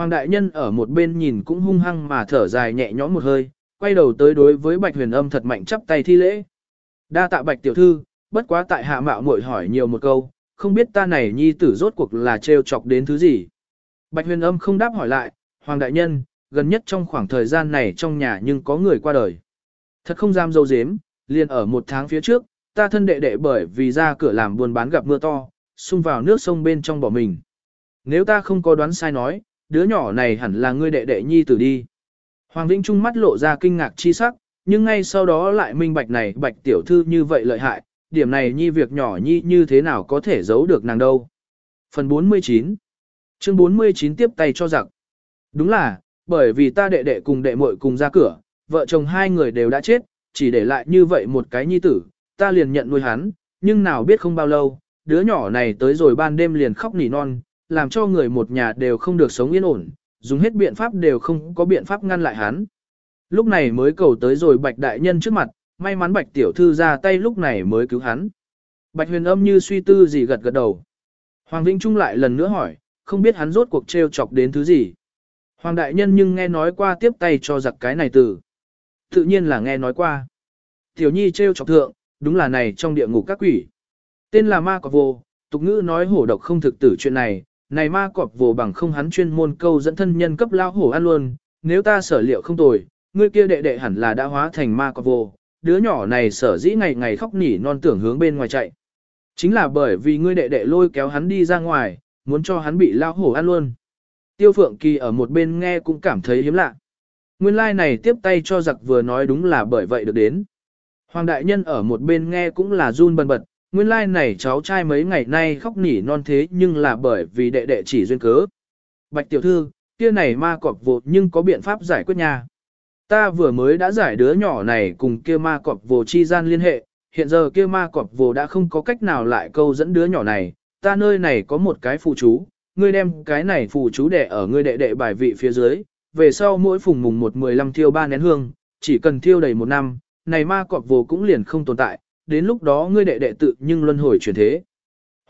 Hoàng đại nhân ở một bên nhìn cũng hung hăng mà thở dài nhẹ nhõm một hơi, quay đầu tới đối với Bạch Huyền Âm thật mạnh chắp tay thi lễ. Đa tạ Bạch tiểu thư, bất quá tại hạ mạo muội hỏi nhiều một câu, không biết ta này nhi tử rốt cuộc là trêu chọc đến thứ gì. Bạch Huyền Âm không đáp hỏi lại, Hoàng đại nhân, gần nhất trong khoảng thời gian này trong nhà nhưng có người qua đời. Thật không dám dâu dếm, liền ở một tháng phía trước, ta thân đệ đệ bởi vì ra cửa làm buôn bán gặp mưa to, xung vào nước sông bên trong bỏ mình. Nếu ta không có đoán sai nói, đứa nhỏ này hẳn là ngươi đệ đệ nhi tử đi. Hoàng Vĩnh Trung mắt lộ ra kinh ngạc chi sắc, nhưng ngay sau đó lại minh bạch này bạch tiểu thư như vậy lợi hại, điểm này nhi việc nhỏ nhi như thế nào có thể giấu được nàng đâu. Phần 49 Chương 49 tiếp tay cho giặc. Đúng là, bởi vì ta đệ đệ cùng đệ muội cùng ra cửa, vợ chồng hai người đều đã chết, chỉ để lại như vậy một cái nhi tử, ta liền nhận nuôi hắn, nhưng nào biết không bao lâu, đứa nhỏ này tới rồi ban đêm liền khóc nỉ non, làm cho người một nhà đều không được sống yên ổn, dùng hết biện pháp đều không có biện pháp ngăn lại hắn. Lúc này mới cầu tới rồi bạch đại nhân trước mặt, may mắn bạch tiểu thư ra tay lúc này mới cứu hắn. Bạch huyền âm như suy tư gì gật gật đầu. Hoàng Vĩnh Trung lại lần nữa hỏi, không biết hắn rốt cuộc trêu chọc đến thứ gì. Hoàng đại nhân nhưng nghe nói qua tiếp tay cho giặc cái này từ. Tự nhiên là nghe nói qua. Tiểu nhi trêu chọc thượng, đúng là này trong địa ngục các quỷ. Tên là ma cọp vô, tục ngữ nói hổ độc không thực tử chuyện này, này ma cọp vô bằng không hắn chuyên môn câu dẫn thân nhân cấp lao hổ ăn luôn, nếu ta sở liệu không tồi, ngươi kia đệ đệ hẳn là đã hóa thành ma cọp vô, đứa nhỏ này sở dĩ ngày ngày khóc nỉ non tưởng hướng bên ngoài chạy. Chính là bởi vì ngươi đệ đệ lôi kéo hắn đi ra ngoài, muốn cho hắn bị lao hổ ăn luôn. Tiêu Phượng Kỳ ở một bên nghe cũng cảm thấy hiếm lạ. Nguyên lai like này tiếp tay cho giặc vừa nói đúng là bởi vậy được đến. Hoàng đại nhân ở một bên nghe cũng là run bần bật, nguyên lai like này cháu trai mấy ngày nay khóc nỉ non thế nhưng là bởi vì đệ đệ chỉ duyên cớ. Bạch tiểu thư, kia này ma cọp vột nhưng có biện pháp giải quyết nha. Ta vừa mới đã giải đứa nhỏ này cùng kia ma cọp vồ chi gian liên hệ, hiện giờ kia ma cọp vồ đã không có cách nào lại câu dẫn đứa nhỏ này, ta nơi này có một cái phù chú, ngươi đem cái này phù chú để ở ngươi đệ đệ bài vị phía dưới, về sau mỗi phùng mùng một mười lăm thiêu ba nén hương, chỉ cần thiêu đầy một năm, này ma cọp vồ cũng liền không tồn tại, đến lúc đó ngươi đệ đệ tự nhưng luân hồi chuyển thế.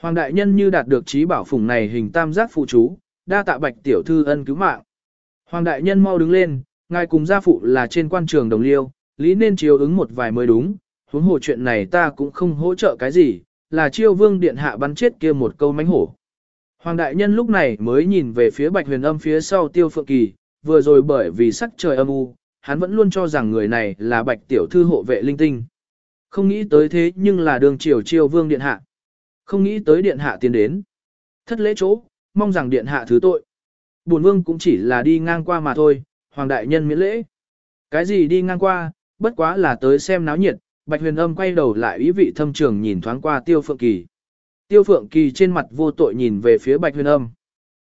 Hoàng đại nhân như đạt được trí bảo phùng này hình tam giác phụ chú, đa tạ bạch tiểu thư ân cứu mạng. Hoàng đại nhân mau đứng lên, ngài cùng gia phụ là trên quan trường đồng liêu, lý nên chiếu ứng một vài mới đúng, huống hồ chuyện này ta cũng không hỗ trợ cái gì, là chiêu vương điện hạ bắn chết kia một câu mánh hổ. Hoàng đại nhân lúc này mới nhìn về phía bạch huyền âm phía sau tiêu phượng kỳ, vừa rồi bởi vì sắc trời âm u, hắn vẫn luôn cho rằng người này là bạch tiểu thư hộ vệ linh tinh. Không nghĩ tới thế nhưng là đường triều triều vương điện hạ. Không nghĩ tới điện hạ tiến đến. Thất lễ chỗ, mong rằng điện hạ thứ tội. Bổn vương cũng chỉ là đi ngang qua mà thôi, hoàng đại nhân miễn lễ. Cái gì đi ngang qua, bất quá là tới xem náo nhiệt, bạch huyền âm quay đầu lại ý vị thâm trường nhìn thoáng qua tiêu phượng kỳ. Tiêu phượng kỳ trên mặt vô tội nhìn về phía bạch huyền âm.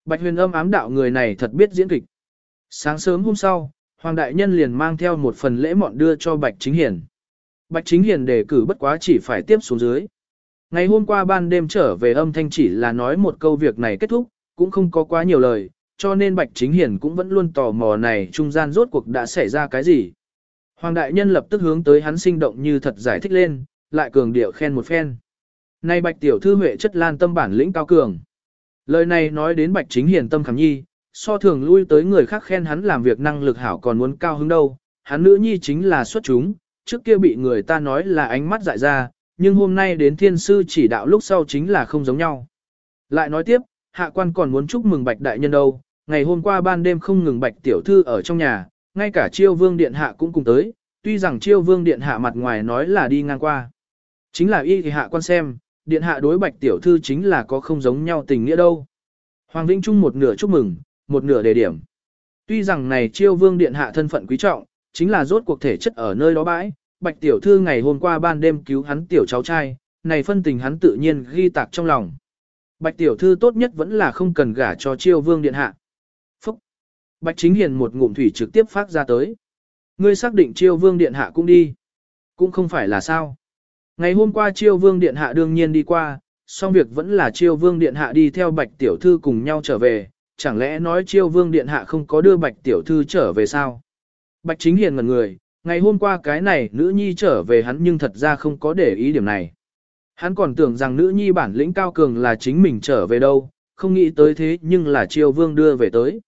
Bạch huyền âm ám đạo người này thật biết diễn kịch. Sáng sớm hôm sau, Hoàng Đại Nhân liền mang theo một phần lễ mọn đưa cho Bạch Chính Hiển. Bạch Chính Hiền đề cử bất quá chỉ phải tiếp xuống dưới. Ngày hôm qua ban đêm trở về âm thanh chỉ là nói một câu việc này kết thúc, cũng không có quá nhiều lời, cho nên Bạch Chính Hiền cũng vẫn luôn tò mò này trung gian rốt cuộc đã xảy ra cái gì. Hoàng Đại Nhân lập tức hướng tới hắn sinh động như thật giải thích lên, lại cường điệu khen một phen. Này Bạch Tiểu Thư Huệ chất lan tâm bản lĩnh cao cường. Lời này nói đến Bạch Chính Hiền tâm khảm nhi, so thường lui tới người khác khen hắn làm việc năng lực hảo còn muốn cao hứng đâu, hắn nữ nhi chính là xuất chúng, trước kia bị người ta nói là ánh mắt dại ra, nhưng hôm nay đến thiên sư chỉ đạo lúc sau chính là không giống nhau. Lại nói tiếp, hạ quan còn muốn chúc mừng bạch đại nhân đâu, ngày hôm qua ban đêm không ngừng bạch tiểu thư ở trong nhà, ngay cả chiêu vương điện hạ cũng cùng tới, tuy rằng chiêu vương điện hạ mặt ngoài nói là đi ngang qua. Chính là y thì hạ quan xem, điện hạ đối bạch tiểu thư chính là có không giống nhau tình nghĩa đâu. Hoàng Vĩnh Trung một nửa chúc mừng, một nửa đề điểm. Tuy rằng này chiêu vương điện hạ thân phận quý trọng, chính là rốt cuộc thể chất ở nơi đó bãi, bạch tiểu thư ngày hôm qua ban đêm cứu hắn tiểu cháu trai, này phân tình hắn tự nhiên ghi tạc trong lòng. Bạch tiểu thư tốt nhất vẫn là không cần gả cho chiêu vương điện hạ. Phúc! Bạch chính hiền một ngụm thủy trực tiếp phát ra tới. Ngươi xác định chiêu vương điện hạ cũng đi. Cũng không phải là sao. Ngày hôm qua chiêu vương điện hạ đương nhiên đi qua, song việc vẫn là chiêu vương điện hạ đi theo bạch tiểu thư cùng nhau trở về, chẳng lẽ nói chiêu vương điện hạ không có đưa bạch tiểu thư trở về sao? Bạch chính hiền ngẩn người, ngày hôm qua cái này nữ nhi trở về hắn nhưng thật ra không có để ý điểm này. Hắn còn tưởng rằng nữ nhi bản lĩnh cao cường là chính mình trở về đâu, không nghĩ tới thế nhưng là chiêu vương đưa về tới.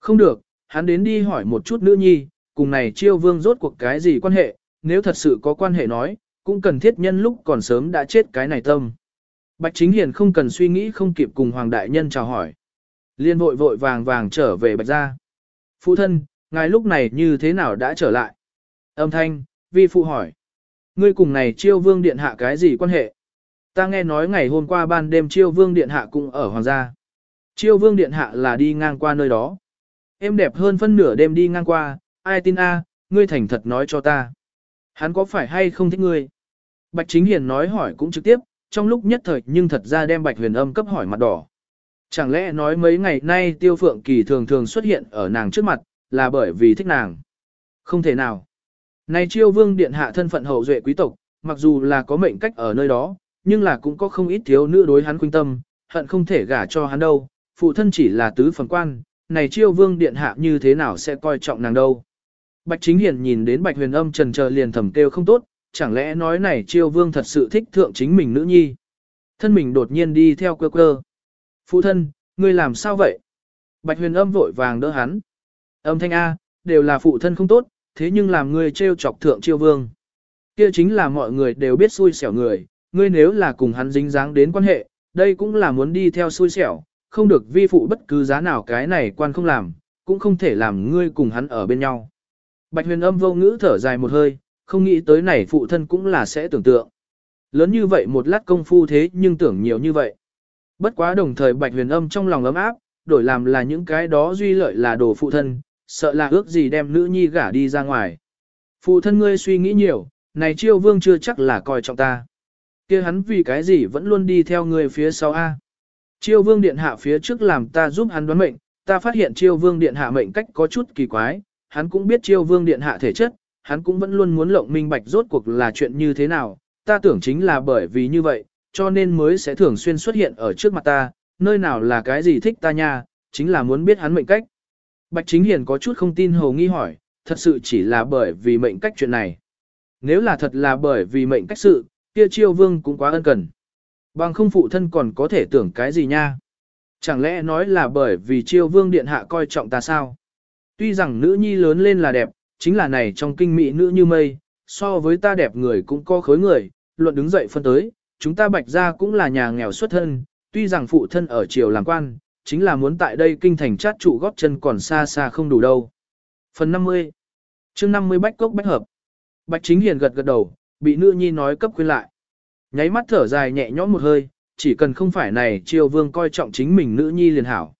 Không được, hắn đến đi hỏi một chút nữ nhi, cùng này chiêu vương rốt cuộc cái gì quan hệ, nếu thật sự có quan hệ nói, cũng cần thiết nhân lúc còn sớm đã chết cái này tâm. Bạch Chính Hiền không cần suy nghĩ không kịp cùng Hoàng Đại Nhân chào hỏi. Liên vội vội vàng vàng trở về Bạch Gia. Phụ thân, ngài lúc này như thế nào đã trở lại? Âm thanh, vi phụ hỏi. Ngươi cùng này chiêu vương điện hạ cái gì quan hệ? Ta nghe nói ngày hôm qua ban đêm chiêu vương điện hạ cũng ở Hoàng gia. Chiêu vương điện hạ là đi ngang qua nơi đó. Em đẹp hơn phân nửa đêm đi ngang qua, ai tin a? ngươi thành thật nói cho ta. Hắn có phải hay không thích ngươi? Bạch Chính Hiền nói hỏi cũng trực tiếp, trong lúc nhất thời nhưng thật ra đem Bạch Huyền Âm cấp hỏi mặt đỏ. Chẳng lẽ nói mấy ngày nay Tiêu Phượng Kỳ thường thường xuất hiện ở nàng trước mặt, là bởi vì thích nàng? Không thể nào. Này chiêu vương điện hạ thân phận hậu duệ quý tộc, mặc dù là có mệnh cách ở nơi đó, nhưng là cũng có không ít thiếu nữ đối hắn khuynh tâm, hận không thể gả cho hắn đâu, phụ thân chỉ là tứ phần quan, này chiêu vương điện hạ như thế nào sẽ coi trọng nàng đâu. Bạch Chính Hiền nhìn đến Bạch Huyền Âm trần chờ liền thầm kêu không tốt, chẳng lẽ nói này chiêu vương thật sự thích thượng chính mình nữ nhi. Thân mình đột nhiên đi theo cơ cơ. Phụ thân, ngươi làm sao vậy? Bạch Huyền Âm vội vàng đỡ hắn. Âm thanh A, đều là phụ thân không tốt, thế nhưng làm ngươi trêu chọc thượng chiêu vương. Kia chính là mọi người đều biết xui xẻo người, ngươi nếu là cùng hắn dính dáng đến quan hệ, đây cũng là muốn đi theo xui xẻo, không được vi phụ bất cứ giá nào cái này quan không làm, cũng không thể làm ngươi cùng hắn ở bên nhau. Bạch huyền âm vô ngữ thở dài một hơi, không nghĩ tới này phụ thân cũng là sẽ tưởng tượng. Lớn như vậy một lát công phu thế nhưng tưởng nhiều như vậy. Bất quá đồng thời bạch huyền âm trong lòng ấm áp, đổi làm là những cái đó duy lợi là đồ phụ thân, sợ là ước gì đem nữ nhi gả đi ra ngoài. Phụ thân ngươi suy nghĩ nhiều, này chiêu vương chưa chắc là coi trọng ta. kia hắn vì cái gì vẫn luôn đi theo ngươi phía sau A. Chiêu vương điện hạ phía trước làm ta giúp hắn đoán mệnh, ta phát hiện chiêu vương điện hạ mệnh cách có chút kỳ quái, hắn cũng biết chiêu vương điện hạ thể chất, hắn cũng vẫn luôn muốn lộng minh bạch rốt cuộc là chuyện như thế nào, ta tưởng chính là bởi vì như vậy, cho nên mới sẽ thường xuyên xuất hiện ở trước mặt ta, nơi nào là cái gì thích ta nha, chính là muốn biết hắn mệnh cách. Bạch Chính Hiền có chút không tin hầu nghi hỏi, thật sự chỉ là bởi vì mệnh cách chuyện này. Nếu là thật là bởi vì mệnh cách sự, kia chiêu vương cũng quá ân cần. Bằng không phụ thân còn có thể tưởng cái gì nha. Chẳng lẽ nói là bởi vì chiêu vương điện hạ coi trọng ta sao? Tuy rằng nữ nhi lớn lên là đẹp, chính là này trong kinh mỹ nữ như mây, so với ta đẹp người cũng có khối người, luận đứng dậy phân tới, chúng ta bạch ra cũng là nhà nghèo xuất thân, tuy rằng phụ thân ở triều làm quan, chính là muốn tại đây kinh thành chát trụ góp chân còn xa xa không đủ đâu. Phần 50 chương 50 bách cốc bách hợp Bạch chính hiền gật gật đầu, bị nữ nhi nói cấp khuyên lại. Nháy mắt thở dài nhẹ nhõm một hơi, chỉ cần không phải này triều vương coi trọng chính mình nữ nhi liền hảo.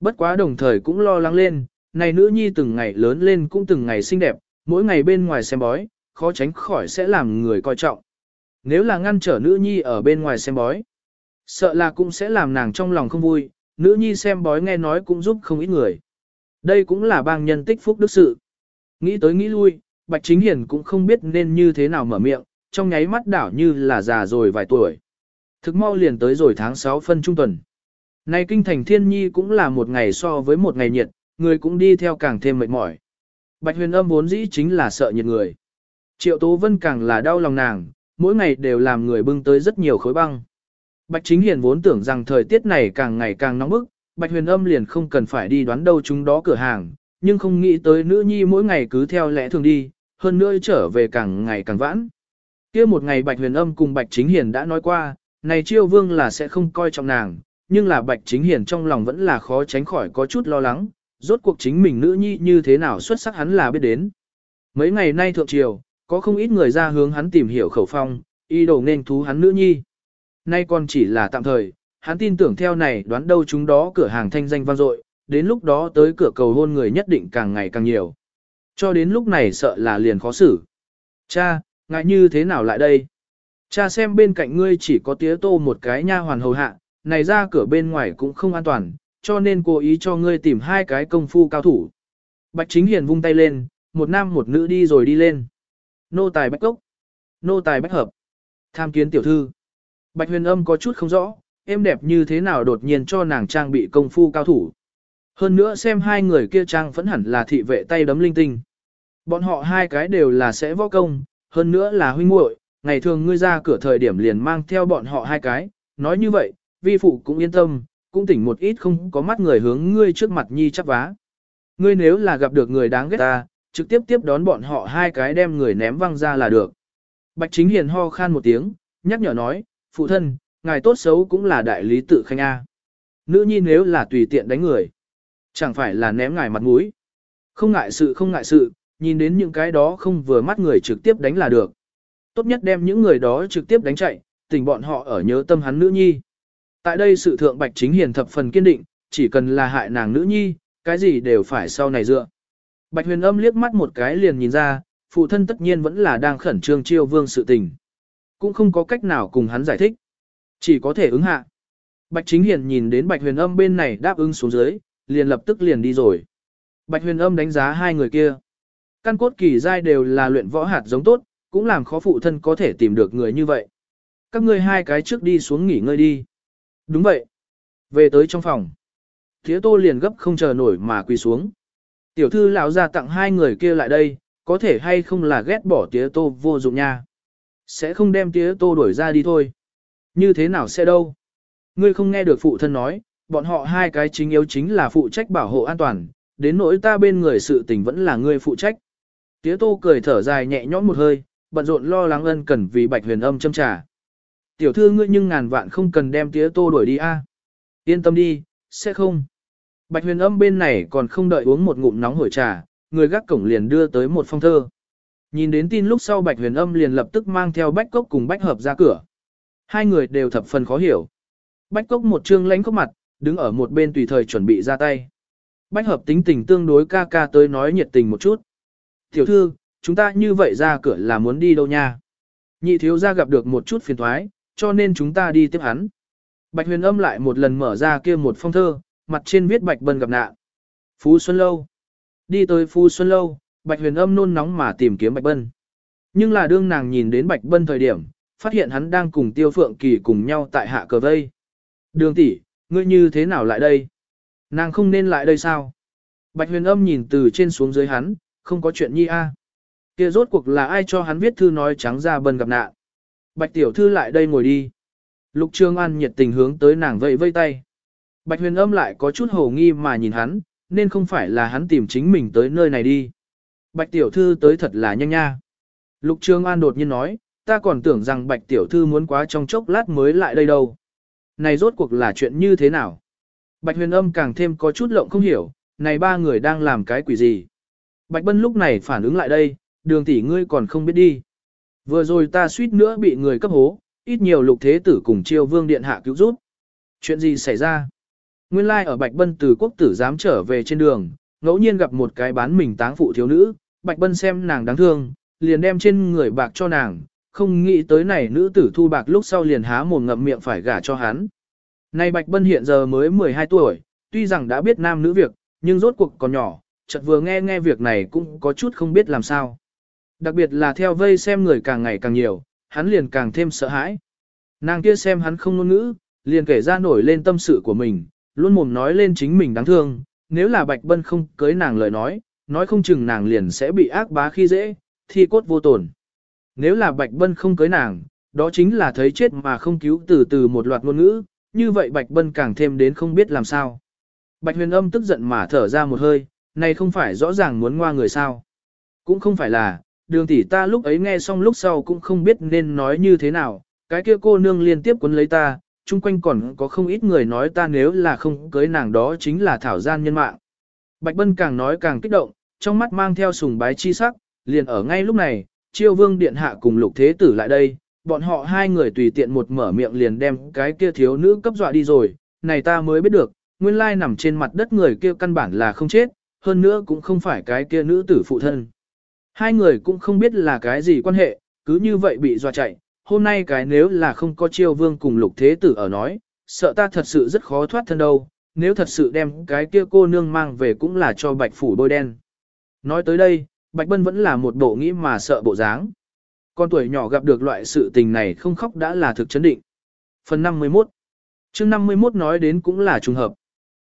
Bất quá đồng thời cũng lo lắng lên, này nữ nhi từng ngày lớn lên cũng từng ngày xinh đẹp, mỗi ngày bên ngoài xem bói, khó tránh khỏi sẽ làm người coi trọng. Nếu là ngăn trở nữ nhi ở bên ngoài xem bói, sợ là cũng sẽ làm nàng trong lòng không vui, nữ nhi xem bói nghe nói cũng giúp không ít người. Đây cũng là bang nhân tích phúc đức sự. Nghĩ tới nghĩ lui, Bạch Chính Hiền cũng không biết nên như thế nào mở miệng, trong nháy mắt đảo như là già rồi vài tuổi. Thực mau liền tới rồi tháng 6 phân trung tuần. Nay kinh thành thiên nhi cũng là một ngày so với một ngày nhiệt, người cũng đi theo càng thêm mệt mỏi. Bạch huyền âm vốn dĩ chính là sợ nhiệt người. Triệu Tố Vân càng là đau lòng nàng, mỗi ngày đều làm người bưng tới rất nhiều khối băng. Bạch Chính Hiền vốn tưởng rằng thời tiết này càng ngày càng nóng bức, Bạch Huyền Âm liền không cần phải đi đoán đâu chúng đó cửa hàng, nhưng không nghĩ tới nữ nhi mỗi ngày cứ theo lẽ thường đi, hơn nữa trở về càng ngày càng vãn. Kia một ngày Bạch Huyền Âm cùng Bạch Chính Hiền đã nói qua, này Chiêu Vương là sẽ không coi trọng nàng, nhưng là Bạch Chính Hiền trong lòng vẫn là khó tránh khỏi có chút lo lắng, rốt cuộc chính mình nữ nhi như thế nào xuất sắc hắn là biết đến. Mấy ngày nay thượng triều, có không ít người ra hướng hắn tìm hiểu khẩu phong, y đồ nên thú hắn nữ nhi. Nay còn chỉ là tạm thời, hắn tin tưởng theo này đoán đâu chúng đó cửa hàng thanh danh vang dội, đến lúc đó tới cửa cầu hôn người nhất định càng ngày càng nhiều. Cho đến lúc này sợ là liền khó xử. Cha, ngại như thế nào lại đây? Cha xem bên cạnh ngươi chỉ có tía tô một cái nha hoàn hầu hạ, này ra cửa bên ngoài cũng không an toàn, cho nên cố ý cho ngươi tìm hai cái công phu cao thủ. Bạch Chính Hiền vung tay lên, một nam một nữ đi rồi đi lên. Nô tài bách cốc. Nô tài bách hợp. Tham kiến tiểu thư. Bạch huyền âm có chút không rõ, em đẹp như thế nào đột nhiên cho nàng trang bị công phu cao thủ. Hơn nữa xem hai người kia trang vẫn hẳn là thị vệ tay đấm linh tinh. Bọn họ hai cái đều là sẽ võ công, hơn nữa là huynh muội, ngày thường ngươi ra cửa thời điểm liền mang theo bọn họ hai cái, nói như vậy, vi phụ cũng yên tâm, cũng tỉnh một ít không có mắt người hướng ngươi trước mặt nhi chắp vá. Ngươi nếu là gặp được người đáng ghét ta, trực tiếp tiếp đón bọn họ hai cái đem người ném văng ra là được. Bạch Chính Hiền ho khan một tiếng, nhắc nhở nói, phụ thân, ngài tốt xấu cũng là đại lý tự khanh A. Nữ nhi nếu là tùy tiện đánh người, chẳng phải là ném ngài mặt mũi. Không ngại sự không ngại sự, nhìn đến những cái đó không vừa mắt người trực tiếp đánh là được. Tốt nhất đem những người đó trực tiếp đánh chạy, tình bọn họ ở nhớ tâm hắn nữ nhi. Tại đây sự thượng Bạch Chính Hiền thập phần kiên định, chỉ cần là hại nàng nữ nhi, cái gì đều phải sau này dựa. Bạch huyền âm liếc mắt một cái liền nhìn ra, phụ thân tất nhiên vẫn là đang khẩn trương chiêu vương sự tình. Cũng không có cách nào cùng hắn giải thích. Chỉ có thể ứng hạ. Bạch chính hiền nhìn đến bạch huyền âm bên này đáp ứng xuống dưới, liền lập tức liền đi rồi. Bạch huyền âm đánh giá hai người kia. Căn cốt kỳ giai đều là luyện võ hạt giống tốt, cũng làm khó phụ thân có thể tìm được người như vậy. Các ngươi hai cái trước đi xuống nghỉ ngơi đi. Đúng vậy. Về tới trong phòng. Thía tô liền gấp không chờ nổi mà quỳ xuống. Tiểu thư lão ra tặng hai người kia lại đây, có thể hay không là ghét bỏ tía tô vô dụng nha. Sẽ không đem tía tô đuổi ra đi thôi. Như thế nào sẽ đâu? Ngươi không nghe được phụ thân nói, bọn họ hai cái chính yếu chính là phụ trách bảo hộ an toàn, đến nỗi ta bên người sự tình vẫn là ngươi phụ trách. Tía tô cười thở dài nhẹ nhõm một hơi, bận rộn lo lắng ân cần vì bạch huyền âm châm trà. Tiểu thư ngươi nhưng ngàn vạn không cần đem tía tô đuổi đi a. Yên tâm đi, sẽ không. Bạch huyền âm bên này còn không đợi uống một ngụm nóng hổi trà, người gác cổng liền đưa tới một phong thơ. Nhìn đến tin lúc sau bạch huyền âm liền lập tức mang theo bách cốc cùng bách hợp ra cửa. Hai người đều thập phần khó hiểu. Bách cốc một trương lánh cốc mặt, đứng ở một bên tùy thời chuẩn bị ra tay. Bách hợp tính tình tương đối ca ca tới nói nhiệt tình một chút. Tiểu thư, chúng ta như vậy ra cửa là muốn đi đâu nha? Nhị thiếu gia gặp được một chút phiền thoái, cho nên chúng ta đi tiếp hắn. Bạch huyền âm lại một lần mở ra kia một phong thơ, mặt trên viết Bạch Bân gặp nạn. Phú Xuân Lâu. Đi tới Phú Xuân Lâu, Bạch huyền âm nôn nóng mà tìm kiếm Bạch Bân. Nhưng là đương nàng nhìn đến Bạch Bân thời điểm, phát hiện hắn đang cùng Tiêu Phượng Kỳ cùng nhau tại hạ cờ vây. Đường tỷ, ngươi như thế nào lại đây? Nàng không nên lại đây sao? Bạch huyền âm nhìn từ trên xuống dưới hắn, không có chuyện nhi a. Kia rốt cuộc là ai cho hắn viết thư nói trắng ra bân gặp nạn. Bạch tiểu thư lại đây ngồi đi. Lục Trương An nhiệt tình hướng tới nàng vẫy vây tay. Bạch huyền âm lại có chút hồ nghi mà nhìn hắn, nên không phải là hắn tìm chính mình tới nơi này đi. Bạch tiểu thư tới thật là nhanh nha. Lục Trương An đột nhiên nói, ta còn tưởng rằng bạch tiểu thư muốn quá trong chốc lát mới lại đây đâu. Này rốt cuộc là chuyện như thế nào? Bạch huyền âm càng thêm có chút lộng không hiểu, này ba người đang làm cái quỷ gì? Bạch bân lúc này phản ứng lại đây, đường tỷ ngươi còn không biết đi. Vừa rồi ta suýt nữa bị người cấp hố, ít nhiều lục thế tử cùng chiêu vương điện hạ cứu giúp. Chuyện gì xảy ra? Nguyên lai like ở Bạch Bân từ quốc tử dám trở về trên đường, ngẫu nhiên gặp một cái bán mình táng phụ thiếu nữ, Bạch Bân xem nàng đáng thương, liền đem trên người bạc cho nàng, không nghĩ tới này nữ tử thu bạc lúc sau liền há mồm ngậm miệng phải gả cho hắn. Này Bạch Bân hiện giờ mới 12 tuổi, tuy rằng đã biết nam nữ việc, nhưng rốt cuộc còn nhỏ, chợt vừa nghe nghe việc này cũng có chút không biết làm sao. Đặc biệt là theo vây xem người càng ngày càng nhiều, hắn liền càng thêm sợ hãi. Nàng kia xem hắn không ngôn ngữ, liền kể ra nổi lên tâm sự của mình, luôn mồm nói lên chính mình đáng thương, nếu là Bạch Bân không cưới nàng lời nói, nói không chừng nàng liền sẽ bị ác bá khi dễ, thi cốt vô tổn. Nếu là Bạch Bân không cưới nàng, đó chính là thấy chết mà không cứu từ từ một loạt ngôn ngữ, như vậy Bạch Bân càng thêm đến không biết làm sao. Bạch huyền âm tức giận mà thở ra một hơi, này không phải rõ ràng muốn ngoa người sao. Cũng không phải là, đường tỷ ta lúc ấy nghe xong lúc sau cũng không biết nên nói như thế nào, cái kia cô nương liên tiếp quấn lấy ta, chung quanh còn có không ít người nói ta nếu là không cưới nàng đó chính là thảo gian nhân mạng. Bạch Bân càng nói càng kích động, trong mắt mang theo sùng bái chi sắc, liền ở ngay lúc này, chiêu vương điện hạ cùng lục thế tử lại đây, bọn họ hai người tùy tiện một mở miệng liền đem cái kia thiếu nữ cấp dọa đi rồi, này ta mới biết được, nguyên lai nằm trên mặt đất người kia căn bản là không chết, hơn nữa cũng không phải cái kia nữ tử phụ thân. Hai người cũng không biết là cái gì quan hệ, cứ như vậy bị dọa chạy, hôm nay cái nếu là không có chiêu vương cùng lục thế tử ở nói, sợ ta thật sự rất khó thoát thân đâu, nếu thật sự đem cái kia cô nương mang về cũng là cho bạch phủ bôi đen. Nói tới đây, bạch bân vẫn là một bộ nghĩ mà sợ bộ dáng. Con tuổi nhỏ gặp được loại sự tình này không khóc đã là thực chấn định. Phần 51 chương 51 nói đến cũng là trùng hợp.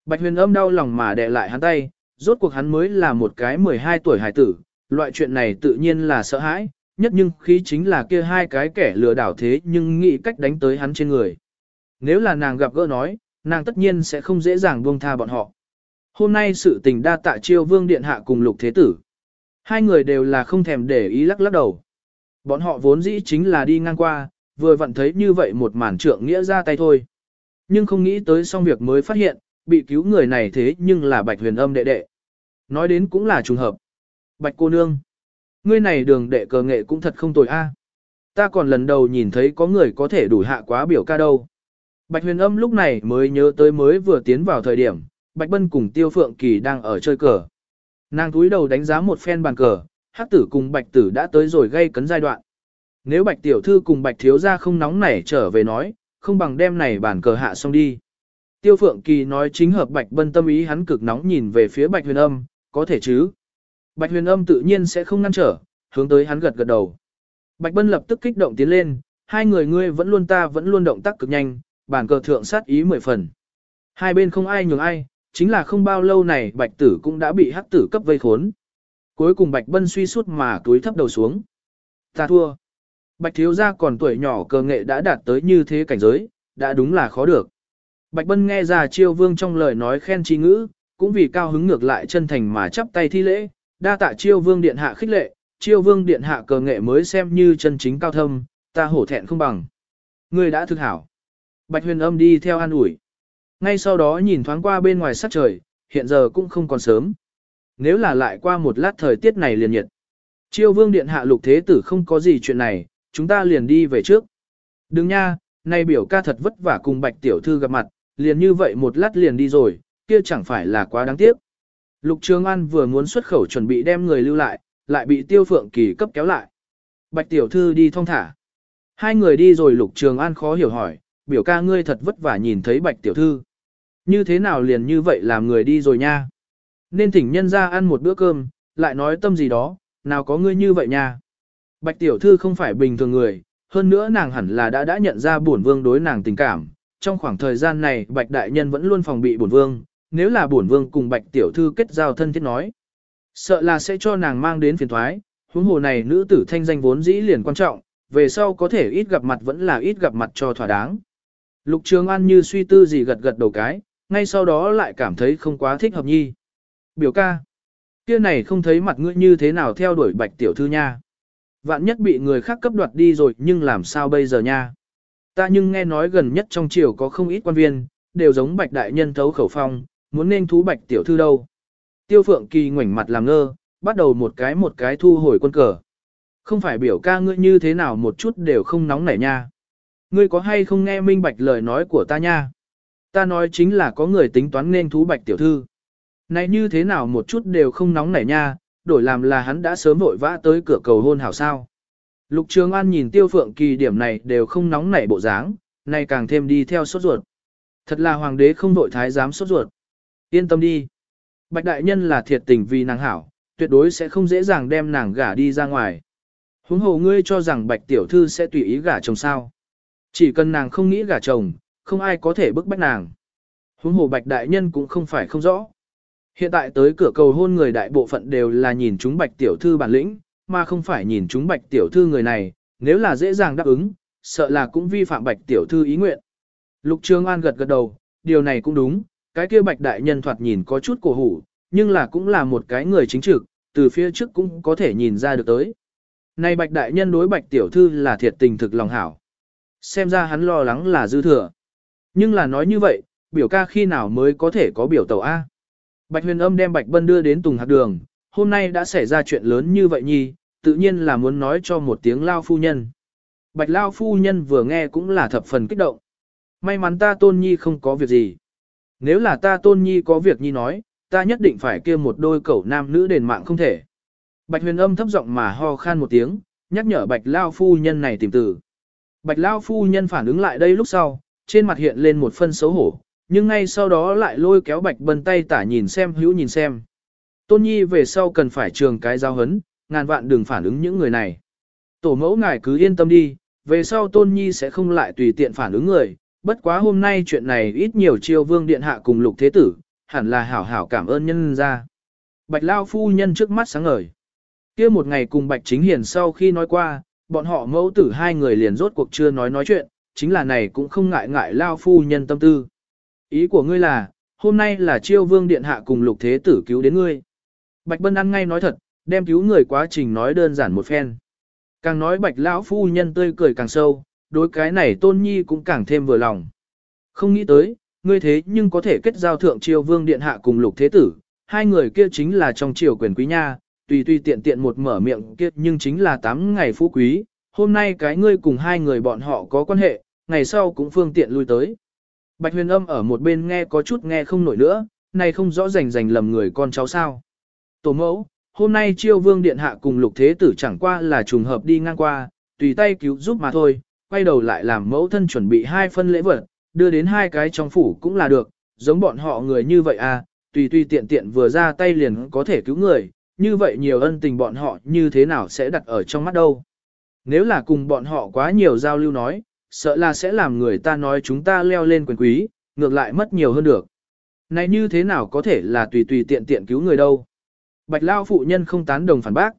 Bạch huyền âm đau lòng mà đè lại hắn tay, rốt cuộc hắn mới là một cái 12 tuổi hải tử, loại chuyện này tự nhiên là sợ hãi, nhất nhưng khí chính là kia hai cái kẻ lừa đảo thế nhưng nghĩ cách đánh tới hắn trên người. Nếu là nàng gặp gỡ nói, nàng tất nhiên sẽ không dễ dàng buông tha bọn họ. hôm nay sự tình đa tạ chiêu vương điện hạ cùng lục thế tử. Hai người đều là không thèm để ý lắc lắc đầu. Bọn họ vốn dĩ chính là đi ngang qua, vừa vặn thấy như vậy một màn trượng nghĩa ra tay thôi. Nhưng không nghĩ tới xong việc mới phát hiện, bị cứu người này thế nhưng là bạch huyền âm đệ đệ. Nói đến cũng là trùng hợp. Bạch cô nương. Ngươi này đường đệ cờ nghệ cũng thật không tồi a. Ta còn lần đầu nhìn thấy có người có thể đủ hạ quá biểu ca đâu. Bạch huyền âm lúc này mới nhớ tới mới vừa tiến vào thời điểm, Bạch Bân cùng Tiêu Phượng Kỳ đang ở chơi cờ. Nàng túi đầu đánh giá một phen bàn cờ, hắc tử cùng bạch tử đã tới rồi gây cấn giai đoạn. Nếu bạch tiểu thư cùng bạch thiếu gia không nóng nảy trở về nói, không bằng đem này bàn cờ hạ xong đi. Tiêu Phượng Kỳ nói chính hợp bạch bân tâm ý hắn cực nóng nhìn về phía bạch huyền âm, có thể chứ. Bạch huyền âm tự nhiên sẽ không ngăn trở, hướng tới hắn gật gật đầu. Bạch bân lập tức kích động tiến lên, hai người ngươi vẫn luôn ta vẫn luôn động tác cực nhanh, bản cờ thượng sát ý mười phần. Hai bên không ai nhường ai, chính là không bao lâu này bạch tử cũng đã bị hắc tử cấp vây khốn. Cuối cùng bạch bân suy suốt mà túi thấp đầu xuống. Ta thua. Bạch thiếu gia còn tuổi nhỏ cơ nghệ đã đạt tới như thế cảnh giới, đã đúng là khó được. Bạch bân nghe ra chiêu vương trong lời nói khen chi ngữ, cũng vì cao hứng ngược lại chân thành mà chắp tay thi lễ, đa tạ chiêu vương điện hạ khích lệ, chiêu vương điện hạ cờ nghệ mới xem như chân chính cao thâm, ta hổ thẹn không bằng. Người đã thực hảo. Bạch huyền âm đi theo an ủi. Ngay sau đó nhìn thoáng qua bên ngoài sắc trời, hiện giờ cũng không còn sớm. Nếu là lại qua một lát thời tiết này liền nhiệt. Chiêu vương điện hạ lục thế tử không có gì chuyện này, chúng ta liền đi về trước. Đừng nha, nay biểu ca thật vất vả cùng bạch tiểu thư gặp mặt, liền như vậy một lát liền đi rồi, kia chẳng phải là quá đáng tiếc. Lục Trường An vừa muốn xuất khẩu chuẩn bị đem người lưu lại, lại bị Tiêu Phượng Kỳ cấp kéo lại. Bạch tiểu thư đi thong thả. Hai người đi rồi Lục Trường An khó hiểu hỏi, biểu ca ngươi thật vất vả nhìn thấy Bạch tiểu thư. Như thế nào liền như vậy làm người đi rồi nha. Nên thỉnh nhân ra ăn một bữa cơm, lại nói tâm gì đó, nào có ngươi như vậy nha. Bạch tiểu thư không phải bình thường người, hơn nữa nàng hẳn là đã đã nhận ra bổn vương đối nàng tình cảm. Trong khoảng thời gian này bạch đại nhân vẫn luôn phòng bị bổn vương, nếu là bổn vương cùng bạch tiểu thư kết giao thân thiết nói. Sợ là sẽ cho nàng mang đến phiền thoái, huống hồ này nữ tử thanh danh vốn dĩ liền quan trọng, về sau có thể ít gặp mặt vẫn là ít gặp mặt cho thỏa đáng. Lục Trường An như suy tư gì gật gật đầu cái, ngay sau đó lại cảm thấy không quá thích hợp nhi. Biểu ca, kia này không thấy mặt ngươi như thế nào theo đuổi bạch tiểu thư nha. Vạn nhất bị người khác cấp đoạt đi rồi nhưng làm sao bây giờ nha. Ta nhưng nghe nói gần nhất trong triều có không ít quan viên, đều giống bạch đại nhân thấu khẩu phong, muốn nên thú bạch tiểu thư đâu. Tiêu phượng kỳ ngoảnh mặt làm ngơ, bắt đầu một cái một cái thu hồi quân cờ. Không phải biểu ca ngươi như thế nào một chút đều không nóng nảy nha. Ngươi có hay không nghe minh bạch lời nói của ta nha. Ta nói chính là có người tính toán nên thú bạch tiểu thư. Này như thế nào một chút đều không nóng nảy nha, đổi làm là hắn đã sớm vội vã tới cửa cầu hôn hảo sao. Lục Trường An nhìn Tiêu Phượng Kỳ điểm này đều không nóng nảy bộ dáng, nay càng thêm đi theo sốt ruột. Thật là hoàng đế không đội thái dám sốt ruột. Yên tâm đi. Bạch đại nhân là thiệt tình vì nàng hảo, tuyệt đối sẽ không dễ dàng đem nàng gả đi ra ngoài. Huống hồ ngươi cho rằng bạch tiểu thư sẽ tùy ý gả chồng sao. Chỉ cần nàng không nghĩ gả chồng, không ai có thể bức bách nàng. Huống hồ bạch đại nhân cũng không phải không rõ. Hiện tại tới cửa cầu hôn người đại bộ phận đều là nhìn chúng bạch tiểu thư bản lĩnh, mà không phải nhìn chúng bạch tiểu thư người này, nếu là dễ dàng đáp ứng, sợ là cũng vi phạm bạch tiểu thư ý nguyện. Lục Trường An gật gật đầu, điều này cũng đúng, cái kia bạch đại nhân thoạt nhìn có chút cổ hủ, nhưng là cũng là một cái người chính trực, từ phía trước cũng có thể nhìn ra được tới. Này bạch đại nhân đối bạch tiểu thư là thiệt tình thực lòng hảo. Xem ra hắn lo lắng là dư thừa. Nhưng là nói như vậy, biểu ca khi nào mới có thể có biểu tàu A. Bạch huyền âm đem Bạch Bân đưa đến Tùng Hạc Đường, hôm nay đã xảy ra chuyện lớn như vậy nhi, tự nhiên là muốn nói cho một tiếng Lao Phu Nhân. Bạch Lao Phu Nhân vừa nghe cũng là thập phần kích động. May mắn ta Tôn Nhi không có việc gì. Nếu là ta Tôn Nhi có việc nhi nói, ta nhất định phải kia một đôi cẩu nam nữ đền mạng không thể. Bạch huyền âm thấp giọng mà ho khan một tiếng, nhắc nhở Bạch Lao Phu Nhân này tìm từ. Bạch Lao Phu Nhân phản ứng lại đây lúc sau, trên mặt hiện lên một phân xấu hổ, nhưng ngay sau đó lại lôi kéo Bạch Bân tay tả nhìn xem hữu nhìn xem. Tôn Nhi về sau cần phải trường cái giao hấn, ngàn vạn đừng phản ứng những người này. Tổ mẫu ngài cứ yên tâm đi, về sau Tôn Nhi sẽ không lại tùy tiện phản ứng người, bất quá hôm nay chuyện này ít nhiều chiêu vương điện hạ cùng lục thế tử, hẳn là hảo hảo cảm ơn nhân ra. Bạch Lao phu nhân trước mắt sáng ngời. kia một ngày cùng Bạch Chính Hiền sau khi nói qua, bọn họ mẫu tử hai người liền rốt cuộc chưa nói nói chuyện, chính là này cũng không ngại ngại Lao phu nhân tâm tư. Ý của ngươi là, hôm nay là chiêu vương điện hạ cùng lục thế tử cứu đến ngươi. Bạch Bân ăn ngay nói thật, đem cứu người quá trình nói đơn giản một phen. Càng nói bạch lão phu nhân tươi cười càng sâu, đối cái này tôn nhi cũng càng thêm vừa lòng. Không nghĩ tới, ngươi thế nhưng có thể kết giao thượng triều vương điện hạ cùng lục thế tử, hai người kia chính là trong triều quyền quý nha, tùy tùy tiện tiện một mở miệng kia nhưng chính là tám ngày phú quý, hôm nay cái ngươi cùng hai người bọn họ có quan hệ, ngày sau cũng phương tiện lui tới. Bạch huyền âm ở một bên nghe có chút nghe không nổi nữa, này không rõ rành rành lầm người con cháu sao. Tổ mẫu, hôm nay triều vương điện hạ cùng lục thế tử chẳng qua là trùng hợp đi ngang qua, tùy tay cứu giúp mà thôi, quay đầu lại làm mẫu thân chuẩn bị hai phân lễ vật, đưa đến hai cái trong phủ cũng là được, giống bọn họ người như vậy à, tùy tùy tiện tiện vừa ra tay liền có thể cứu người, như vậy nhiều ân tình bọn họ như thế nào sẽ đặt ở trong mắt đâu. Nếu là cùng bọn họ quá nhiều giao lưu nói, sợ là sẽ làm người ta nói chúng ta leo lên quyền quý, ngược lại mất nhiều hơn được. Này như thế nào có thể là tùy tùy tiện tiện cứu người đâu. Bạch Lao phụ nhân không tán đồng phản bác.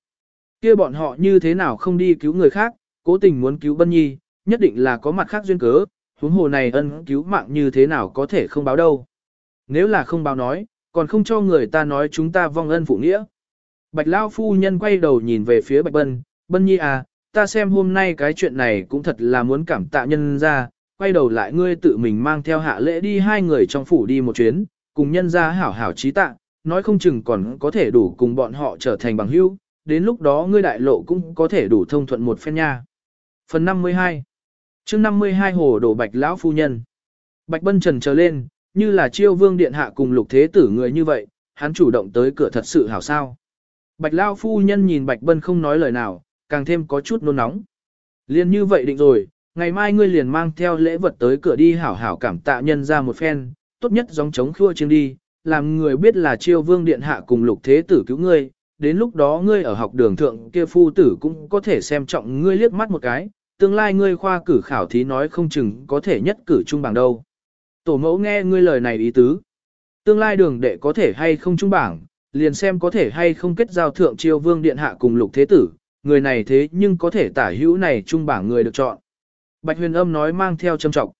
kia bọn họ như thế nào không đi cứu người khác, cố tình muốn cứu Bân Nhi, nhất định là có mặt khác duyên cớ, huống hồ này ân cứu mạng như thế nào có thể không báo đâu. Nếu là không báo nói, còn không cho người ta nói chúng ta vong ân phụ nghĩa. Bạch Lao phu nhân quay đầu nhìn về phía Bạch Bân, Bân Nhi à, ta xem hôm nay cái chuyện này cũng thật là muốn cảm tạ nhân ra, quay đầu lại ngươi tự mình mang theo hạ lễ đi hai người trong phủ đi một chuyến, cùng nhân ra hảo hảo trí tạ, nói không chừng còn có thể đủ cùng bọn họ trở thành bằng hữu, đến lúc đó ngươi đại lộ cũng có thể đủ thông thuận một phen nha. Phần 52 chương 52 Hồ Đổ Bạch Lão Phu Nhân Bạch Bân Trần trở lên, như là chiêu vương điện hạ cùng lục thế tử người như vậy, hắn chủ động tới cửa thật sự hảo sao. Bạch Lão Phu Nhân nhìn Bạch Bân không nói lời nào, càng thêm có chút nôn nóng. Liên như vậy định rồi, ngày mai ngươi liền mang theo lễ vật tới cửa đi hảo hảo cảm tạ nhân ra một phen, tốt nhất gióng chống khua chiêng đi, làm người biết là chiêu vương điện hạ cùng lục thế tử cứu ngươi, đến lúc đó ngươi ở học đường thượng kia phu tử cũng có thể xem trọng ngươi liếc mắt một cái, tương lai ngươi khoa cử khảo thí nói không chừng có thể nhất cử trung bảng đâu. Tổ mẫu nghe ngươi lời này ý tứ. Tương lai đường đệ có thể hay không trung bảng, liền xem có thể hay không kết giao thượng triều vương điện hạ cùng lục thế tử, người này thế nhưng có thể tả hữu này trung bảng người được chọn. Bạch huyền âm nói mang theo châm trọng.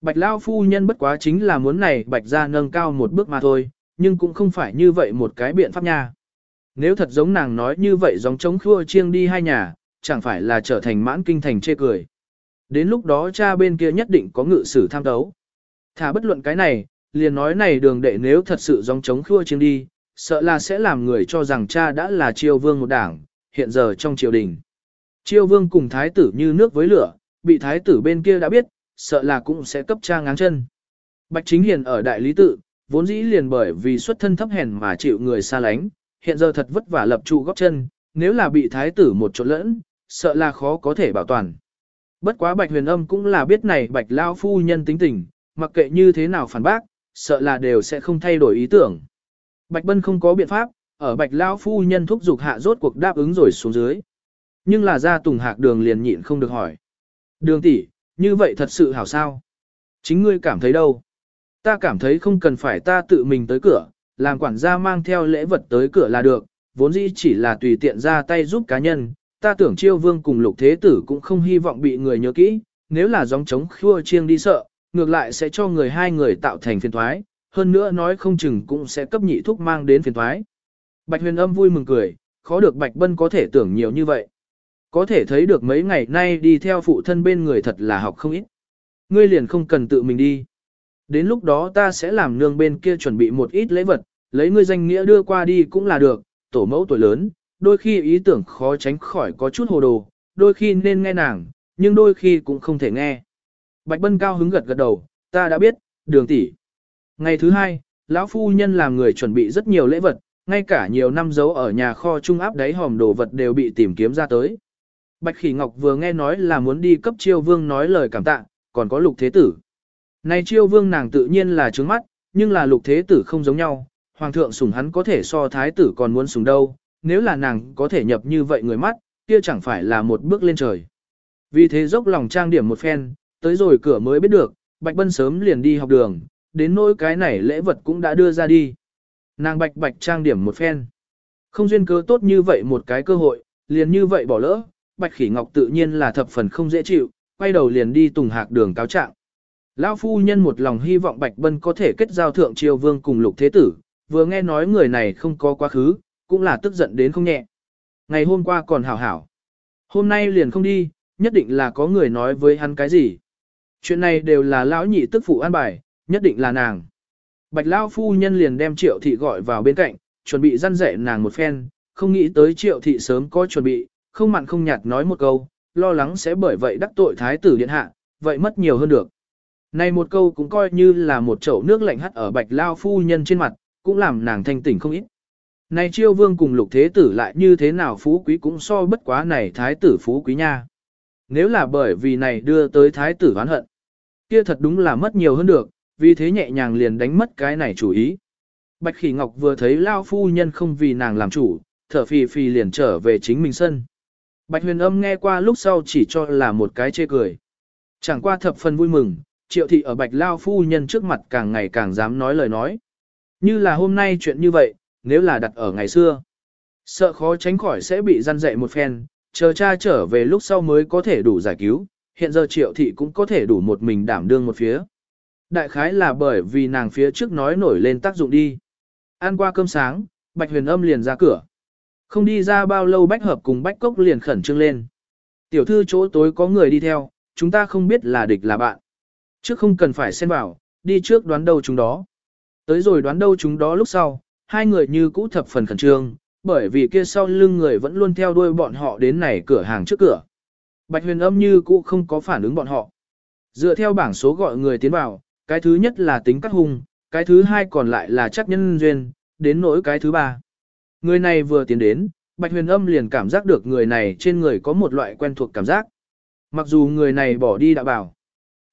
Bạch Lao phu nhân bất quá chính là muốn này Bạch ra nâng cao một bước mà thôi, nhưng cũng không phải như vậy một cái biện pháp nha. Nếu thật giống nàng nói như vậy giống chống khua chiêng đi hai nhà, chẳng phải là trở thành mãn kinh thành chê cười. Đến lúc đó cha bên kia nhất định có ngự sử tham đấu. Thả bất luận cái này, liền nói này đường đệ nếu thật sự dòng chống khua chiêng đi, sợ là sẽ làm người cho rằng cha đã là triều vương một đảng, hiện giờ trong triều đình. Triều vương cùng thái tử như nước với lửa, bị thái tử bên kia đã biết, sợ là cũng sẽ cấp cha ngáng chân. Bạch Chính Hiền ở đại lý tự, vốn dĩ liền bởi vì xuất thân thấp hèn mà chịu người xa lánh, hiện giờ thật vất vả lập trụ góp chân, nếu là bị thái tử một chỗ lẫn, sợ là khó có thể bảo toàn. Bất quá Bạch Huyền Âm cũng là biết này Bạch Lao phu nhân tính tình, mặc kệ như thế nào phản bác, sợ là đều sẽ không thay đổi ý tưởng. Bạch Bân không có biện pháp, ở Bạch Lao phu nhân thúc giục hạ rốt cuộc đáp ứng rồi xuống dưới. Nhưng là ra Tùng Hạc Đường liền nhịn không được hỏi. Đường tỷ, như vậy thật sự hảo sao? Chính ngươi cảm thấy đâu? Ta cảm thấy không cần phải ta tự mình tới cửa, làm quản gia mang theo lễ vật tới cửa là được, vốn dĩ chỉ là tùy tiện ra tay giúp cá nhân, ta tưởng chiêu vương cùng lục thế tử cũng không hy vọng bị người nhớ kỹ, nếu là gióng trống khua chiêng đi sợ, ngược lại sẽ cho người hai người tạo thành phiền thoái, hơn nữa nói không chừng cũng sẽ cấp nhị thúc mang đến phiền thoái. Bạch huyền âm vui mừng cười, khó được Bạch Bân có thể tưởng nhiều như vậy. Có thể thấy được mấy ngày nay đi theo phụ thân bên người thật là học không ít. Ngươi liền không cần tự mình đi. Đến lúc đó ta sẽ làm nương bên kia chuẩn bị một ít lễ vật, lấy ngươi danh nghĩa đưa qua đi cũng là được, tổ mẫu tuổi lớn, đôi khi ý tưởng khó tránh khỏi có chút hồ đồ, đôi khi nên nghe nàng, nhưng đôi khi cũng không thể nghe. Bạch Bân cao hứng gật gật đầu, ta đã biết, đường tỷ. Ngày thứ hai, lão phu nhân làm người chuẩn bị rất nhiều lễ vật, ngay cả nhiều năm giấu ở nhà kho trung áp đáy hòm đồ vật đều bị tìm kiếm ra tới. Bạch Khỉ Ngọc vừa nghe nói là muốn đi cấp chiêu vương nói lời cảm tạ, còn có lục thế tử. Này chiêu vương nàng tự nhiên là trướng mắt, nhưng là lục thế tử không giống nhau, hoàng thượng sủng hắn có thể so thái tử còn muốn sủng đâu, nếu là nàng có thể nhập như vậy người mắt, kia chẳng phải là một bước lên trời. Vì thế dốc lòng trang điểm một phen, tới rồi cửa mới biết được, Bạch Bân sớm liền đi học đường, đến nỗi cái này lễ vật cũng đã đưa ra đi. Nàng Bạch Bạch trang điểm một phen. Không duyên cớ tốt như vậy một cái cơ hội, liền như vậy bỏ lỡ, Bạch Khỉ Ngọc tự nhiên là thập phần không dễ chịu, quay đầu liền đi tùng hạc đường cáo trạng. Lão phu nhân một lòng hy vọng Bạch Bân có thể kết giao thượng triều vương cùng lục thế tử, vừa nghe nói người này không có quá khứ, cũng là tức giận đến không nhẹ. Ngày hôm qua còn hảo hảo. Hôm nay liền không đi, nhất định là có người nói với hắn cái gì. Chuyện này đều là lão nhị tức phụ an bài, nhất định là nàng. Bạch Lão phu nhân liền đem triệu thị gọi vào bên cạnh, chuẩn bị răn dạy nàng một phen, không nghĩ tới triệu thị sớm có chuẩn bị, không mặn không nhạt nói một câu, lo lắng sẽ bởi vậy đắc tội thái tử điện hạ, vậy mất nhiều hơn được. Này một câu cũng coi như là một chậu nước lạnh hắt ở bạch lao phu nhân trên mặt, cũng làm nàng thanh tỉnh không ít. Này chiêu vương cùng lục thế tử lại như thế nào phú quý cũng so bất quá này thái tử phú quý nha. Nếu là bởi vì này đưa tới thái tử oán hận, kia thật đúng là mất nhiều hơn được, vì thế nhẹ nhàng liền đánh mất cái này chủ ý. Bạch Khỉ Ngọc vừa thấy Lao phu nhân không vì nàng làm chủ, thở phì phì liền trở về chính mình sân. Bạch huyền âm nghe qua lúc sau chỉ cho là một cái chê cười. Chẳng qua thập phần vui mừng, triệu thị ở bạch lao phu nhân trước mặt càng ngày càng dám nói lời nói. Như là hôm nay chuyện như vậy, nếu là đặt ở ngày xưa. Sợ khó tránh khỏi sẽ bị răn dạy một phen, chờ cha trở về lúc sau mới có thể đủ giải cứu, hiện giờ triệu thị cũng có thể đủ một mình đảm đương một phía. Đại khái là bởi vì nàng phía trước nói nổi lên tác dụng đi. Ăn qua cơm sáng, Bạch Huyền Âm liền ra cửa. Không đi ra bao lâu Bách Hợp cùng Bách Cốc liền khẩn trương lên. Tiểu thư chỗ tối có người đi theo, chúng ta không biết là địch là bạn. Trước không cần phải xen vào, đi trước đoán đâu chúng đó. Tới rồi đoán đâu chúng đó lúc sau, hai người như cũ thập phần khẩn trương, bởi vì kia sau lưng người vẫn luôn theo đuôi bọn họ đến này cửa hàng trước cửa. Bạch huyền âm như cũ không có phản ứng bọn họ. Dựa theo bảng số gọi người tiến vào, cái thứ nhất là tính cắt hung, cái thứ hai còn lại là chắc nhân duyên, đến nỗi cái thứ ba. Người này vừa tiến đến, Bạch huyền âm liền cảm giác được người này trên người có một loại quen thuộc cảm giác. Mặc dù người này bỏ đi đã bảo,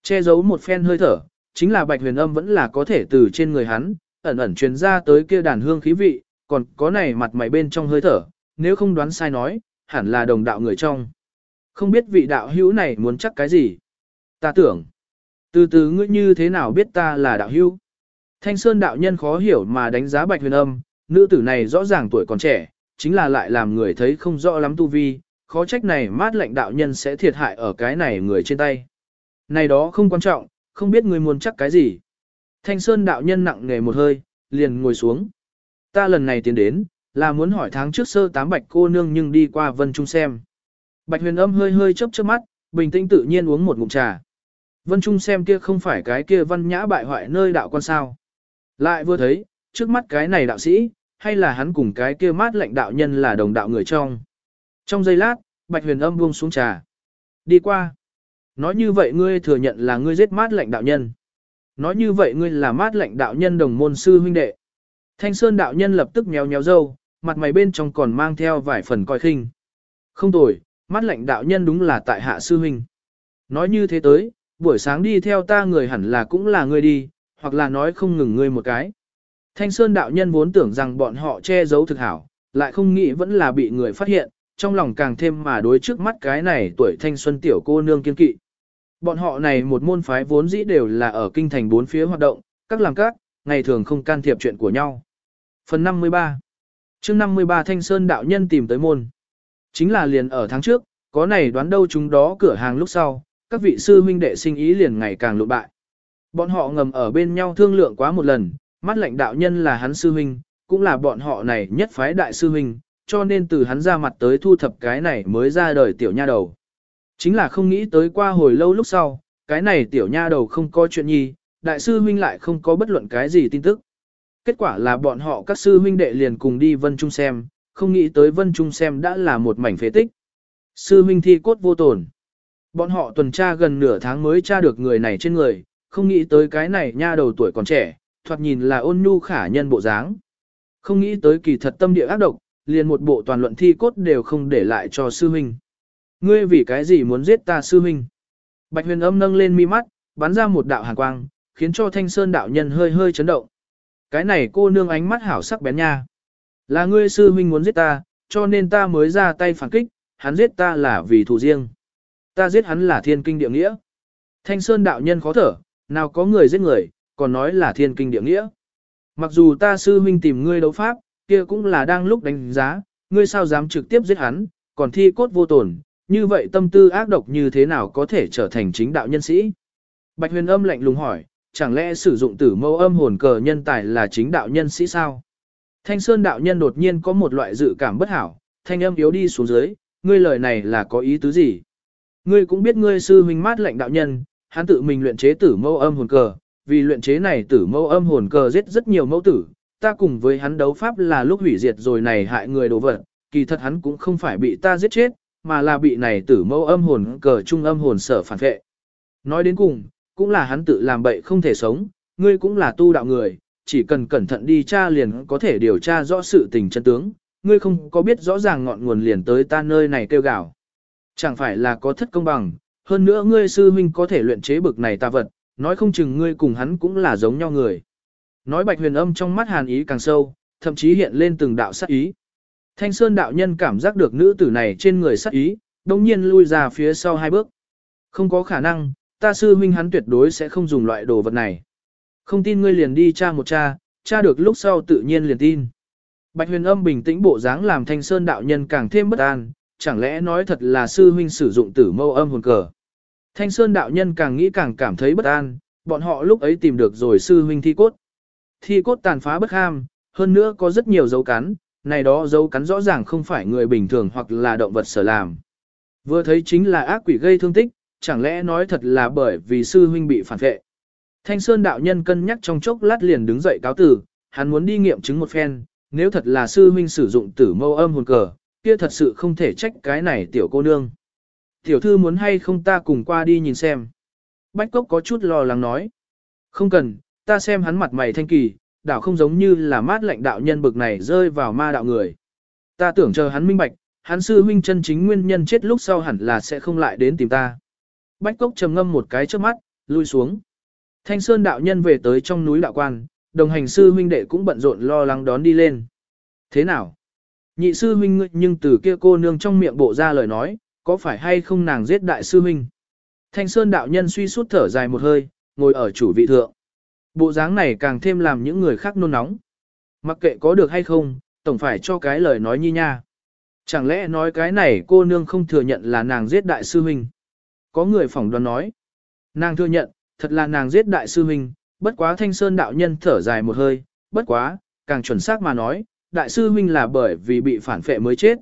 che giấu một phen hơi thở, chính là Bạch huyền âm vẫn là có thể từ trên người hắn, ẩn ẩn truyền ra tới kia đàn hương khí vị, còn có này mặt mày bên trong hơi thở, nếu không đoán sai nói, hẳn là đồng đạo người trong. Không biết vị đạo hữu này muốn chắc cái gì? Ta tưởng, từ từ ngươi như thế nào biết ta là đạo hữu? Thanh Sơn đạo nhân khó hiểu mà đánh giá Bạch Huyền Âm, nữ tử này rõ ràng tuổi còn trẻ, chính là lại làm người thấy không rõ lắm tu vi, khó trách này mát lạnh đạo nhân sẽ thiệt hại ở cái này người trên tay. Này đó không quan trọng, không biết ngươi muốn chắc cái gì. Thanh Sơn đạo nhân nặng nề một hơi, liền ngồi xuống. Ta lần này tiến đến, là muốn hỏi tháng trước sơ tám bạch cô nương nhưng đi qua Vân Trung xem. Bạch huyền âm hơi hơi chớp chớp mắt, bình tĩnh tự nhiên uống một ngụm trà. Vân Trung xem kia không phải cái kia văn nhã bại hoại nơi đạo quan sao. Lại vừa thấy, trước mắt cái này đạo sĩ, hay là hắn cùng cái kia mát lệnh đạo nhân là đồng đạo người trong. Trong giây lát, Bạch huyền âm buông xuống trà. Đi qua. Nói như vậy ngươi thừa nhận là ngươi giết mát lệnh đạo nhân. Nói như vậy ngươi là mát lệnh đạo nhân đồng môn sư huynh đệ. Thanh Sơn đạo nhân lập tức nhéo nhéo dâu, mặt mày bên trong còn mang theo vài phần coi khinh. Không tồi, mát lệnh đạo nhân đúng là tại hạ sư huynh. Nói như thế tới, buổi sáng đi theo ta người hẳn là cũng là ngươi đi, hoặc là nói không ngừng ngươi một cái. Thanh Sơn đạo nhân vốn tưởng rằng bọn họ che giấu thực hảo, lại không nghĩ vẫn là bị người phát hiện, trong lòng càng thêm mà đối trước mắt cái này tuổi thanh xuân tiểu cô nương kiên kỵ. Bọn họ này một môn phái vốn dĩ đều là ở kinh thành bốn phía hoạt động, các làm các, ngày thường không can thiệp chuyện của nhau. Phần 53 chương 53 Thanh Sơn đạo nhân tìm tới môn. Chính là liền ở tháng trước, có này đoán đâu chúng đó cửa hàng lúc sau, các vị sư huynh đệ sinh ý liền ngày càng lụt bại. Bọn họ ngầm ở bên nhau thương lượng quá một lần, mắt lệnh đạo nhân là hắn sư huynh, cũng là bọn họ này nhất phái đại sư huynh, cho nên từ hắn ra mặt tới thu thập cái này mới ra đời tiểu nha đầu. Chính là không nghĩ tới qua hồi lâu lúc sau, cái này tiểu nha đầu không có chuyện nhi, đại sư huynh lại không có bất luận cái gì tin tức. Kết quả là bọn họ các sư huynh đệ liền cùng đi Vân Trung xem, không nghĩ tới Vân Trung xem đã là một mảnh phế tích. Sư huynh thi cốt vô tổn. Bọn họ tuần tra gần nửa tháng mới tra được người này trên người, không nghĩ tới cái này nha đầu tuổi còn trẻ, thoạt nhìn là ôn nhu khả nhân bộ dáng. Không nghĩ tới kỳ thật tâm địa ác độc, liền một bộ toàn luận thi cốt đều không để lại cho sư huynh. Ngươi vì cái gì muốn giết ta sư huynh? Bạch huyền âm nâng lên mi mắt, bắn ra một đạo hàn quang, khiến cho thanh sơn đạo nhân hơi hơi chấn động. Cái này cô nương ánh mắt hảo sắc bén nha. Là ngươi sư huynh muốn giết ta, cho nên ta mới ra tay phản kích, hắn giết ta là vì thù riêng. Ta giết hắn là thiên kinh địa nghĩa. Thanh sơn đạo nhân khó thở, nào có người giết người, còn nói là thiên kinh địa nghĩa. Mặc dù ta sư huynh tìm ngươi đấu pháp, kia cũng là đang lúc đánh giá, ngươi sao dám trực tiếp giết hắn, còn thi cốt vô tổn, như vậy tâm tư ác độc như thế nào có thể trở thành chính đạo nhân sĩ. Bạch huyền âm lạnh lùng hỏi, chẳng lẽ sử dụng tử mâu âm hồn cờ nhân tài là chính đạo nhân sĩ sao? Thanh Sơn đạo nhân đột nhiên có một loại dự cảm bất hảo, thanh âm yếu đi xuống dưới, ngươi lời này là có ý tứ gì? Ngươi cũng biết ngươi sư huynh mát lệnh đạo nhân, hắn tự mình luyện chế tử mâu âm hồn cờ, vì luyện chế này tử mâu âm hồn cờ giết rất nhiều mẫu tử, ta cùng với hắn đấu pháp là lúc hủy diệt rồi này hại người đồ vật, kỳ thật hắn cũng không phải bị ta giết chết, mà là bị này tử mâu âm hồn cờ trung âm hồn sở phản vệ. Nói đến cùng, cũng là hắn tự làm bậy không thể sống, ngươi cũng là tu đạo người, chỉ cần cẩn thận đi tra liền có thể điều tra rõ sự tình chân tướng, ngươi không có biết rõ ràng ngọn nguồn liền tới ta nơi này kêu gào. Chẳng phải là có thất công bằng, hơn nữa ngươi sư huynh có thể luyện chế bực này ta vật, nói không chừng ngươi cùng hắn cũng là giống nhau người. Nói bạch huyền âm trong mắt hàn ý càng sâu, thậm chí hiện lên từng đạo sát ý. Thanh Sơn đạo nhân cảm giác được nữ tử này trên người sắc ý, đồng nhiên lui ra phía sau hai bước. Không có khả năng, ta sư huynh hắn tuyệt đối sẽ không dùng loại đồ vật này. Không tin ngươi liền đi tra một tra, tra được lúc sau tự nhiên liền tin. Bạch huyền âm bình tĩnh bộ dáng làm thanh sơn đạo nhân càng thêm bất an, chẳng lẽ nói thật là sư huynh sử dụng tử mâu âm hồn cờ. Thanh sơn đạo nhân càng nghĩ càng cảm thấy bất an, bọn họ lúc ấy tìm được rồi sư huynh thi cốt. Thi cốt tàn phá bất ham, hơn nữa có rất nhiều dấu cắn, này đó dấu cắn rõ ràng không phải người bình thường hoặc là động vật sở làm. Vừa thấy chính là ác quỷ gây thương tích, chẳng lẽ nói thật là bởi vì sư huynh bị phản vệ. Thanh Sơn đạo nhân cân nhắc trong chốc lát liền đứng dậy cáo tử, hắn muốn đi nghiệm chứng một phen, nếu thật là sư huynh sử dụng tử mâu âm hồn cờ, kia thật sự không thể trách cái này tiểu cô nương. Tiểu thư muốn hay không ta cùng qua đi nhìn xem. Bách Cốc có chút lo lắng nói. Không cần, ta xem hắn mặt mày thanh kỳ, đảo không giống như là mát lạnh đạo nhân bực này rơi vào ma đạo người. Ta tưởng chờ hắn minh bạch, hắn sư huynh chân chính nguyên nhân chết lúc sau hẳn là sẽ không lại đến tìm ta. Bách Cốc trầm ngâm một cái trước mắt, lui xuống. Thanh Sơn đạo nhân về tới trong núi đạo quan, đồng hành sư huynh đệ cũng bận rộn lo lắng đón đi lên. Thế nào? Nhị sư huynh ngươi nhưng từ kia cô nương trong miệng bộ ra lời nói, có phải hay không nàng giết đại sư huynh? Thanh Sơn đạo nhân suy suốt thở dài một hơi, ngồi ở chủ vị thượng. Bộ dáng này càng thêm làm những người khác nôn nóng. Mặc kệ có được hay không, tổng phải cho cái lời nói nhi nha. Chẳng lẽ nói cái này cô nương không thừa nhận là nàng giết đại sư huynh? Có người phỏng đoán nói. Nàng thừa nhận, thật là nàng giết đại sư huynh, bất quá thanh sơn đạo nhân thở dài một hơi, bất quá, càng chuẩn xác mà nói, đại sư huynh là bởi vì bị phản phệ mới chết.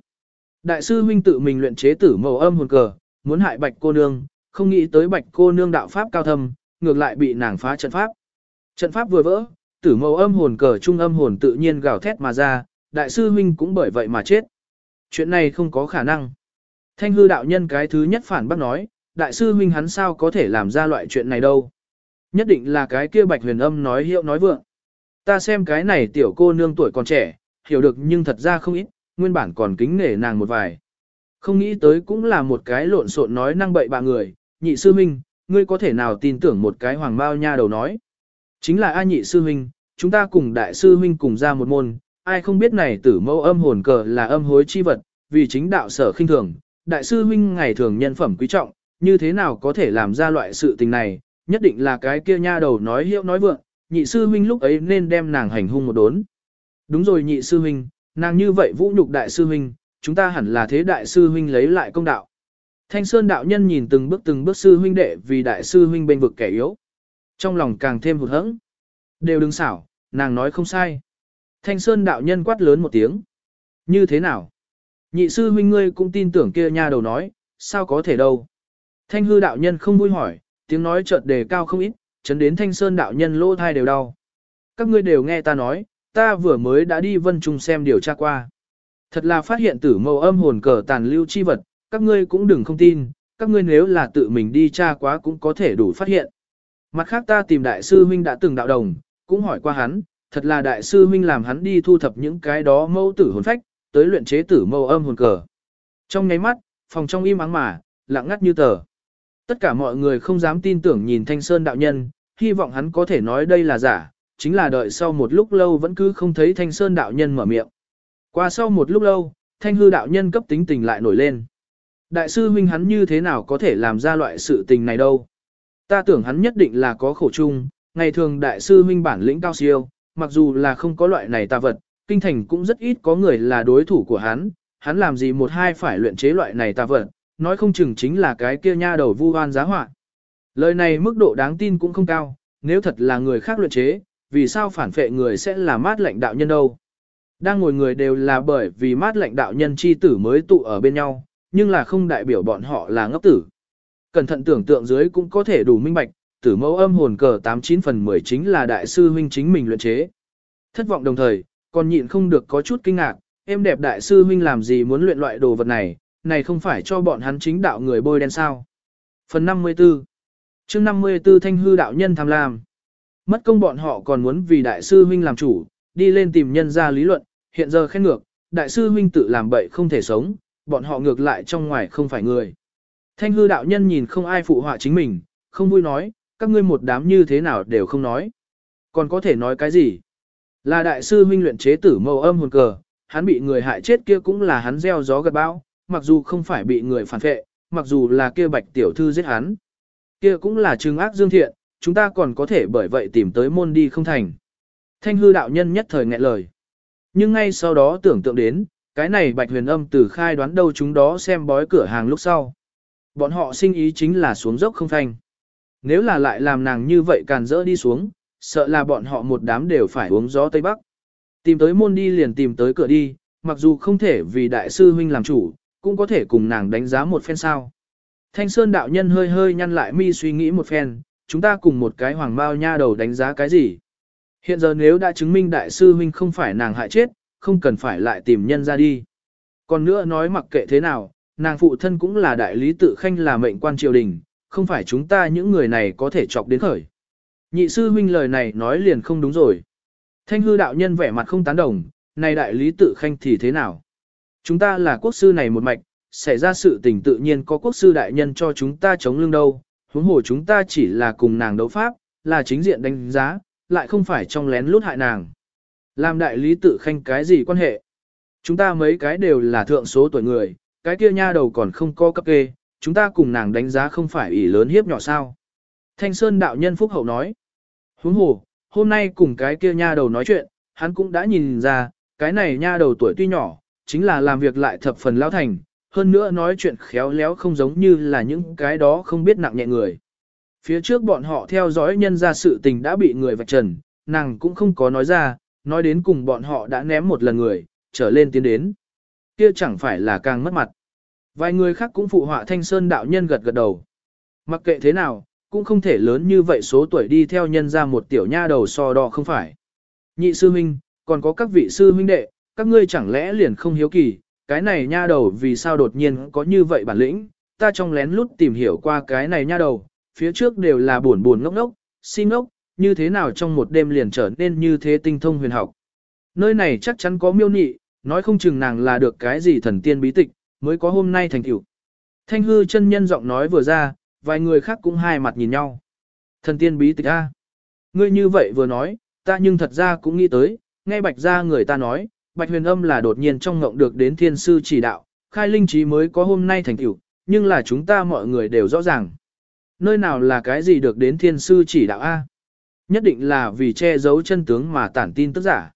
Đại sư huynh tự mình luyện chế tử màu âm hồn cờ, muốn hại bạch cô nương, không nghĩ tới bạch cô nương đạo pháp cao thâm, ngược lại bị nàng phá trận pháp. Trận pháp vừa vỡ, tử mâu âm hồn cờ trung âm hồn tự nhiên gào thét mà ra, đại sư huynh cũng bởi vậy mà chết. Chuyện này không có khả năng. Thanh hư đạo nhân cái thứ nhất phản bác nói, đại sư huynh hắn sao có thể làm ra loại chuyện này đâu. Nhất định là cái kia bạch huyền âm nói hiệu nói vượng. Ta xem cái này tiểu cô nương tuổi còn trẻ, hiểu được nhưng thật ra không ít, nguyên bản còn kính nể nàng một vài. Không nghĩ tới cũng là một cái lộn xộn nói năng bậy bạ người, nhị sư huynh, ngươi có thể nào tin tưởng một cái hoàng bao nha đầu nói. Chính là ai nhị sư huynh, chúng ta cùng đại sư huynh cùng ra một môn, ai không biết này tử mẫu âm hồn cờ là âm hối chi vật, vì chính đạo sở khinh thường, đại sư huynh ngày thường nhân phẩm quý trọng, như thế nào có thể làm ra loại sự tình này, nhất định là cái kia nha đầu nói hiệu nói vượng, nhị sư huynh lúc ấy nên đem nàng hành hung một đốn. Đúng rồi nhị sư huynh, nàng như vậy vũ nhục đại sư huynh, chúng ta hẳn là thế đại sư huynh lấy lại công đạo. Thanh Sơn đạo nhân nhìn từng bước từng bước sư huynh đệ vì đại sư huynh bên vực kẻ yếu. Trong lòng càng thêm hụt hẫng. Đều đừng xảo, nàng nói không sai. Thanh Sơn đạo nhân quát lớn một tiếng. Như thế nào? Nhị sư huynh ngươi cũng tin tưởng kia nha đầu nói, sao có thể đâu. Thanh hư đạo nhân không vui hỏi, tiếng nói chợt đề cao không ít, chấn đến thanh sơn đạo nhân lỗ thai đều đau. Các ngươi đều nghe ta nói, ta vừa mới đã đi vân trung xem điều tra qua. Thật là phát hiện tử mâu âm hồn cờ tàn lưu chi vật, các ngươi cũng đừng không tin, các ngươi nếu là tự mình đi tra quá cũng có thể đủ phát hiện. Mặt khác ta tìm đại sư huynh đã từng đạo đồng, cũng hỏi qua hắn, thật là đại sư huynh làm hắn đi thu thập những cái đó mâu tử hồn phách, tới luyện chế tử mâu âm hồn cờ. Trong nháy mắt, phòng trong im ắng mà, lặng ngắt như tờ. Tất cả mọi người không dám tin tưởng nhìn Thanh Sơn đạo nhân, hy vọng hắn có thể nói đây là giả, chính là đợi sau một lúc lâu vẫn cứ không thấy Thanh Sơn đạo nhân mở miệng. Qua sau một lúc lâu, Thanh hư đạo nhân cấp tính tình lại nổi lên. Đại sư huynh hắn như thế nào có thể làm ra loại sự tình này đâu? Ta tưởng hắn nhất định là có khổ chung, ngày thường đại sư huynh bản lĩnh cao siêu, mặc dù là không có loại này tà vật, kinh thành cũng rất ít có người là đối thủ của hắn, hắn làm gì một hai phải luyện chế loại này tà vật, nói không chừng chính là cái kia nha đầu vu oan giá họa. Lời này mức độ đáng tin cũng không cao, nếu thật là người khác luyện chế, vì sao phản phệ người sẽ là mát lệnh đạo nhân đâu. Đang ngồi người đều là bởi vì mát lệnh đạo nhân chi tử mới tụ ở bên nhau, nhưng là không đại biểu bọn họ là ngốc tử. Cẩn thận tưởng tượng dưới cũng có thể đủ minh bạch, tử mẫu âm hồn cờ 89 phần 10 chính là đại sư huynh chính mình luyện chế. Thất vọng đồng thời, còn nhịn không được có chút kinh ngạc, em đẹp đại sư huynh làm gì muốn luyện loại đồ vật này, này không phải cho bọn hắn chính đạo người bôi đen sao. Phần 54 chương 54 Thanh hư đạo nhân tham lam Mất công bọn họ còn muốn vì đại sư huynh làm chủ, đi lên tìm nhân ra lý luận, hiện giờ khen ngược, đại sư huynh tự làm bậy không thể sống, bọn họ ngược lại trong ngoài không phải người. Thanh hư đạo nhân nhìn không ai phụ họa chính mình, không vui nói, các ngươi một đám như thế nào đều không nói. Còn có thể nói cái gì? Là đại sư huynh luyện chế tử mâu âm hồn cờ, hắn bị người hại chết kia cũng là hắn gieo gió gặt bão, mặc dù không phải bị người phản phệ, mặc dù là kia bạch tiểu thư giết hắn. Kia cũng là trừng ác dương thiện, chúng ta còn có thể bởi vậy tìm tới môn đi không thành. Thanh hư đạo nhân nhất thời nghẹn lời. Nhưng ngay sau đó tưởng tượng đến, cái này bạch huyền âm từ khai đoán đâu chúng đó xem bói cửa hàng lúc sau. Bọn họ sinh ý chính là xuống dốc không thành. Nếu là lại làm nàng như vậy càn rỡ đi xuống, sợ là bọn họ một đám đều phải uống gió Tây Bắc. Tìm tới môn đi liền tìm tới cửa đi, mặc dù không thể vì đại sư huynh làm chủ, cũng có thể cùng nàng đánh giá một phen sao. Thanh Sơn đạo nhân hơi hơi nhăn lại mi suy nghĩ một phen, chúng ta cùng một cái hoàng bao nha đầu đánh giá cái gì. Hiện giờ nếu đã chứng minh đại sư huynh không phải nàng hại chết, không cần phải lại tìm nhân ra đi. Còn nữa nói mặc kệ thế nào, nàng phụ thân cũng là đại lý tự khanh là mệnh quan triều đình, không phải chúng ta những người này có thể chọc đến khởi. Nhị sư huynh lời này nói liền không đúng rồi. Thanh hư đạo nhân vẻ mặt không tán đồng, này đại lý tự khanh thì thế nào? Chúng ta là quốc sư này một mạch, xảy ra sự tình tự nhiên có quốc sư đại nhân cho chúng ta chống lưng đâu, huống hồ chúng ta chỉ là cùng nàng đấu pháp, là chính diện đánh giá, lại không phải trong lén lút hại nàng. Làm đại lý tự khanh cái gì quan hệ? Chúng ta mấy cái đều là thượng số tuổi người, cái kia nha đầu còn không có cấp kê, chúng ta cùng nàng đánh giá không phải ỷ lớn hiếp nhỏ sao. Thanh Sơn đạo nhân phúc hậu nói. Huống hồ, hôm nay cùng cái kia nha đầu nói chuyện, hắn cũng đã nhìn ra, cái này nha đầu tuổi tuy nhỏ, chính là làm việc lại thập phần lao thành, hơn nữa nói chuyện khéo léo không giống như là những cái đó không biết nặng nhẹ người. Phía trước bọn họ theo dõi nhân ra sự tình đã bị người vạch trần, nàng cũng không có nói ra, nói đến cùng bọn họ đã ném một lần người, trở lên tiến đến. Kia chẳng phải là càng mất mặt. Vài người khác cũng phụ họa thanh sơn đạo nhân gật gật đầu. Mặc kệ thế nào, cũng không thể lớn như vậy số tuổi đi theo nhân ra một tiểu nha đầu so đo không phải. Nhị sư huynh, còn có các vị sư huynh đệ, các ngươi chẳng lẽ liền không hiếu kỳ, cái này nha đầu vì sao đột nhiên có như vậy bản lĩnh, ta trong lén lút tìm hiểu qua cái này nha đầu, phía trước đều là buồn buồn ngốc ngốc, xin ngốc, như thế nào trong một đêm liền trở nên như thế tinh thông huyền học. Nơi này chắc chắn có miêu nị, nói không chừng nàng là được cái gì thần tiên bí tịch, mới có hôm nay thành tựu. Thanh hư chân nhân giọng nói vừa ra, vài người khác cũng hai mặt nhìn nhau. Thần tiên bí tịch A. Ngươi như vậy vừa nói, ta nhưng thật ra cũng nghĩ tới, nghe bạch ra người ta nói, bạch huyền âm là đột nhiên trong ngộng được đến thiên sư chỉ đạo, khai linh trí mới có hôm nay thành tựu, nhưng là chúng ta mọi người đều rõ ràng. Nơi nào là cái gì được đến thiên sư chỉ đạo A? Nhất định là vì che giấu chân tướng mà tản tin tức giả.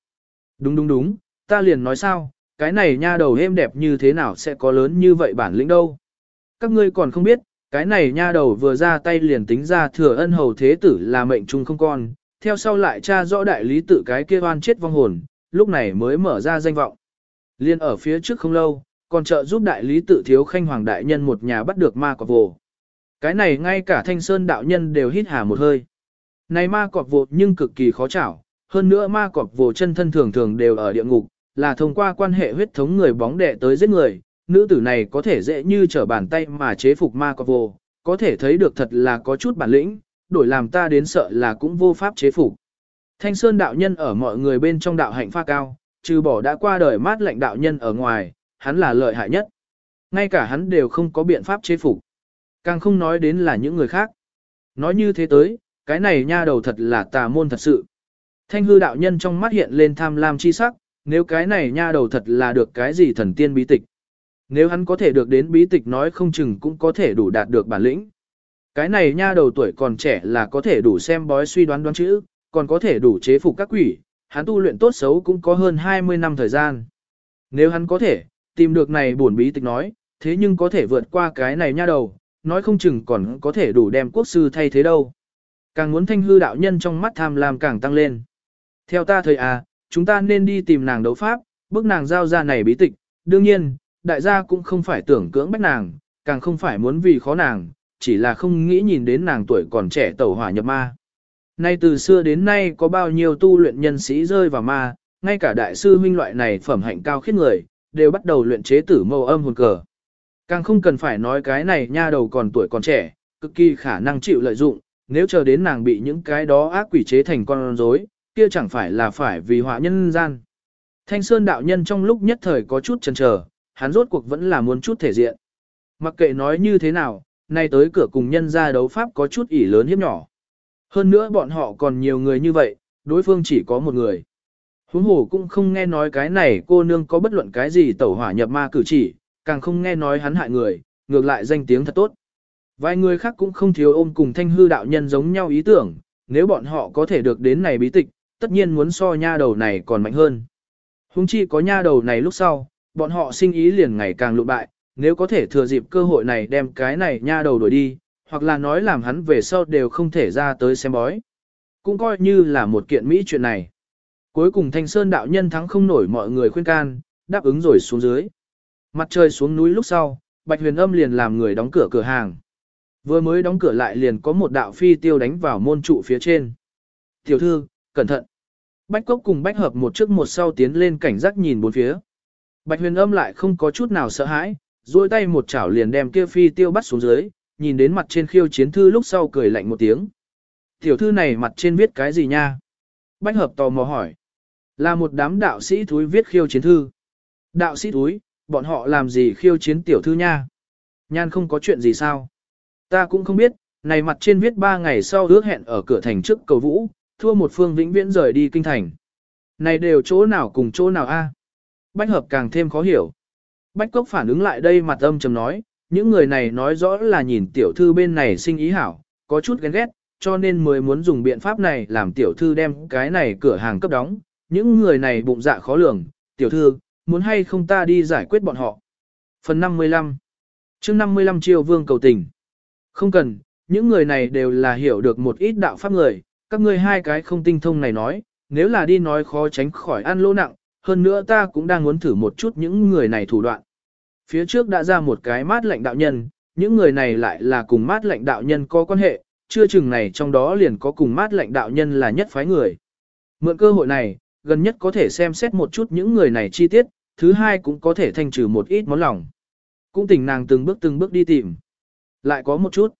Đúng đúng đúng, ta liền nói sao, cái này nha đầu êm đẹp như thế nào sẽ có lớn như vậy bản lĩnh đâu. Các ngươi còn không biết, cái này nha đầu vừa ra tay liền tính ra thừa ân hầu thế tử là mệnh trung không con, theo sau lại tra rõ đại lý tự cái kia oan chết vong hồn, lúc này mới mở ra danh vọng. Liên ở phía trước không lâu, còn trợ giúp đại lý tự thiếu khanh hoàng đại nhân một nhà bắt được ma cọp vồ. Cái này ngay cả thanh sơn đạo nhân đều hít hà một hơi. Này ma cọp vồ nhưng cực kỳ khó chảo, hơn nữa ma cọp vồ chân thân thường thường đều ở địa ngục, là thông qua quan hệ huyết thống người bóng đệ tới giết người, nữ tử này có thể dễ như trở bàn tay mà chế phục ma cọp vô, có thể thấy được thật là có chút bản lĩnh, đổi làm ta đến sợ là cũng vô pháp chế phục. Thanh Sơn đạo nhân ở mọi người bên trong đạo hạnh pha cao, trừ bỏ đã qua đời mát lạnh đạo nhân ở ngoài, hắn là lợi hại nhất. Ngay cả hắn đều không có biện pháp chế phục. Càng không nói đến là những người khác. Nói như thế tới, cái này nha đầu thật là tà môn thật sự. Thanh hư đạo nhân trong mắt hiện lên tham lam chi sắc, nếu cái này nha đầu thật là được cái gì thần tiên bí tịch. Nếu hắn có thể được đến bí tịch nói không chừng cũng có thể đủ đạt được bản lĩnh. Cái này nha đầu tuổi còn trẻ là có thể đủ xem bói suy đoán đoán chữ, còn có thể đủ chế phục các quỷ, hắn tu luyện tốt xấu cũng có hơn 20 năm thời gian. Nếu hắn có thể, tìm được này buồn bí tịch nói, thế nhưng có thể vượt qua cái này nha đầu, nói không chừng còn có thể đủ đem quốc sư thay thế đâu. Càng muốn thanh hư đạo nhân trong mắt tham lam càng tăng lên. Theo ta thời à, chúng ta nên đi tìm nàng đấu pháp, bức nàng giao ra này bí tịch. Đương nhiên, đại gia cũng không phải tưởng cưỡng bách nàng, càng không phải muốn vì khó nàng, chỉ là không nghĩ nhìn đến nàng tuổi còn trẻ tẩu hỏa nhập ma. Nay từ xưa đến nay có bao nhiêu tu luyện nhân sĩ rơi vào ma, ngay cả đại sư huynh loại này phẩm hạnh cao khiết người, đều bắt đầu luyện chế tử mâu âm hồn cờ. Càng không cần phải nói cái này nha đầu còn tuổi còn trẻ, cực kỳ khả năng chịu lợi dụng, nếu chờ đến nàng bị những cái đó ác quỷ chế thành con rối, kia chẳng phải là phải vì họa nhân gian. Thanh Sơn đạo nhân trong lúc nhất thời có chút chần chờ, hắn rốt cuộc vẫn là muốn chút thể diện. Mặc kệ nói như thế nào, nay tới cửa cùng nhân ra đấu pháp có chút ỉ lớn hiếp nhỏ. Hơn nữa bọn họ còn nhiều người như vậy, đối phương chỉ có một người. Huống hồ cũng không nghe nói cái này cô nương có bất luận cái gì tẩu hỏa nhập ma cử chỉ, càng không nghe nói hắn hại người, ngược lại danh tiếng thật tốt. Vài người khác cũng không thiếu ôm cùng thanh hư đạo nhân giống nhau ý tưởng, nếu bọn họ có thể được đến này bí tịch, tất nhiên muốn so nha đầu này còn mạnh hơn. Hùng chi có nha đầu này lúc sau, bọn họ sinh ý liền ngày càng lụ bại, nếu có thể thừa dịp cơ hội này đem cái này nha đầu đuổi đi, hoặc là nói làm hắn về sau đều không thể ra tới xem bói. Cũng coi như là một kiện mỹ chuyện này. Cuối cùng Thanh Sơn đạo nhân thắng không nổi mọi người khuyên can, đáp ứng rồi xuống dưới. Mặt trời xuống núi lúc sau, Bạch Huyền Âm liền làm người đóng cửa cửa hàng. Vừa mới đóng cửa lại liền có một đạo phi tiêu đánh vào môn trụ phía trên. Tiểu thư, cẩn thận. Bách Cốc cùng Bách Hợp một trước một sau tiến lên cảnh giác nhìn bốn phía. Bạch Huyền Âm lại không có chút nào sợ hãi, duỗi tay một chảo liền đem kia phi tiêu bắt xuống dưới, nhìn đến mặt trên khiêu chiến thư lúc sau cười lạnh một tiếng. Tiểu thư này mặt trên viết cái gì nha? Bách Hợp tò mò hỏi. Là một đám đạo sĩ thúi viết khiêu chiến thư. Đạo sĩ thúi, bọn họ làm gì khiêu chiến tiểu thư nha? Nhan không có chuyện gì sao? Ta cũng không biết, này mặt trên viết ba ngày sau ước hẹn ở cửa thành trước cầu vũ, thua một phương vĩnh viễn rời đi kinh thành. Này đều chỗ nào cùng chỗ nào a? Bách hợp càng thêm khó hiểu. Bách cốc phản ứng lại đây mặt âm trầm nói, những người này nói rõ là nhìn tiểu thư bên này sinh ý hảo, có chút ghen ghét, cho nên mới muốn dùng biện pháp này làm tiểu thư đem cái này cửa hàng cấp đóng. Những người này bụng dạ khó lường, tiểu thư, muốn hay không ta đi giải quyết bọn họ. Phần 55 chương 55 triều vương cầu tình. Không cần, những người này đều là hiểu được một ít đạo pháp người, các ngươi hai cái không tinh thông này nói, nếu là đi nói khó tránh khỏi ăn lỗ nặng, hơn nữa ta cũng đang muốn thử một chút những người này thủ đoạn. Phía trước đã ra một cái mát lệnh đạo nhân, những người này lại là cùng mát lệnh đạo nhân có quan hệ, chưa chừng này trong đó liền có cùng mát lệnh đạo nhân là nhất phái người. Mượn cơ hội này, gần nhất có thể xem xét một chút những người này chi tiết, thứ hai cũng có thể thanh trừ một ít món lòng. Cũng tỉnh nàng từng bước từng bước đi tìm. Lại có một chút.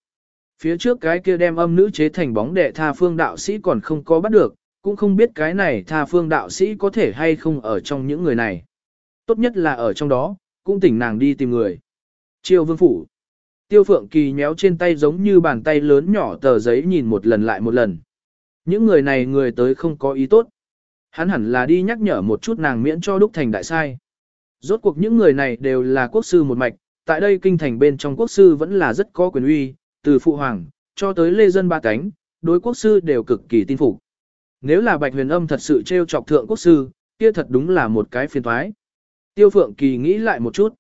Phía trước cái kia đem âm nữ chế thành bóng đệ tha phương đạo sĩ còn không có bắt được, cũng không biết cái này tha phương đạo sĩ có thể hay không ở trong những người này. Tốt nhất là ở trong đó, cũng tỉnh nàng đi tìm người. Triều vương phủ. Tiêu phượng kỳ nhéo trên tay giống như bàn tay lớn nhỏ tờ giấy nhìn một lần lại một lần. Những người này người tới không có ý tốt. Hắn hẳn là đi nhắc nhở một chút nàng miễn cho đúc thành đại sai. Rốt cuộc những người này đều là quốc sư một mạch, tại đây kinh thành bên trong quốc sư vẫn là rất có quyền uy, từ phụ hoàng, cho tới lê dân ba cánh, đối quốc sư đều cực kỳ tin phục. Nếu là bạch huyền âm thật sự trêu chọc thượng quốc sư, kia thật đúng là một cái phiền thoái. Tiêu phượng kỳ nghĩ lại một chút.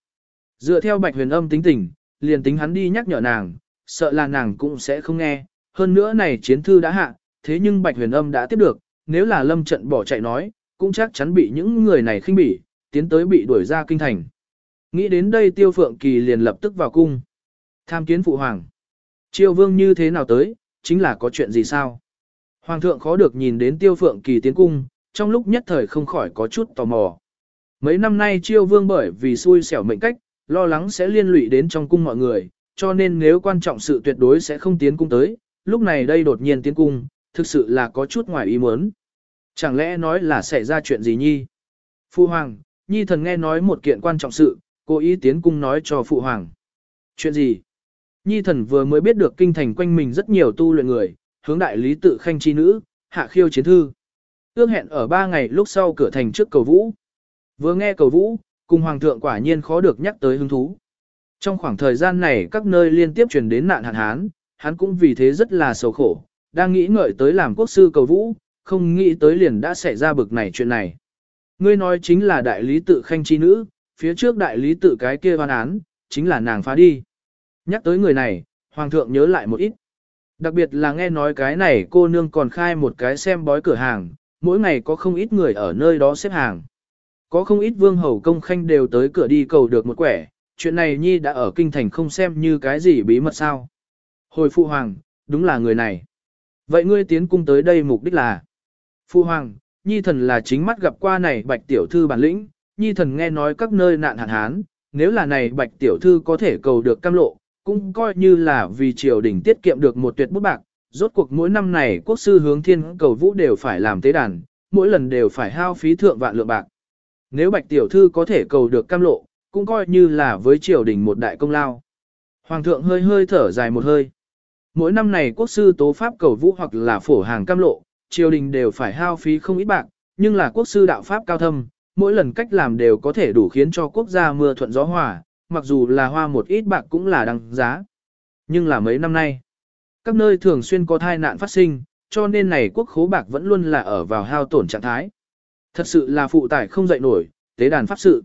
Dựa theo bạch huyền âm tính tình, liền tính hắn đi nhắc nhở nàng, sợ là nàng cũng sẽ không nghe. Hơn nữa này chiến thư đã hạ, thế nhưng bạch huyền âm đã tiếp được, nếu là lâm trận bỏ chạy nói, cũng chắc chắn bị những người này khinh bỉ, tiến tới bị đuổi ra kinh thành. Nghĩ đến đây tiêu phượng kỳ liền lập tức vào cung. Tham kiến phụ hoàng. Triều vương như thế nào tới, chính là có chuyện gì sao? Hoàng thượng khó được nhìn đến tiêu phượng kỳ tiến cung, trong lúc nhất thời không khỏi có chút tò mò. Mấy năm nay triều vương bởi vì xui xẻo mệnh cách, lo lắng sẽ liên lụy đến trong cung mọi người, cho nên nếu quan trọng sự tuyệt đối sẽ không tiến cung tới, lúc này đây đột nhiên tiến cung, thực sự là có chút ngoài ý muốn. Chẳng lẽ nói là xảy ra chuyện gì nhi? Phu hoàng, nhi thần nghe nói một kiện quan trọng sự, cố ý tiến cung nói cho phụ hoàng. Chuyện gì? Nhi thần vừa mới biết được kinh thành quanh mình rất nhiều tu luyện người, hướng đại lý tự khanh chi nữ, hạ khiêu chiến thư. Ước hẹn ở ba ngày lúc sau cửa thành trước cầu vũ. Vừa nghe cầu vũ, cùng hoàng thượng quả nhiên khó được nhắc tới hứng thú. Trong khoảng thời gian này các nơi liên tiếp truyền đến nạn hạn hán, hắn cũng vì thế rất là sầu khổ, đang nghĩ ngợi tới làm quốc sư cầu vũ, không nghĩ tới liền đã xảy ra bực này chuyện này. Ngươi nói chính là đại lý tự khanh chi nữ, phía trước đại lý tự cái kia văn án, chính là nàng phá đi. Nhắc tới người này, hoàng thượng nhớ lại một ít. Đặc biệt là nghe nói cái này cô nương còn khai một cái xem bói cửa hàng, mỗi ngày có không ít người ở nơi đó xếp hàng. Có không ít vương hầu công khanh đều tới cửa đi cầu được một quẻ, chuyện này nhi đã ở kinh thành không xem như cái gì bí mật sao. Hồi phụ hoàng, đúng là người này. Vậy ngươi tiến cung tới đây mục đích là? Phụ hoàng, nhi thần là chính mắt gặp qua này bạch tiểu thư bản lĩnh, nhi thần nghe nói các nơi nạn hạn hán, nếu là này bạch tiểu thư có thể cầu được cam lộ, cũng coi như là vì triều đình tiết kiệm được một tuyệt bút bạc, rốt cuộc mỗi năm này quốc sư hướng thiên cầu vũ đều phải làm tế đàn, mỗi lần đều phải hao phí thượng vạn lượng bạc. Nếu bạch tiểu thư có thể cầu được cam lộ, cũng coi như là với triều đình một đại công lao. Hoàng thượng hơi hơi thở dài một hơi. Mỗi năm này quốc sư tố pháp cầu vũ hoặc là phổ hàng cam lộ, triều đình đều phải hao phí không ít bạc, nhưng là quốc sư đạo pháp cao thâm, mỗi lần cách làm đều có thể đủ khiến cho quốc gia mưa thuận gió hòa, mặc dù là hoa một ít bạc cũng là đăng giá. Nhưng là mấy năm nay, các nơi thường xuyên có thai nạn phát sinh, cho nên này quốc khố bạc vẫn luôn là ở vào hao tổn trạng thái. Thật sự là phụ tải không dậy nổi, tế đàn pháp sự.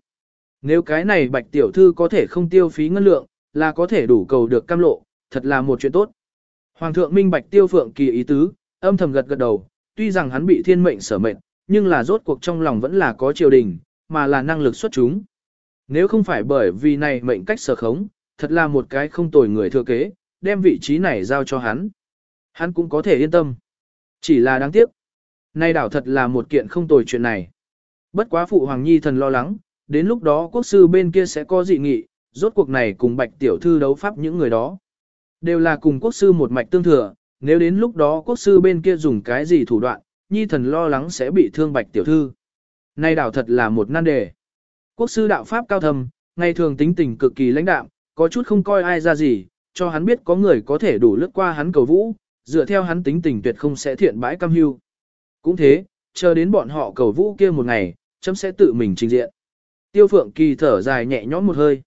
Nếu cái này bạch tiểu thư có thể không tiêu phí ngân lượng, là có thể đủ cầu được cam lộ, thật là một chuyện tốt. Hoàng thượng minh bạch tiêu phượng kỳ ý tứ, âm thầm gật gật đầu, tuy rằng hắn bị thiên mệnh sở mệnh, nhưng là rốt cuộc trong lòng vẫn là có triều đình, mà là năng lực xuất chúng. Nếu không phải bởi vì này mệnh cách sở khống, thật là một cái không tồi người thừa kế, đem vị trí này giao cho hắn. Hắn cũng có thể yên tâm. Chỉ là đáng tiếc. Nay đảo thật là một kiện không tồi chuyện này. Bất quá phụ hoàng nhi thần lo lắng, đến lúc đó quốc sư bên kia sẽ có dị nghị, rốt cuộc này cùng bạch tiểu thư đấu pháp những người đó. Đều là cùng quốc sư một mạch tương thừa, nếu đến lúc đó quốc sư bên kia dùng cái gì thủ đoạn, nhi thần lo lắng sẽ bị thương bạch tiểu thư. Nay đảo thật là một nan đề. Quốc sư đạo pháp cao thầm, ngày thường tính tình cực kỳ lãnh đạm, có chút không coi ai ra gì, cho hắn biết có người có thể đủ lướt qua hắn cầu vũ, dựa theo hắn tính tình tuyệt không sẽ thiện bãi cam hưu. Cũng thế, chờ đến bọn họ cầu vũ kia một ngày, chấm sẽ tự mình trình diện. Tiêu phượng kỳ thở dài nhẹ nhõm một hơi.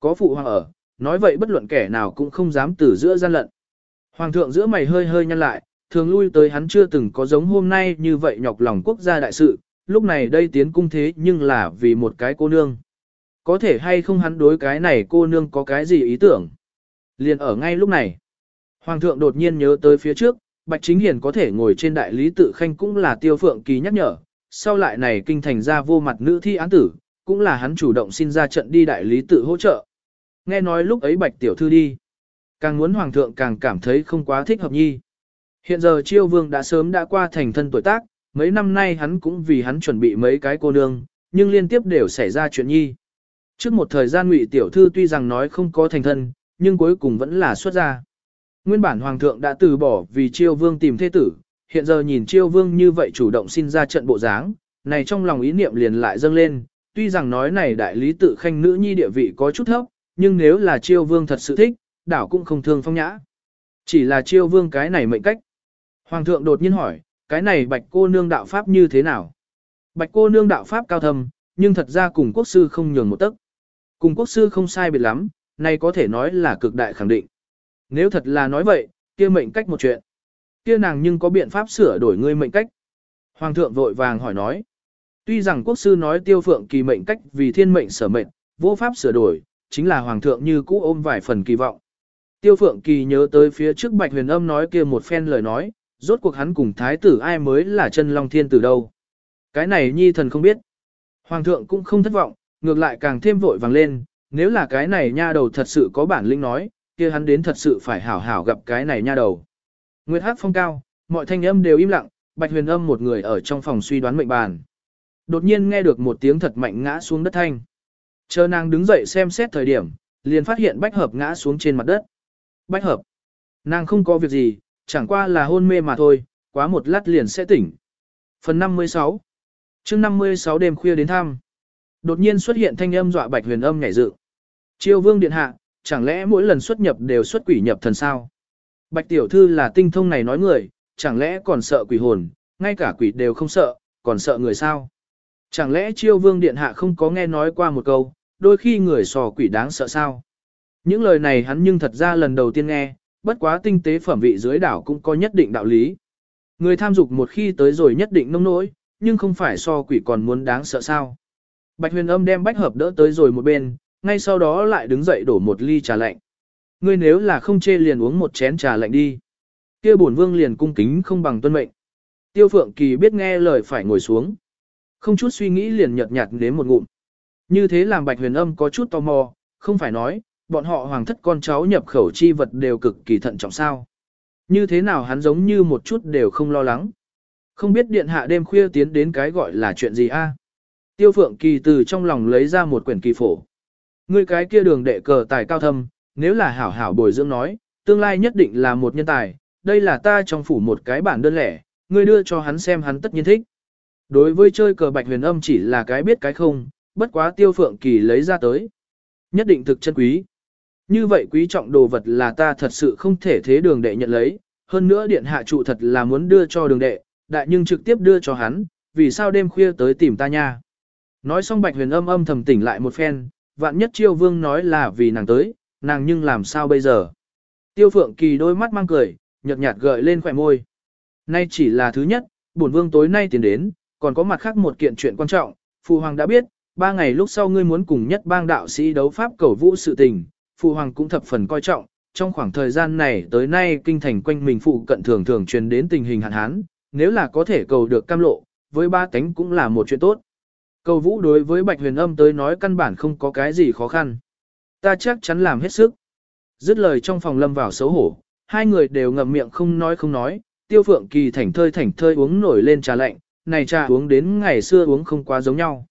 Có phụ hoàng ở, nói vậy bất luận kẻ nào cũng không dám từ giữa gian lận. Hoàng thượng giữa mày hơi hơi nhăn lại, thường lui tới hắn chưa từng có giống hôm nay như vậy nhọc lòng quốc gia đại sự, lúc này đây tiến cung thế nhưng là vì một cái cô nương. Có thể hay không hắn đối cái này cô nương có cái gì ý tưởng. Liền ở ngay lúc này, Hoàng thượng đột nhiên nhớ tới phía trước, Bạch Chính Hiền có thể ngồi trên đại lý tự khanh cũng là tiêu phượng kỳ nhắc nhở, sau lại này kinh thành ra vô mặt nữ thi án tử, cũng là hắn chủ động xin ra trận đi đại lý tự hỗ trợ. Nghe nói lúc ấy Bạch Tiểu Thư đi, càng muốn Hoàng thượng càng cảm thấy không quá thích hợp nhi. Hiện giờ Chiêu Vương đã sớm đã qua thành thân tuổi tác, mấy năm nay hắn cũng vì hắn chuẩn bị mấy cái cô nương, nhưng liên tiếp đều xảy ra chuyện nhi. Trước một thời gian Ngụy Tiểu Thư tuy rằng nói không có thành thân, nhưng cuối cùng vẫn là xuất ra. Nguyên bản Hoàng thượng đã từ bỏ vì Chiêu Vương tìm thế tử, hiện giờ nhìn Chiêu Vương như vậy chủ động xin ra trận bộ dáng, này trong lòng ý niệm liền lại dâng lên, tuy rằng nói này đại lý tự khanh nữ nhi địa vị có chút thấp, nhưng nếu là Chiêu Vương thật sự thích, đảo cũng không thương phong nhã. Chỉ là Chiêu Vương cái này mệnh cách. Hoàng thượng đột nhiên hỏi, cái này bạch cô nương đạo pháp như thế nào? Bạch cô nương đạo pháp cao thâm, nhưng thật ra cùng quốc sư không nhường một tấc. Cùng quốc sư không sai biệt lắm, này có thể nói là cực đại khẳng định. Nếu thật là nói vậy, kia mệnh cách một chuyện. Kia nàng nhưng có biện pháp sửa đổi ngươi mệnh cách. Hoàng thượng vội vàng hỏi nói. Tuy rằng quốc sư nói tiêu phượng kỳ mệnh cách vì thiên mệnh sở mệnh, vô pháp sửa đổi, chính là hoàng thượng như cũ ôm vài phần kỳ vọng. Tiêu phượng kỳ nhớ tới phía trước bạch huyền âm nói kia một phen lời nói, rốt cuộc hắn cùng thái tử ai mới là chân long thiên tử đâu. Cái này nhi thần không biết. Hoàng thượng cũng không thất vọng, ngược lại càng thêm vội vàng lên, nếu là cái này nha đầu thật sự có bản lĩnh nói, kia hắn đến thật sự phải hảo hảo gặp cái này nha đầu. Nguyệt hát phong cao, mọi thanh âm đều im lặng, bạch huyền âm một người ở trong phòng suy đoán mệnh bàn. Đột nhiên nghe được một tiếng thật mạnh ngã xuống đất thanh. Chờ nàng đứng dậy xem xét thời điểm, liền phát hiện bách hợp ngã xuống trên mặt đất. Bách hợp. Nàng không có việc gì, chẳng qua là hôn mê mà thôi, quá một lát liền sẽ tỉnh. Phần 56 chương 56 đêm khuya đến thăm. Đột nhiên xuất hiện thanh âm dọa bạch huyền âm nhảy dựng. Chiêu vương điện hạ, chẳng lẽ mỗi lần xuất nhập đều xuất quỷ nhập thần sao? Bạch tiểu thư là tinh thông này nói người, chẳng lẽ còn sợ quỷ hồn, ngay cả quỷ đều không sợ, còn sợ người sao? Chẳng lẽ chiêu vương điện hạ không có nghe nói qua một câu, đôi khi người sò quỷ đáng sợ sao? Những lời này hắn nhưng thật ra lần đầu tiên nghe, bất quá tinh tế phẩm vị dưới đảo cũng có nhất định đạo lý. Người tham dục một khi tới rồi nhất định nông nỗi, nhưng không phải so quỷ còn muốn đáng sợ sao. Bạch huyền âm đem bách hợp đỡ tới rồi một bên, ngay sau đó lại đứng dậy đổ một ly trà lạnh. Ngươi nếu là không chê liền uống một chén trà lạnh đi. Kia bổn vương liền cung kính không bằng tuân mệnh. Tiêu Phượng Kỳ biết nghe lời phải ngồi xuống. Không chút suy nghĩ liền nhợt nhạt đến một ngụm. Như thế làm Bạch Huyền Âm có chút tò mò, không phải nói, bọn họ hoàng thất con cháu nhập khẩu chi vật đều cực kỳ thận trọng sao. Như thế nào hắn giống như một chút đều không lo lắng. Không biết điện hạ đêm khuya tiến đến cái gọi là chuyện gì a? Tiêu Phượng Kỳ từ trong lòng lấy ra một quyển kỳ phổ. Ngươi cái kia đường đệ cờ tài cao thâm, nếu là hảo hảo bồi dưỡng nói, tương lai nhất định là một nhân tài, đây là ta trong phủ một cái bản đơn lẻ, ngươi đưa cho hắn xem hắn tất nhiên thích. Đối với chơi cờ bạch huyền âm chỉ là cái biết cái không, bất quá tiêu phượng kỳ lấy ra tới. Nhất định thực chân quý. Như vậy quý trọng đồ vật là ta thật sự không thể thế đường đệ nhận lấy, hơn nữa điện hạ trụ thật là muốn đưa cho đường đệ, đại nhưng trực tiếp đưa cho hắn, vì sao đêm khuya tới tìm ta nha. Nói xong bạch huyền âm âm thầm tỉnh lại một phen, vạn nhất chiêu vương nói là vì nàng tới, nàng nhưng làm sao bây giờ. Tiêu phượng kỳ đôi mắt mang cười, nhợt nhạt gợi lên khỏe môi. Nay chỉ là thứ nhất, bổn vương tối nay tiến đến, còn có mặt khác một kiện chuyện quan trọng, phụ hoàng đã biết, ba ngày lúc sau ngươi muốn cùng nhất bang đạo sĩ đấu pháp cầu vũ sự tình, phụ hoàng cũng thập phần coi trọng, trong khoảng thời gian này tới nay kinh thành quanh mình phụ cận thường thường truyền đến tình hình hạn hán, nếu là có thể cầu được cam lộ, với ba tánh cũng là một chuyện tốt. Cầu vũ đối với Bạch Huyền Âm tới nói căn bản không có cái gì khó khăn. Ta chắc chắn làm hết sức. Dứt lời trong phòng lâm vào xấu hổ, hai người đều ngậm miệng không nói không nói, tiêu phượng kỳ thảnh thơi thảnh thơi uống nổi lên trà lạnh, này trà uống đến ngày xưa uống không quá giống nhau.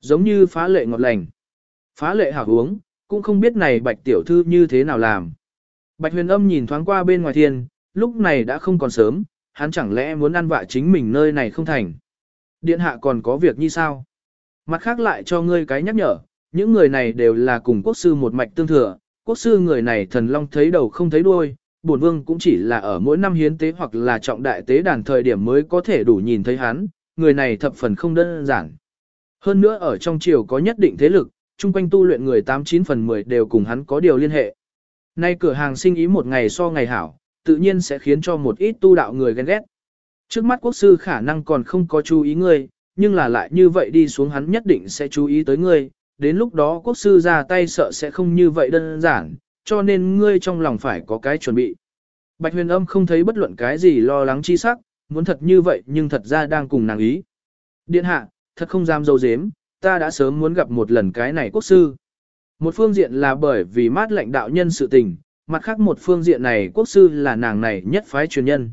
Giống như phá lệ ngọt lành. Phá lệ hảo uống, cũng không biết này bạch tiểu thư như thế nào làm. Bạch huyền âm nhìn thoáng qua bên ngoài thiên, lúc này đã không còn sớm, hắn chẳng lẽ muốn ăn vạ chính mình nơi này không thành. Điện hạ còn có việc như sao? Mặt khác lại cho ngươi cái nhắc nhở, những người này đều là cùng quốc sư một mạch tương thừa, quốc sư người này thần long thấy đầu không thấy đuôi, bổn vương cũng chỉ là ở mỗi năm hiến tế hoặc là trọng đại tế đàn thời điểm mới có thể đủ nhìn thấy hắn, người này thập phần không đơn giản. Hơn nữa ở trong triều có nhất định thế lực, chung quanh tu luyện người 89 phần 10 đều cùng hắn có điều liên hệ. Nay cửa hàng sinh ý một ngày so ngày hảo, tự nhiên sẽ khiến cho một ít tu đạo người ghen ghét. Trước mắt quốc sư khả năng còn không có chú ý ngươi, nhưng là lại như vậy đi xuống hắn nhất định sẽ chú ý tới ngươi, đến lúc đó quốc sư ra tay sợ sẽ không như vậy đơn giản, cho nên ngươi trong lòng phải có cái chuẩn bị. Bạch huyền âm không thấy bất luận cái gì lo lắng chi sắc, muốn thật như vậy nhưng thật ra đang cùng nàng ý. Điện hạ, thật không dám dâu dếm, ta đã sớm muốn gặp một lần cái này quốc sư. Một phương diện là bởi vì mát lãnh đạo nhân sự tình, mặt khác một phương diện này quốc sư là nàng này nhất phái truyền nhân.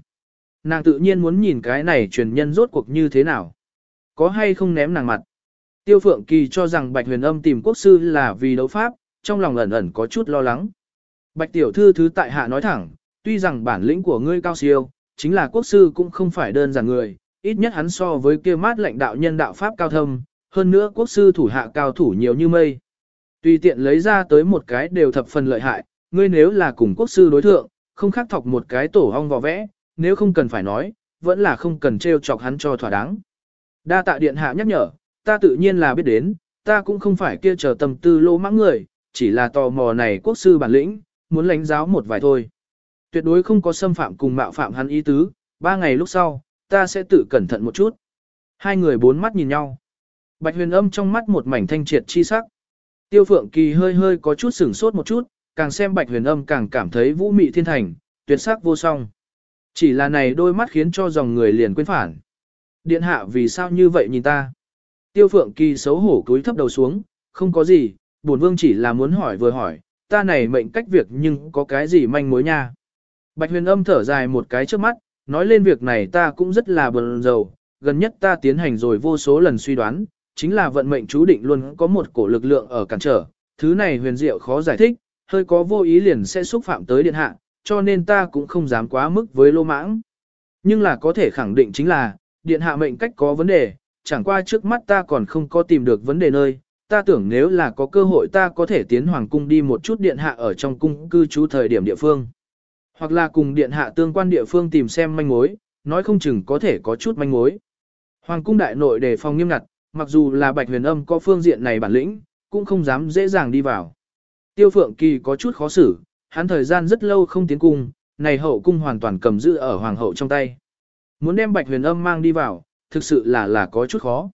Nàng tự nhiên muốn nhìn cái này truyền nhân rốt cuộc như thế nào. Có hay không ném nàng mặt. Tiêu Phượng Kỳ cho rằng Bạch Huyền Âm tìm quốc sư là vì đấu pháp, trong lòng ẩn ẩn có chút lo lắng. Bạch tiểu thư thứ tại hạ nói thẳng, tuy rằng bản lĩnh của ngươi cao siêu, chính là quốc sư cũng không phải đơn giản người, ít nhất hắn so với kia mát lãnh đạo nhân đạo pháp cao thâm, hơn nữa quốc sư thủ hạ cao thủ nhiều như mây. Tùy tiện lấy ra tới một cái đều thập phần lợi hại, ngươi nếu là cùng quốc sư đối thượng, không khác thọc một cái tổ hong vò vẽ, nếu không cần phải nói, vẫn là không cần trêu chọc hắn cho thỏa đáng. Đa tạ điện hạ nhắc nhở, ta tự nhiên là biết đến, ta cũng không phải kia chờ tâm tư lô mãng người, chỉ là tò mò này quốc sư bản lĩnh, muốn lãnh giáo một vài thôi. Tuyệt đối không có xâm phạm cùng mạo phạm hắn ý tứ, ba ngày lúc sau, ta sẽ tự cẩn thận một chút. Hai người bốn mắt nhìn nhau. Bạch huyền âm trong mắt một mảnh thanh triệt chi sắc. Tiêu phượng kỳ hơi hơi có chút sửng sốt một chút, càng xem bạch huyền âm càng cảm thấy vũ mị thiên thành, tuyệt sắc vô song. Chỉ là này đôi mắt khiến cho dòng người liền quên phản. Điện hạ vì sao như vậy nhìn ta? Tiêu phượng kỳ xấu hổ cúi thấp đầu xuống, không có gì, bổn vương chỉ là muốn hỏi vừa hỏi, ta này mệnh cách việc nhưng có cái gì manh mối nha. Bạch huyền âm thở dài một cái trước mắt, nói lên việc này ta cũng rất là bần dầu, gần nhất ta tiến hành rồi vô số lần suy đoán, chính là vận mệnh chú định luôn có một cổ lực lượng ở cản trở, thứ này huyền diệu khó giải thích, hơi có vô ý liền sẽ xúc phạm tới điện hạ, cho nên ta cũng không dám quá mức với lô mãng. Nhưng là có thể khẳng định chính là, điện hạ mệnh cách có vấn đề, chẳng qua trước mắt ta còn không có tìm được vấn đề nơi, ta tưởng nếu là có cơ hội ta có thể tiến hoàng cung đi một chút điện hạ ở trong cung cư trú thời điểm địa phương. Hoặc là cùng điện hạ tương quan địa phương tìm xem manh mối, nói không chừng có thể có chút manh mối. Hoàng cung đại nội đề phòng nghiêm ngặt, mặc dù là bạch huyền âm có phương diện này bản lĩnh, cũng không dám dễ dàng đi vào. Tiêu phượng kỳ có chút khó xử, hắn thời gian rất lâu không tiến cung, này hậu cung hoàn toàn cầm giữ ở hoàng hậu trong tay. Muốn đem bạch huyền âm mang đi vào, thực sự là là có chút khó.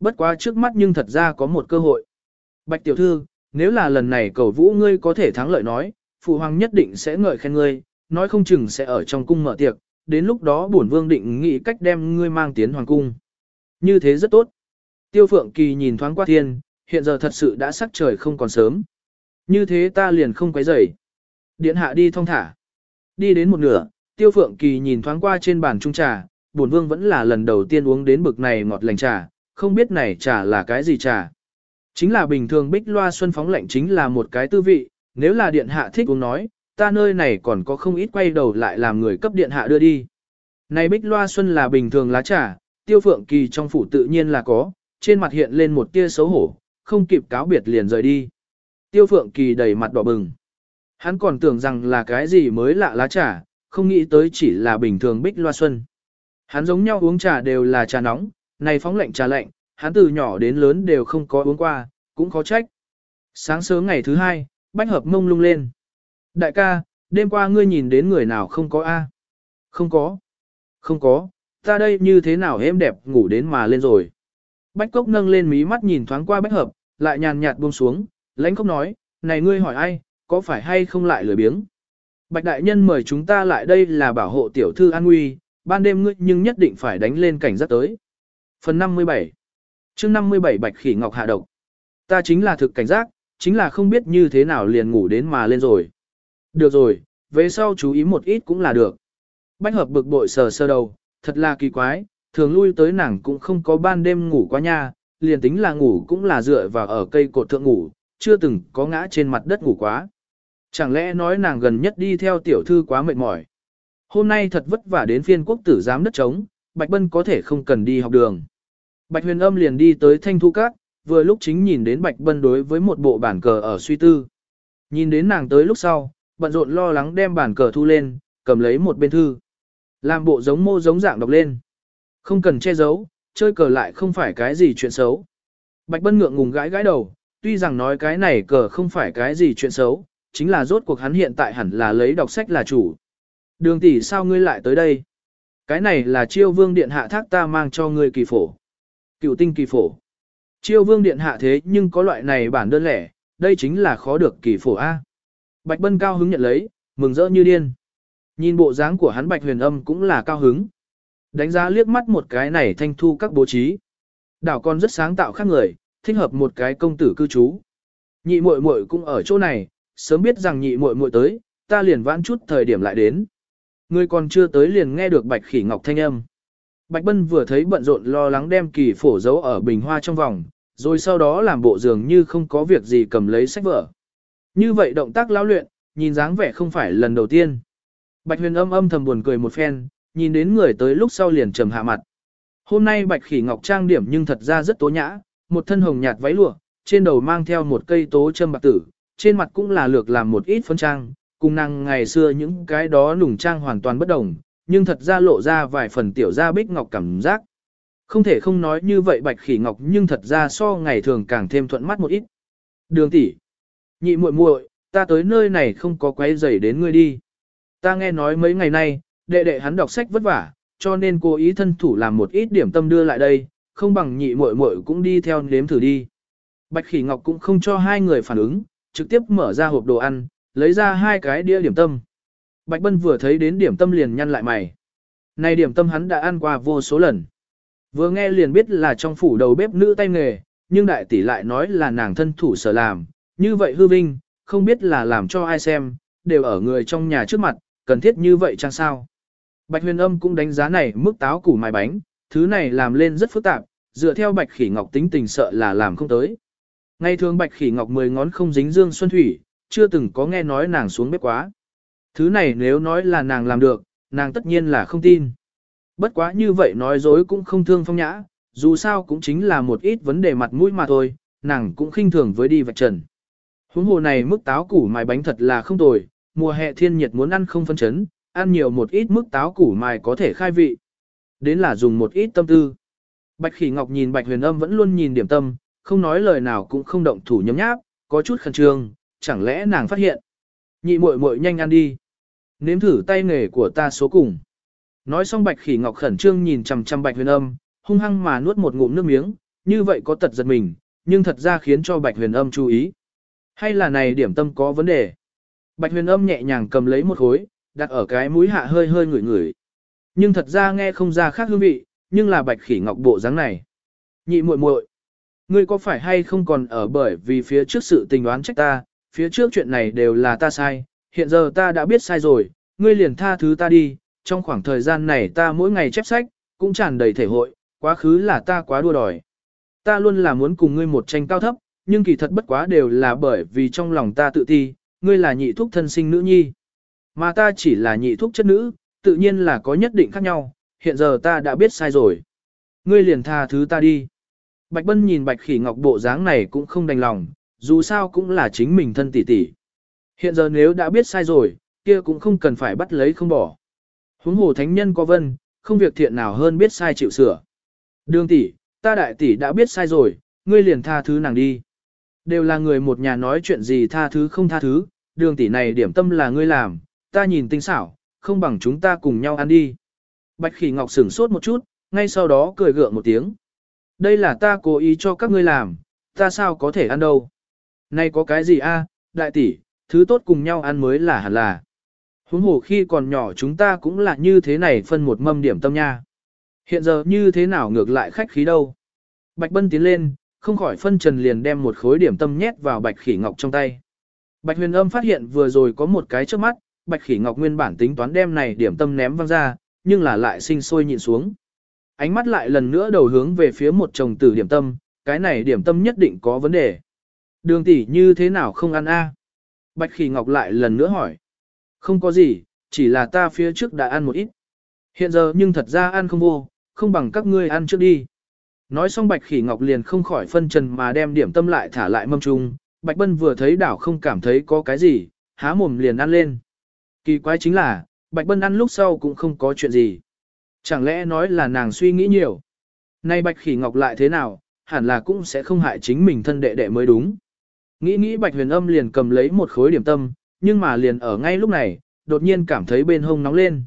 Bất quá trước mắt nhưng thật ra có một cơ hội. Bạch tiểu thư, nếu là lần này cầu vũ ngươi có thể thắng lợi nói, phụ hoàng nhất định sẽ ngợi khen ngươi, nói không chừng sẽ ở trong cung mở tiệc, đến lúc đó bổn vương định nghĩ cách đem ngươi mang tiến hoàng cung. Như thế rất tốt. Tiêu Phượng Kỳ nhìn thoáng qua thiên, hiện giờ thật sự đã sắc trời không còn sớm. Như thế ta liền không quấy rầy. Điện hạ đi thong thả. Đi đến một nửa, Tiêu Phượng Kỳ nhìn thoáng qua trên bàn trung trà, bổn vương vẫn là lần đầu tiên uống đến bực này ngọt lành trà, không biết này trà là cái gì trà. Chính là bình thường bích loa xuân phóng lạnh chính là một cái tư vị, nếu là điện hạ thích uống nói, ta nơi này còn có không ít quay đầu lại làm người cấp điện hạ đưa đi. Này bích loa xuân là bình thường lá trà, tiêu phượng kỳ trong phủ tự nhiên là có, trên mặt hiện lên một tia xấu hổ, không kịp cáo biệt liền rời đi. Tiêu phượng kỳ đầy mặt đỏ bừng. Hắn còn tưởng rằng là cái gì mới lạ lá trà, không nghĩ tới chỉ là bình thường bích loa xuân. Hắn giống nhau uống trà đều là trà nóng, này phóng lạnh trà lạnh, hắn từ nhỏ đến lớn đều không có uống qua, cũng khó trách. Sáng sớm ngày thứ hai, bách hợp mông lung lên. Đại ca, đêm qua ngươi nhìn đến người nào không có A? Không có. Không có, ta đây như thế nào êm đẹp ngủ đến mà lên rồi. Bách cốc nâng lên mí mắt nhìn thoáng qua bách hợp, lại nhàn nhạt buông xuống, lãnh cốc nói, này ngươi hỏi ai, có phải hay không lại lười biếng. Bạch đại nhân mời chúng ta lại đây là bảo hộ tiểu thư an nguy, ban đêm ngươi nhưng nhất định phải đánh lên cảnh giác tới. Phần 57 chương 57 Bạch Khỉ Ngọc hạ độc. Ta chính là thực cảnh giác, chính là không biết như thế nào liền ngủ đến mà lên rồi. Được rồi, về sau chú ý một ít cũng là được. Bách hợp bực bội sờ sơ đầu, thật là kỳ quái, thường lui tới nàng cũng không có ban đêm ngủ quá nha, liền tính là ngủ cũng là dựa vào ở cây cột thượng ngủ, chưa từng có ngã trên mặt đất ngủ quá. Chẳng lẽ nói nàng gần nhất đi theo tiểu thư quá mệt mỏi. Hôm nay thật vất vả đến phiên quốc tử giám đất trống, Bạch Bân có thể không cần đi học đường. Bạch huyền âm liền đi tới thanh thu cát, vừa lúc chính nhìn đến Bạch Bân đối với một bộ bản cờ ở suy tư. Nhìn đến nàng tới lúc sau, bận rộn lo lắng đem bản cờ thu lên, cầm lấy một bên thư. Làm bộ giống mô giống dạng đọc lên. Không cần che giấu, chơi cờ lại không phải cái gì chuyện xấu. Bạch Bân ngượng ngùng gãi gãi đầu, tuy rằng nói cái này cờ không phải cái gì chuyện xấu, chính là rốt cuộc hắn hiện tại hẳn là lấy đọc sách là chủ. Đường tỷ sao ngươi lại tới đây? Cái này là chiêu vương điện hạ thác ta mang cho ngươi kỳ phổ. Cựu tinh kỳ phổ. Chiêu vương điện hạ thế nhưng có loại này bản đơn lẻ, đây chính là khó được kỳ phổ A. Bạch Bân cao hứng nhận lấy, mừng rỡ như điên. Nhìn bộ dáng của hắn Bạch Huyền Âm cũng là cao hứng. Đánh giá liếc mắt một cái này thanh thu các bố trí. Đảo con rất sáng tạo khác người, thích hợp một cái công tử cư trú. Nhị muội muội cũng ở chỗ này, sớm biết rằng nhị muội muội tới, ta liền vãn chút thời điểm lại đến. Người còn chưa tới liền nghe được Bạch Khỉ Ngọc thanh âm. Bạch Bân vừa thấy bận rộn lo lắng đem kỳ phổ giấu ở bình hoa trong vòng, rồi sau đó làm bộ dường như không có việc gì cầm lấy sách vở. Như vậy động tác lão luyện, nhìn dáng vẻ không phải lần đầu tiên. Bạch huyền âm âm thầm buồn cười một phen, nhìn đến người tới lúc sau liền trầm hạ mặt. Hôm nay bạch khỉ ngọc trang điểm nhưng thật ra rất tố nhã, một thân hồng nhạt váy lụa, trên đầu mang theo một cây tố châm bạc tử, trên mặt cũng là lược làm một ít phấn trang, cùng nàng ngày xưa những cái đó nùng trang hoàn toàn bất đồng, nhưng thật ra lộ ra vài phần tiểu gia bích ngọc cảm giác. Không thể không nói như vậy bạch khỉ ngọc nhưng thật ra so ngày thường càng thêm thuận mắt một ít. Đường tỷ, nhị muội muội, ta tới nơi này không có quấy rầy đến ngươi đi. Ta nghe nói mấy ngày nay, đệ đệ hắn đọc sách vất vả, cho nên cố ý thân thủ làm một ít điểm tâm đưa lại đây, không bằng nhị muội muội cũng đi theo nếm thử đi. Bạch Khỉ Ngọc cũng không cho hai người phản ứng, trực tiếp mở ra hộp đồ ăn, lấy ra hai cái đĩa điểm tâm. Bạch Bân vừa thấy đến điểm tâm liền nhăn lại mày. Này điểm tâm hắn đã ăn qua vô số lần. Vừa nghe liền biết là trong phủ đầu bếp nữ tay nghề, nhưng đại tỷ lại nói là nàng thân thủ sở làm, như vậy hư vinh, không biết là làm cho ai xem, đều ở người trong nhà trước mặt, cần thiết như vậy chăng sao? Bạch huyền âm cũng đánh giá này mức táo củ mài bánh, thứ này làm lên rất phức tạp, dựa theo bạch khỉ ngọc tính tình sợ là làm không tới. Ngày thường bạch khỉ ngọc mười ngón không dính dương xuân thủy, chưa từng có nghe nói nàng xuống bếp quá. Thứ này nếu nói là nàng làm được, nàng tất nhiên là không tin. Bất quá như vậy nói dối cũng không thương phong nhã, dù sao cũng chính là một ít vấn đề mặt mũi mà thôi, nàng cũng khinh thường với đi vạch trần. Huống hồ này mức táo củ mài bánh thật là không tồi, mùa hè thiên nhiệt muốn ăn không phân chấn, ăn nhiều một ít mức táo củ mài có thể khai vị. Đến là dùng một ít tâm tư. Bạch Khỉ Ngọc nhìn Bạch Huyền Âm vẫn luôn nhìn điểm tâm, không nói lời nào cũng không động thủ nhấm nháp, có chút khẩn trương, chẳng lẽ nàng phát hiện. Nhị muội muội nhanh ăn đi. Nếm thử tay nghề của ta số cùng. Nói xong Bạch Khỉ Ngọc khẩn trương nhìn chằm chằm Bạch Huyền Âm, hung hăng mà nuốt một ngụm nước miếng, như vậy có tật giật mình, nhưng thật ra khiến cho Bạch Huyền Âm chú ý. Hay là này điểm tâm có vấn đề? Bạch huyền âm nhẹ nhàng cầm lấy một khối, đặt ở cái mũi hạ hơi hơi ngửi ngửi. Nhưng thật ra nghe không ra khác hương vị, nhưng là bạch khỉ ngọc bộ dáng này. Nhị muội muội, ngươi có phải hay không còn ở bởi vì phía trước sự tình đoán trách ta, phía trước chuyện này đều là ta sai, hiện giờ ta đã biết sai rồi, ngươi liền tha thứ ta đi, trong khoảng thời gian này ta mỗi ngày chép sách, cũng tràn đầy thể hội, quá khứ là ta quá đua đòi. Ta luôn là muốn cùng ngươi một tranh cao thấp, nhưng kỳ thật bất quá đều là bởi vì trong lòng ta tự ti, ngươi là nhị thúc thân sinh nữ nhi. Mà ta chỉ là nhị thúc chất nữ, tự nhiên là có nhất định khác nhau, hiện giờ ta đã biết sai rồi. Ngươi liền tha thứ ta đi. Bạch Bân nhìn Bạch Khỉ Ngọc bộ dáng này cũng không đành lòng, dù sao cũng là chính mình thân tỷ tỷ. Hiện giờ nếu đã biết sai rồi, kia cũng không cần phải bắt lấy không bỏ. Huống hồ thánh nhân có vân, không việc thiện nào hơn biết sai chịu sửa. Đường tỷ, ta đại tỷ đã biết sai rồi, ngươi liền tha thứ nàng đi. Đều là người một nhà nói chuyện gì tha thứ không tha thứ, đường tỷ này điểm tâm là ngươi làm, ta nhìn tinh xảo, không bằng chúng ta cùng nhau ăn đi. Bạch khỉ ngọc sửng sốt một chút, ngay sau đó cười gượng một tiếng. Đây là ta cố ý cho các ngươi làm, ta sao có thể ăn đâu. Này có cái gì a, đại tỷ, thứ tốt cùng nhau ăn mới là hẳn là. Huống hồ khi còn nhỏ chúng ta cũng là như thế này phân một mâm điểm tâm nha. Hiện giờ như thế nào ngược lại khách khí đâu. Bạch Bân tiến lên, không khỏi phân trần liền đem một khối điểm tâm nhét vào Bạch Khỉ Ngọc trong tay. Bạch Huyền Âm phát hiện vừa rồi có một cái trước mắt, Bạch Khỉ Ngọc nguyên bản tính toán đem này điểm tâm ném văng ra, nhưng là lại sinh sôi nhịn xuống. Ánh mắt lại lần nữa đầu hướng về phía một chồng tử điểm tâm, cái này điểm tâm nhất định có vấn đề. Đường tỷ như thế nào không ăn a? Bạch Khỉ Ngọc lại lần nữa hỏi. Không có gì, chỉ là ta phía trước đã ăn một ít. Hiện giờ nhưng thật ra ăn không vô, không bằng các ngươi ăn trước đi. Nói xong Bạch Khỉ Ngọc liền không khỏi phân trần mà đem điểm tâm lại thả lại mâm trung. Bạch Bân vừa thấy đảo không cảm thấy có cái gì, há mồm liền ăn lên. Kỳ quái chính là, Bạch Bân ăn lúc sau cũng không có chuyện gì. Chẳng lẽ nói là nàng suy nghĩ nhiều. Nay Bạch Khỉ Ngọc lại thế nào, hẳn là cũng sẽ không hại chính mình thân đệ đệ mới đúng. Nghĩ nghĩ Bạch Huyền Âm liền cầm lấy một khối điểm tâm, nhưng mà liền ở ngay lúc này, đột nhiên cảm thấy bên hông nóng lên.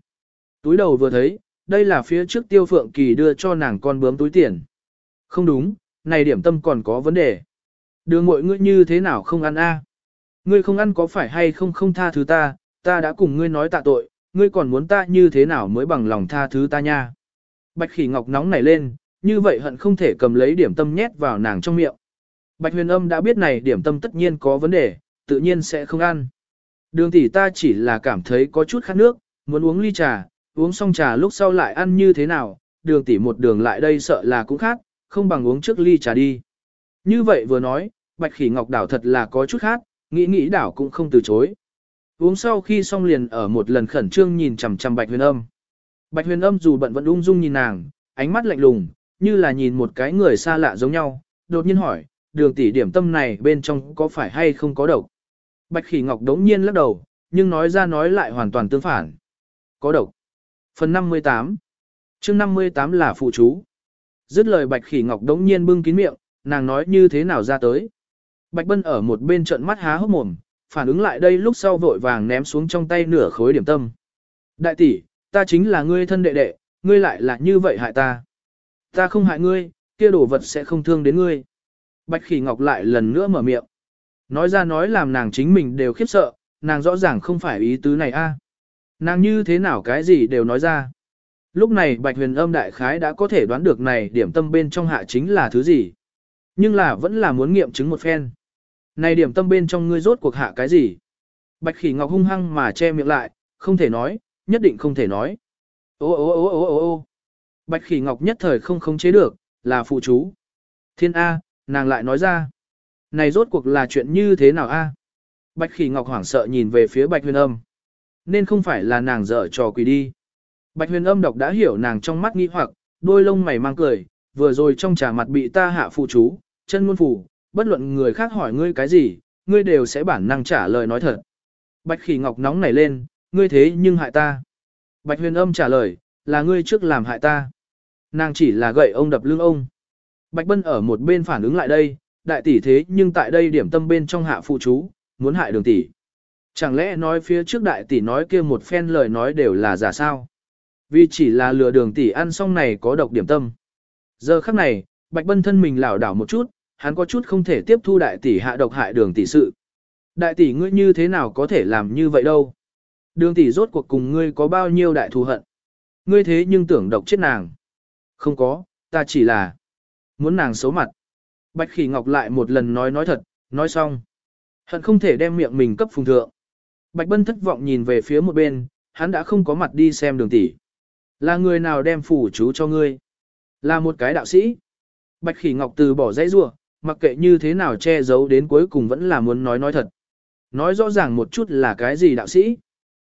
Túi đầu vừa thấy, đây là phía trước Tiêu Phượng Kỳ đưa cho nàng con bướm túi tiền. Không đúng, này điểm tâm còn có vấn đề. Đường mọi ngươi như thế nào không ăn a? Ngươi không ăn có phải hay không không tha thứ ta, ta đã cùng ngươi nói tạ tội, ngươi còn muốn ta như thế nào mới bằng lòng tha thứ ta nha. Bạch khỉ ngọc nóng nảy lên, như vậy hận không thể cầm lấy điểm tâm nhét vào nàng trong miệng. Bạch huyền âm đã biết này điểm tâm tất nhiên có vấn đề, tự nhiên sẽ không ăn. Đường tỷ ta chỉ là cảm thấy có chút khát nước, muốn uống ly trà, uống xong trà lúc sau lại ăn như thế nào, đường tỷ một đường lại đây sợ là cũng khác, không bằng uống trước ly trà đi. Như vậy vừa nói, bạch khỉ ngọc đảo thật là có chút khác, nghĩ nghĩ đảo cũng không từ chối. Uống sau khi xong liền ở một lần khẩn trương nhìn chằm chằm bạch huyền âm. Bạch huyền âm dù bận vẫn ung dung nhìn nàng, ánh mắt lạnh lùng, như là nhìn một cái người xa lạ giống nhau, đột nhiên hỏi, đường tỷ điểm tâm này bên trong có phải hay không có độc? Bạch khỉ ngọc đống nhiên lắc đầu, nhưng nói ra nói lại hoàn toàn tương phản. Có độc. Phần 58 chương 58 là phụ chú. Dứt lời bạch khỉ ngọc đống nhiên bưng kín miệng, nàng nói như thế nào ra tới. Bạch bân ở một bên trận mắt há hốc mồm, phản ứng lại đây lúc sau vội vàng ném xuống trong tay nửa khối điểm tâm. Đại tỷ, ta chính là ngươi thân đệ đệ, ngươi lại là như vậy hại ta. Ta không hại ngươi, kia đồ vật sẽ không thương đến ngươi. Bạch khỉ ngọc lại lần nữa mở miệng. Nói ra nói làm nàng chính mình đều khiếp sợ, nàng rõ ràng không phải ý tứ này a. À. Nàng như thế nào cái gì đều nói ra. Lúc này Bạch huyền âm đại khái đã có thể đoán được này điểm tâm bên trong hạ chính là thứ gì. Nhưng là vẫn là muốn nghiệm chứng một phen. Này điểm tâm bên trong ngươi rốt cuộc hạ cái gì? Bạch khỉ ngọc hung hăng mà che miệng lại, không thể nói, nhất định không thể nói. Ô ô ô ô ô ô Bạch khỉ ngọc nhất thời không khống chế được, là phụ chú. Thiên A, nàng lại nói ra. Này rốt cuộc là chuyện như thế nào A? Bạch khỉ ngọc hoảng sợ nhìn về phía bạch huyền âm. Nên không phải là nàng dở trò quỷ đi. Bạch huyền âm đọc đã hiểu nàng trong mắt nghi hoặc, đôi lông mày mang cười, vừa rồi trong trà mặt bị ta hạ phụ chú, chân ngôn phủ, bất luận người khác hỏi ngươi cái gì, ngươi đều sẽ bản năng trả lời nói thật. Bạch khỉ ngọc nóng nảy lên, ngươi thế nhưng hại ta. Bạch huyền âm trả lời, là ngươi trước làm hại ta. Nàng chỉ là gậy ông đập lưng ông. Bạch bân ở một bên phản ứng lại đây, đại tỷ thế nhưng tại đây điểm tâm bên trong hạ phụ chú, muốn hại đường tỷ. Chẳng lẽ nói phía trước đại tỷ nói kia một phen lời nói đều là giả sao? Vì chỉ là lừa đường tỷ ăn xong này có độc điểm tâm. Giờ khắc này, Bạch Bân thân mình lảo đảo một chút, hắn có chút không thể tiếp thu đại tỷ hạ độc hại đường tỷ sự. Đại tỷ ngươi như thế nào có thể làm như vậy đâu? Đường tỷ rốt cuộc cùng ngươi có bao nhiêu đại thù hận? Ngươi thế nhưng tưởng độc chết nàng. Không có, ta chỉ là muốn nàng xấu mặt. Bạch khỉ ngọc lại một lần nói nói thật, nói xong. Hận không thể đem miệng mình cấp phùng thượng. Bạch bân thất vọng nhìn về phía một bên, hắn đã không có mặt đi xem đường tỷ. Là người nào đem phủ chú cho ngươi? Là một cái đạo sĩ. Bạch khỉ ngọc từ bỏ dãy rua, mặc kệ như thế nào che giấu đến cuối cùng vẫn là muốn nói nói thật. Nói rõ ràng một chút là cái gì đạo sĩ.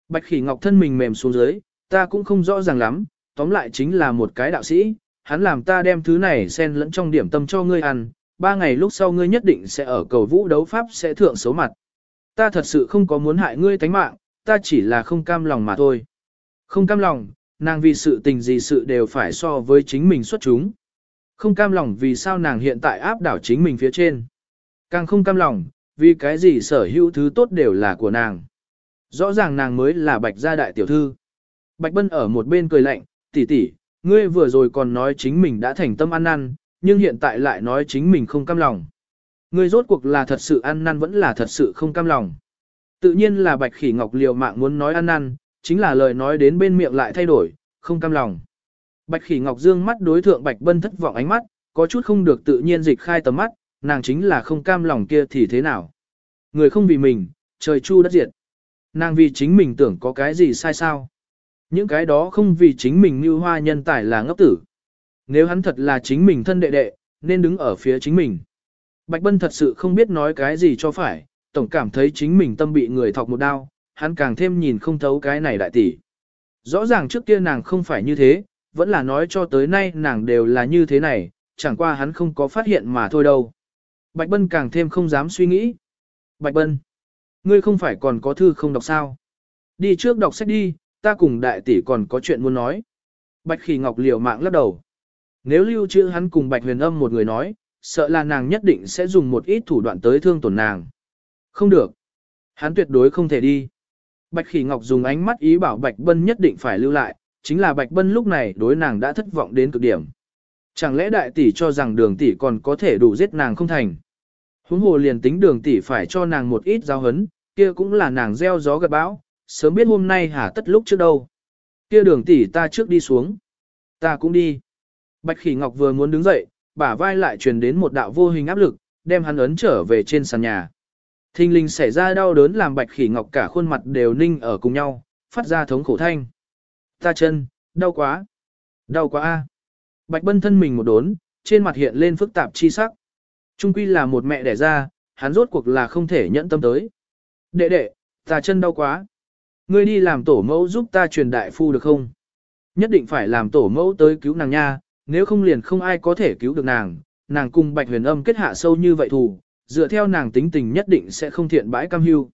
Bạch khỉ ngọc thân mình mềm xuống dưới, ta cũng không rõ ràng lắm, tóm lại chính là một cái đạo sĩ, hắn làm ta đem thứ này xen lẫn trong điểm tâm cho ngươi ăn, ba ngày lúc sau ngươi nhất định sẽ ở cầu vũ đấu pháp sẽ thượng số mặt. Ta thật sự không có muốn hại ngươi tánh mạng, ta chỉ là không cam lòng mà thôi. Không cam lòng, nàng vì sự tình gì sự đều phải so với chính mình xuất chúng. Không cam lòng vì sao nàng hiện tại áp đảo chính mình phía trên. Càng không cam lòng, vì cái gì sở hữu thứ tốt đều là của nàng. Rõ ràng nàng mới là bạch gia đại tiểu thư. Bạch Bân ở một bên cười lạnh, tỷ tỷ, ngươi vừa rồi còn nói chính mình đã thành tâm ăn năn, nhưng hiện tại lại nói chính mình không cam lòng. Ngươi rốt cuộc là thật sự ăn năn vẫn là thật sự không cam lòng. Tự nhiên là Bạch Khỉ Ngọc liều mạng muốn nói ăn năn, chính là lời nói đến bên miệng lại thay đổi, không cam lòng. Bạch Khỉ Ngọc dương mắt đối thượng Bạch Bân thất vọng ánh mắt, có chút không được tự nhiên dịch khai tầm mắt, nàng chính là không cam lòng kia thì thế nào. Người không vì mình, trời chu đất diệt. Nàng vì chính mình tưởng có cái gì sai sao. Những cái đó không vì chính mình như hoa nhân tài là ngốc tử. Nếu hắn thật là chính mình thân đệ đệ, nên đứng ở phía chính mình. Bạch Bân thật sự không biết nói cái gì cho phải, tổng cảm thấy chính mình tâm bị người thọc một đao, hắn càng thêm nhìn không thấu cái này đại tỷ. Rõ ràng trước kia nàng không phải như thế, vẫn là nói cho tới nay nàng đều là như thế này, chẳng qua hắn không có phát hiện mà thôi đâu. Bạch Bân càng thêm không dám suy nghĩ. Bạch Bân, ngươi không phải còn có thư không đọc sao? Đi trước đọc sách đi, ta cùng đại tỷ còn có chuyện muốn nói. Bạch Khỉ Ngọc liều mạng lắc đầu. Nếu lưu trữ hắn cùng Bạch Huyền Âm một người nói, sợ là nàng nhất định sẽ dùng một ít thủ đoạn tới thương tổn nàng. Không được. Hắn tuyệt đối không thể đi. Bạch Khỉ Ngọc dùng ánh mắt ý bảo Bạch Bân nhất định phải lưu lại, chính là Bạch Bân lúc này đối nàng đã thất vọng đến cực điểm. Chẳng lẽ đại tỷ cho rằng đường tỷ còn có thể đủ giết nàng không thành? Huống hồ liền tính đường tỷ phải cho nàng một ít giao hấn, kia cũng là nàng gieo gió gật bão, sớm biết hôm nay hả tất lúc trước đâu. Kia đường tỷ ta trước đi xuống. Ta cũng đi. Bạch Khỉ Ngọc vừa muốn đứng dậy, bả vai lại truyền đến một đạo vô hình áp lực, đem hắn ấn trở về trên sàn nhà. thình linh xảy ra đau đớn làm Bạch Khỉ Ngọc cả khuôn mặt đều ninh ở cùng nhau, phát ra thống khổ thanh. Ta chân, đau quá. Đau quá a. Bạch Bân thân mình một đốn, trên mặt hiện lên phức tạp chi sắc. Trung quy là một mẹ đẻ ra, hắn rốt cuộc là không thể nhẫn tâm tới. Đệ đệ, ta chân đau quá. Ngươi đi làm tổ mẫu giúp ta truyền đại phu được không? Nhất định phải làm tổ mẫu tới cứu nàng nha, nếu không liền không ai có thể cứu được nàng. Nàng cùng bạch huyền âm kết hạ sâu như vậy thù, dựa theo nàng tính tình nhất định sẽ không thiện bãi cam hưu.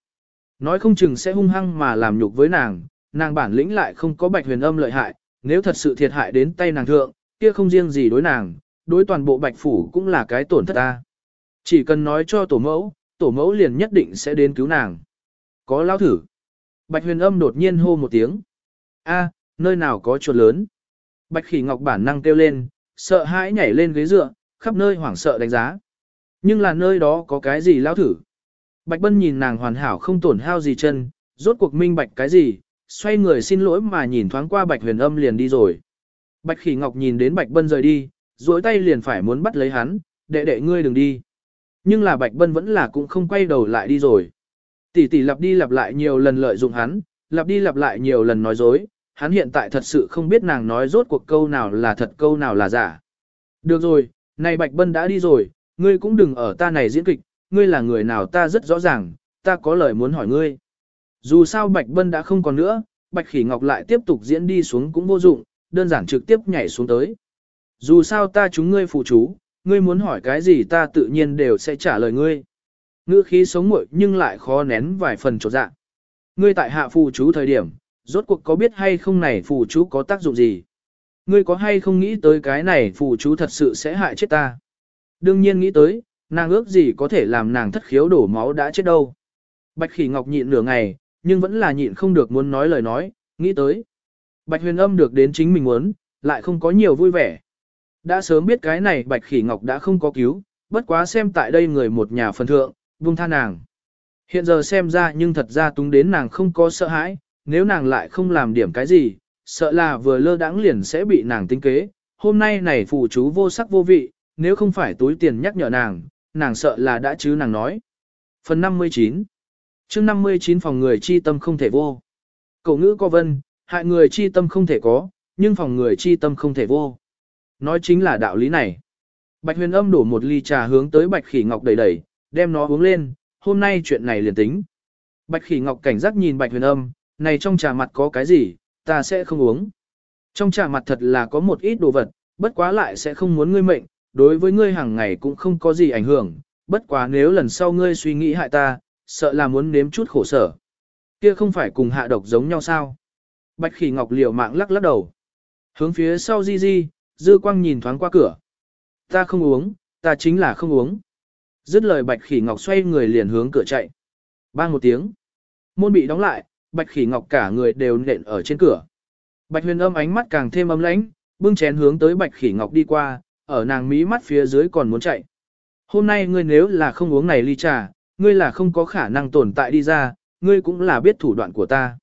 Nói không chừng sẽ hung hăng mà làm nhục với nàng, nàng bản lĩnh lại không có bạch huyền âm lợi hại, nếu thật sự thiệt hại đến tay nàng thượng, kia không riêng gì đối nàng, đối toàn bộ bạch phủ cũng là cái tổn thất ta. Chỉ cần nói cho tổ mẫu, tổ mẫu liền nhất định sẽ đến cứu nàng. Có lao thử. Bạch huyền âm đột nhiên hô một tiếng. a nơi nào có chuột lớn. Bạch khỉ ngọc bản năng kêu lên, sợ hãi nhảy lên ghế dựa, khắp nơi hoảng sợ đánh giá. Nhưng là nơi đó có cái gì lao thử. Bạch bân nhìn nàng hoàn hảo không tổn hao gì chân, rốt cuộc minh bạch cái gì, xoay người xin lỗi mà nhìn thoáng qua bạch huyền âm liền đi rồi. Bạch khỉ ngọc nhìn đến bạch bân rời đi, duỗi tay liền phải muốn bắt lấy hắn, đệ đệ ngươi đừng đi. Nhưng là bạch bân vẫn là cũng không quay đầu lại đi rồi. Tỷ tỷ lặp đi lặp lại nhiều lần lợi dụng hắn, lặp đi lặp lại nhiều lần nói dối, hắn hiện tại thật sự không biết nàng nói rốt cuộc câu nào là thật câu nào là giả. Được rồi, này Bạch Bân đã đi rồi, ngươi cũng đừng ở ta này diễn kịch, ngươi là người nào ta rất rõ ràng, ta có lời muốn hỏi ngươi. Dù sao Bạch Bân đã không còn nữa, Bạch Khỉ Ngọc lại tiếp tục diễn đi xuống cũng vô dụng, đơn giản trực tiếp nhảy xuống tới. Dù sao ta chúng ngươi phụ chú, ngươi muốn hỏi cái gì ta tự nhiên đều sẽ trả lời ngươi. Ngữ khí sống muội nhưng lại khó nén vài phần trột dạ. Ngươi tại hạ phù chú thời điểm, rốt cuộc có biết hay không này phù chú có tác dụng gì? Ngươi có hay không nghĩ tới cái này phù chú thật sự sẽ hại chết ta? Đương nhiên nghĩ tới, nàng ước gì có thể làm nàng thất khiếu đổ máu đã chết đâu. Bạch khỉ ngọc nhịn nửa ngày, nhưng vẫn là nhịn không được muốn nói lời nói, nghĩ tới. Bạch huyền âm được đến chính mình muốn, lại không có nhiều vui vẻ. Đã sớm biết cái này bạch khỉ ngọc đã không có cứu, bất quá xem tại đây người một nhà phần thượng, buông tha nàng. Hiện giờ xem ra nhưng thật ra túng đến nàng không có sợ hãi, nếu nàng lại không làm điểm cái gì, sợ là vừa lơ đãng liền sẽ bị nàng tính kế. Hôm nay này phụ chú vô sắc vô vị, nếu không phải túi tiền nhắc nhở nàng, nàng sợ là đã chứ nàng nói. Phần 59 chương 59 phòng người chi tâm không thể vô. Cậu ngữ có vân, hại người chi tâm không thể có, nhưng phòng người chi tâm không thể vô. Nói chính là đạo lý này. Bạch huyền âm đổ một ly trà hướng tới bạch khỉ ngọc đầy đầy, đem nó uống lên, hôm nay chuyện này liền tính. Bạch khỉ ngọc cảnh giác nhìn bạch huyền âm, này trong trà mặt có cái gì, ta sẽ không uống. Trong trà mặt thật là có một ít đồ vật, bất quá lại sẽ không muốn ngươi mệnh, đối với ngươi hàng ngày cũng không có gì ảnh hưởng, bất quá nếu lần sau ngươi suy nghĩ hại ta, sợ là muốn nếm chút khổ sở. Kia không phải cùng hạ độc giống nhau sao? Bạch khỉ ngọc liều mạng lắc lắc đầu. Hướng phía sau di di, dư quang nhìn thoáng qua cửa. Ta không uống, ta chính là không uống. Dứt lời bạch khỉ ngọc xoay người liền hướng cửa chạy. Bang một tiếng. Môn bị đóng lại, bạch khỉ ngọc cả người đều nện ở trên cửa. Bạch huyền âm ánh mắt càng thêm ấm lãnh, bưng chén hướng tới bạch khỉ ngọc đi qua, ở nàng mí mắt phía dưới còn muốn chạy. Hôm nay ngươi nếu là không uống này ly trà, ngươi là không có khả năng tồn tại đi ra, ngươi cũng là biết thủ đoạn của ta.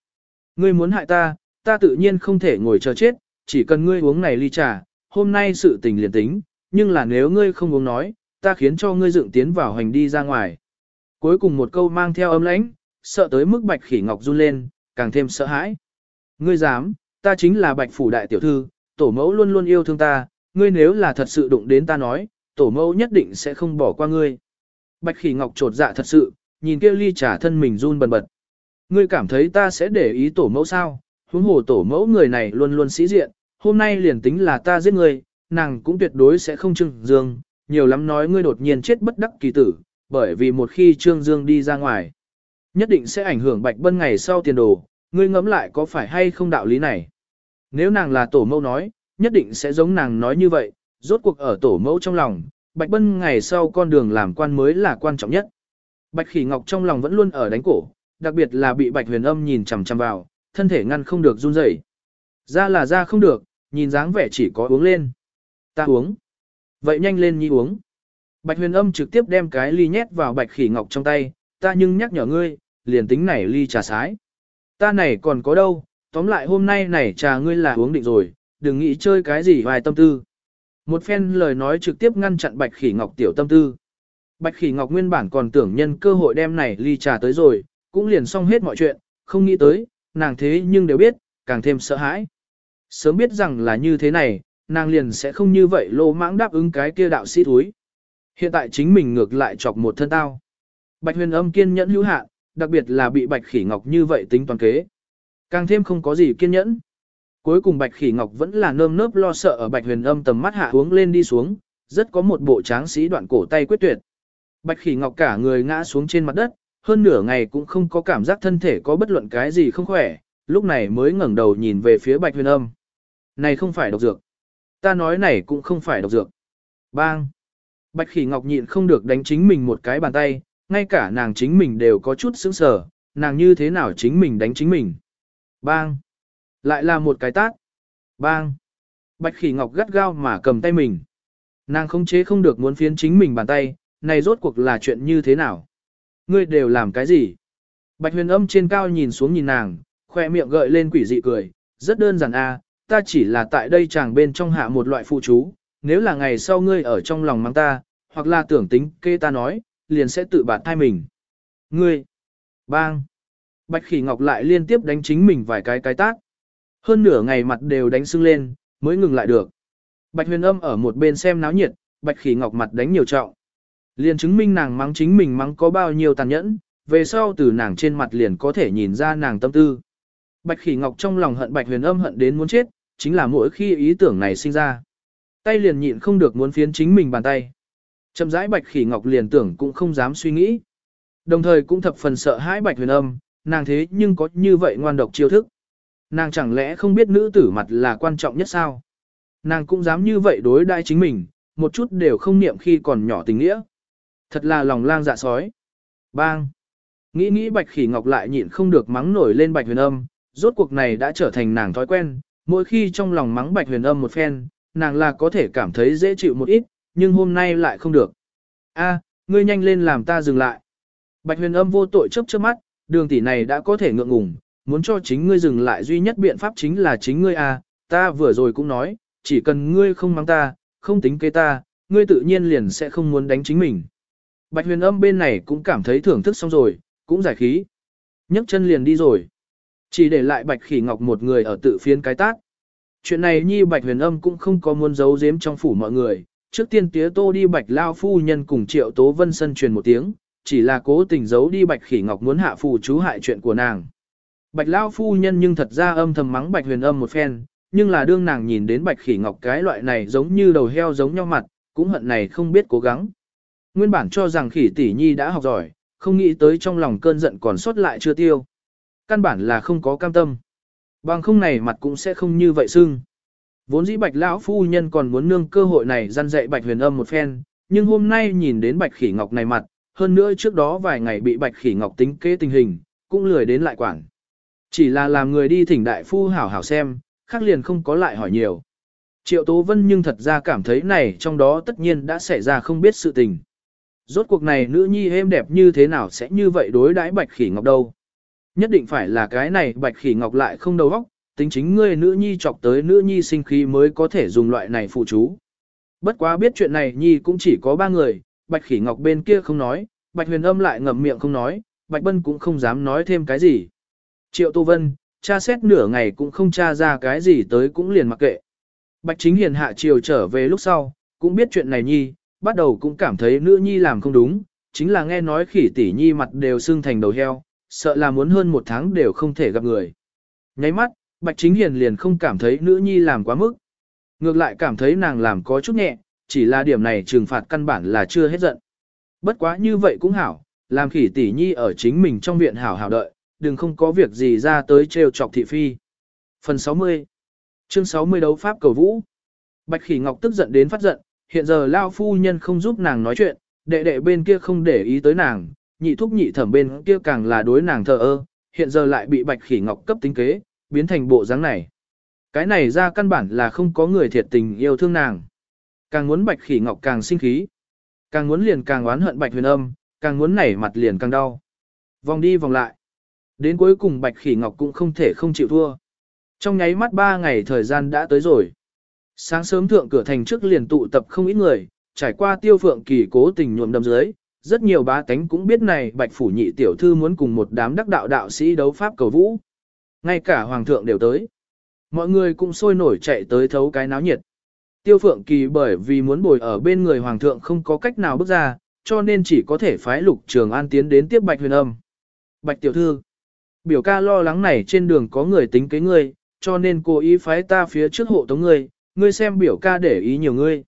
Ngươi muốn hại ta, ta tự nhiên không thể ngồi chờ chết, chỉ cần ngươi uống này ly trà, hôm nay sự tình liền tính, nhưng là nếu ngươi không uống nói, ta khiến cho ngươi dựng tiến vào hành đi ra ngoài. Cuối cùng một câu mang theo âm lãnh, sợ tới mức bạch khỉ ngọc run lên, càng thêm sợ hãi. Ngươi dám, ta chính là bạch phủ đại tiểu thư, tổ mẫu luôn luôn yêu thương ta, ngươi nếu là thật sự đụng đến ta nói, tổ mẫu nhất định sẽ không bỏ qua ngươi. Bạch khỉ ngọc trột dạ thật sự, nhìn kia ly trà thân mình run bần bật. Ngươi cảm thấy ta sẽ để ý tổ mẫu sao, huống hồ tổ mẫu người này luôn luôn sĩ diện, hôm nay liền tính là ta giết ngươi, nàng cũng tuyệt đối sẽ không trưng dương, nhiều lắm nói ngươi đột nhiên chết bất đắc kỳ tử, bởi vì một khi trương dương đi ra ngoài, nhất định sẽ ảnh hưởng bạch bân ngày sau tiền đồ, ngươi ngẫm lại có phải hay không đạo lý này. Nếu nàng là tổ mẫu nói, nhất định sẽ giống nàng nói như vậy, rốt cuộc ở tổ mẫu trong lòng, bạch bân ngày sau con đường làm quan mới là quan trọng nhất. Bạch khỉ ngọc trong lòng vẫn luôn ở đánh cổ, đặc biệt là bị bạch huyền âm nhìn chằm chằm vào, thân thể ngăn không được run rẩy. Ra là ra không được, nhìn dáng vẻ chỉ có uống lên. Ta uống. Vậy nhanh lên nhi uống. Bạch huyền âm trực tiếp đem cái ly nhét vào bạch khỉ ngọc trong tay, ta nhưng nhắc nhở ngươi, liền tính này ly trà sái. Ta này còn có đâu, tóm lại hôm nay này trà ngươi là uống định rồi, đừng nghĩ chơi cái gì vài tâm tư. Một phen lời nói trực tiếp ngăn chặn bạch khỉ ngọc tiểu tâm tư. Bạch khỉ ngọc nguyên bản còn tưởng nhân cơ hội đem này ly trà tới rồi, cũng liền xong hết mọi chuyện, không nghĩ tới, nàng thế nhưng đều biết, càng thêm sợ hãi. Sớm biết rằng là như thế này, nàng liền sẽ không như vậy lô mãng đáp ứng cái kia đạo sĩ thúi. Hiện tại chính mình ngược lại chọc một thân tao. Bạch huyền âm kiên nhẫn hữu hạn, đặc biệt là bị bạch khỉ ngọc như vậy tính toàn kế. Càng thêm không có gì kiên nhẫn. Cuối cùng bạch khỉ ngọc vẫn là nơm nớp lo sợ ở bạch huyền âm tầm mắt hạ uống lên đi xuống, rất có một bộ tráng sĩ đoạn cổ tay quyết tuyệt. Bạch khỉ ngọc cả người ngã xuống trên mặt đất, hơn nửa ngày cũng không có cảm giác thân thể có bất luận cái gì không khỏe, lúc này mới ngẩng đầu nhìn về phía bạch huyền âm. Này không phải độc dược. Ta nói này cũng không phải độc dược. Bang! Bạch khỉ ngọc nhịn không được đánh chính mình một cái bàn tay, ngay cả nàng chính mình đều có chút sững sờ, nàng như thế nào chính mình đánh chính mình. Bang! Lại là một cái tát. Bang! Bạch khỉ ngọc gắt gao mà cầm tay mình. Nàng không chế không được muốn phiến chính mình bàn tay, này rốt cuộc là chuyện như thế nào? Ngươi đều làm cái gì? Bạch huyền âm trên cao nhìn xuống nhìn nàng, khoe miệng gợi lên quỷ dị cười, rất đơn giản a, ta chỉ là tại đây chàng bên trong hạ một loại phụ chú, nếu là ngày sau ngươi ở trong lòng mang ta, hoặc là tưởng tính kê ta nói, liền sẽ tự bạt thai mình. Ngươi! Bang! Bạch khỉ ngọc lại liên tiếp đánh chính mình vài cái cái tác. Hơn nửa ngày mặt đều đánh sưng lên, mới ngừng lại được. Bạch huyền âm ở một bên xem náo nhiệt, bạch khỉ ngọc mặt đánh nhiều trọng. Liền chứng minh nàng mắng chính mình mắng có bao nhiêu tàn nhẫn, về sau từ nàng trên mặt liền có thể nhìn ra nàng tâm tư. Bạch khỉ ngọc trong lòng hận bạch huyền âm hận đến muốn chết, chính là mỗi khi ý tưởng này sinh ra. Tay liền nhịn không được muốn phiến chính mình bàn tay. Chậm rãi bạch khỉ ngọc liền tưởng cũng không dám suy nghĩ. Đồng thời cũng thập phần sợ hãi bạch huyền âm, nàng thế nhưng có như vậy ngoan độc chiêu thức. Nàng chẳng lẽ không biết nữ tử mặt là quan trọng nhất sao? Nàng cũng dám như vậy đối đãi chính mình, một chút đều không niệm khi còn nhỏ tình nghĩa. Thật là lòng lang dạ sói. Bang! Nghĩ nghĩ bạch khỉ ngọc lại nhịn không được mắng nổi lên bạch huyền âm, rốt cuộc này đã trở thành nàng thói quen, mỗi khi trong lòng mắng bạch huyền âm một phen, nàng là có thể cảm thấy dễ chịu một ít, nhưng hôm nay lại không được. A, ngươi nhanh lên làm ta dừng lại. Bạch huyền âm vô tội chấp trước mắt, đường tỷ này đã có thể ngượng ngùng, muốn cho chính ngươi dừng lại duy nhất biện pháp chính là chính ngươi à, ta vừa rồi cũng nói, chỉ cần ngươi không mang ta, không tính kế ta, ngươi tự nhiên liền sẽ không muốn đánh chính mình. Bạch huyền âm bên này cũng cảm thấy thưởng thức xong rồi, cũng giải khí. nhấc chân liền đi rồi. Chỉ để lại bạch khỉ ngọc một người ở tự phiến cái tác. Chuyện này nhi bạch huyền âm cũng không có muốn giấu giếm trong phủ mọi người. Trước tiên tía tô đi bạch lao phu nhân cùng triệu tố vân sân truyền một tiếng, chỉ là cố tình giấu đi bạch khỉ ngọc muốn hạ phù chú hại chuyện của nàng. Bạch lao phu nhân nhưng thật ra âm thầm mắng bạch huyền âm một phen, nhưng là đương nàng nhìn đến bạch khỉ ngọc cái loại này giống như đầu heo giống nhau mặt, cũng hận này không biết cố gắng. Nguyên bản cho rằng khỉ tỷ nhi đã học giỏi, không nghĩ tới trong lòng cơn giận còn sót lại chưa tiêu. Căn bản là không có cam tâm. Bằng không này mặt cũng sẽ không như vậy sưng. Vốn dĩ bạch lão phu nhân còn muốn nương cơ hội này răn dạy bạch huyền âm một phen, nhưng hôm nay nhìn đến bạch khỉ ngọc này mặt, hơn nữa trước đó vài ngày bị bạch khỉ ngọc tính kế tình hình, cũng lười đến lại quản. Chỉ là làm người đi thỉnh đại phu hảo hảo xem, khác liền không có lại hỏi nhiều. Triệu Tố Vân nhưng thật ra cảm thấy này trong đó tất nhiên đã xảy ra không biết sự tình. Rốt cuộc này nữ nhi êm đẹp như thế nào sẽ như vậy đối đãi bạch khỉ ngọc đâu. Nhất định phải là cái này bạch khỉ ngọc lại không đầu óc, tính chính ngươi nữ nhi chọc tới nữ nhi sinh khí mới có thể dùng loại này phụ chú. Bất quá biết chuyện này nhi cũng chỉ có ba người, bạch khỉ ngọc bên kia không nói, bạch huyền âm lại ngậm miệng không nói, bạch bân cũng không dám nói thêm cái gì. Triệu Tô Vân, cha xét nửa ngày cũng không tra ra cái gì tới cũng liền mặc kệ. Bạch chính hiền hạ chiều trở về lúc sau, cũng biết chuyện này nhi, bắt đầu cũng cảm thấy nữ nhi làm không đúng, chính là nghe nói khỉ tỷ nhi mặt đều sưng thành đầu heo, sợ là muốn hơn một tháng đều không thể gặp người. Nháy mắt, Bạch Chính Hiền liền không cảm thấy nữ nhi làm quá mức. Ngược lại cảm thấy nàng làm có chút nhẹ, chỉ là điểm này trừng phạt căn bản là chưa hết giận. Bất quá như vậy cũng hảo, làm khỉ tỷ nhi ở chính mình trong viện hảo hảo đợi, đừng không có việc gì ra tới trêu chọc thị phi. Phần 60 Chương 60 đấu pháp cầu vũ Bạch khỉ ngọc tức giận đến phát giận, hiện giờ lao phu nhân không giúp nàng nói chuyện, đệ đệ bên kia không để ý tới nàng, nhị thúc nhị thẩm bên kia càng là đối nàng thờ ơ, hiện giờ lại bị bạch khỉ ngọc cấp tính kế, biến thành bộ dáng này. Cái này ra căn bản là không có người thiệt tình yêu thương nàng. Càng muốn bạch khỉ ngọc càng sinh khí. Càng muốn liền càng oán hận bạch huyền âm, càng muốn nảy mặt liền càng đau. Vòng đi vòng lại. Đến cuối cùng bạch khỉ ngọc cũng không thể không chịu thua. Trong nháy mắt ba ngày thời gian đã tới rồi. Sáng sớm thượng cửa thành trước liền tụ tập không ít người, trải qua tiêu phượng kỳ cố tình nhuộm đâm dưới, rất nhiều bá tánh cũng biết này bạch phủ nhị tiểu thư muốn cùng một đám đắc đạo đạo sĩ đấu pháp cầu vũ. Ngay cả hoàng thượng đều tới. Mọi người cũng sôi nổi chạy tới thấu cái náo nhiệt. Tiêu phượng kỳ bởi vì muốn bồi ở bên người hoàng thượng không có cách nào bước ra, cho nên chỉ có thể phái lục trường an tiến đến tiếp bạch huyền âm. Bạch tiểu thư, biểu ca lo lắng này trên đường có người tính kế ngươi, cho nên cố ý phái ta phía trước hộ tống ngươi, ngươi xem biểu ca để ý nhiều ngươi.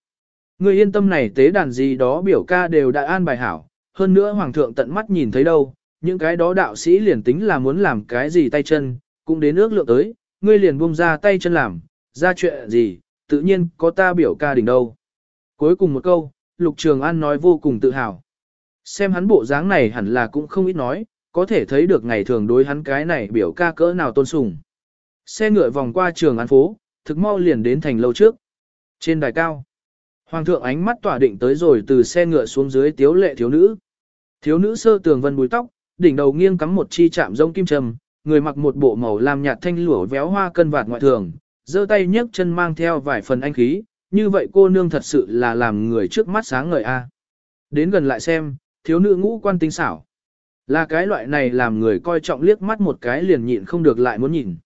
Ngươi yên tâm này tế đàn gì đó biểu ca đều đã an bài hảo, hơn nữa hoàng thượng tận mắt nhìn thấy đâu, những cái đó đạo sĩ liền tính là muốn làm cái gì tay chân, cũng đến ước lượng tới, ngươi liền buông ra tay chân làm, ra chuyện gì, tự nhiên có ta biểu ca đỉnh đâu. Cuối cùng một câu, Lục Trường An nói vô cùng tự hào. Xem hắn bộ dáng này hẳn là cũng không ít nói, có thể thấy được ngày thường đối hắn cái này biểu ca cỡ nào tôn sùng. Xe ngựa vòng qua trường án phố, thực mau liền đến thành lâu trước. Trên đài cao, Hoàng thượng ánh mắt tỏa định tới rồi từ xe ngựa xuống dưới tiếu lệ thiếu nữ. Thiếu nữ sơ tường vân búi tóc, đỉnh đầu nghiêng cắm một chi chạm rông kim trầm, người mặc một bộ màu làm nhạt thanh lụa véo hoa cân vạt ngoại thường, giơ tay nhấc chân mang theo vài phần anh khí, như vậy cô nương thật sự là làm người trước mắt sáng ngời a. Đến gần lại xem, thiếu nữ ngũ quan tinh xảo. Là cái loại này làm người coi trọng liếc mắt một cái liền nhịn không được lại muốn nhìn.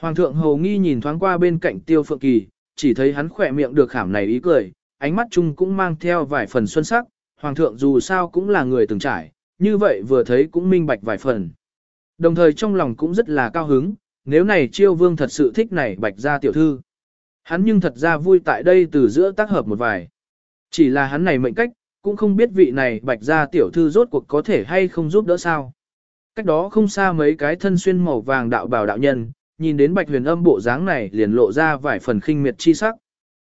Hoàng thượng hầu nghi nhìn thoáng qua bên cạnh tiêu phượng kỳ, chỉ thấy hắn khỏe miệng được khảm này ý cười, ánh mắt chung cũng mang theo vài phần xuân sắc, hoàng thượng dù sao cũng là người từng trải, như vậy vừa thấy cũng minh bạch vài phần. Đồng thời trong lòng cũng rất là cao hứng, nếu này chiêu vương thật sự thích này bạch gia tiểu thư. Hắn nhưng thật ra vui tại đây từ giữa tác hợp một vài. Chỉ là hắn này mệnh cách, cũng không biết vị này bạch gia tiểu thư rốt cuộc có thể hay không giúp đỡ sao. Cách đó không xa mấy cái thân xuyên màu vàng đạo bào đạo nhân, nhìn đến bạch huyền âm bộ dáng này liền lộ ra vài phần khinh miệt chi sắc.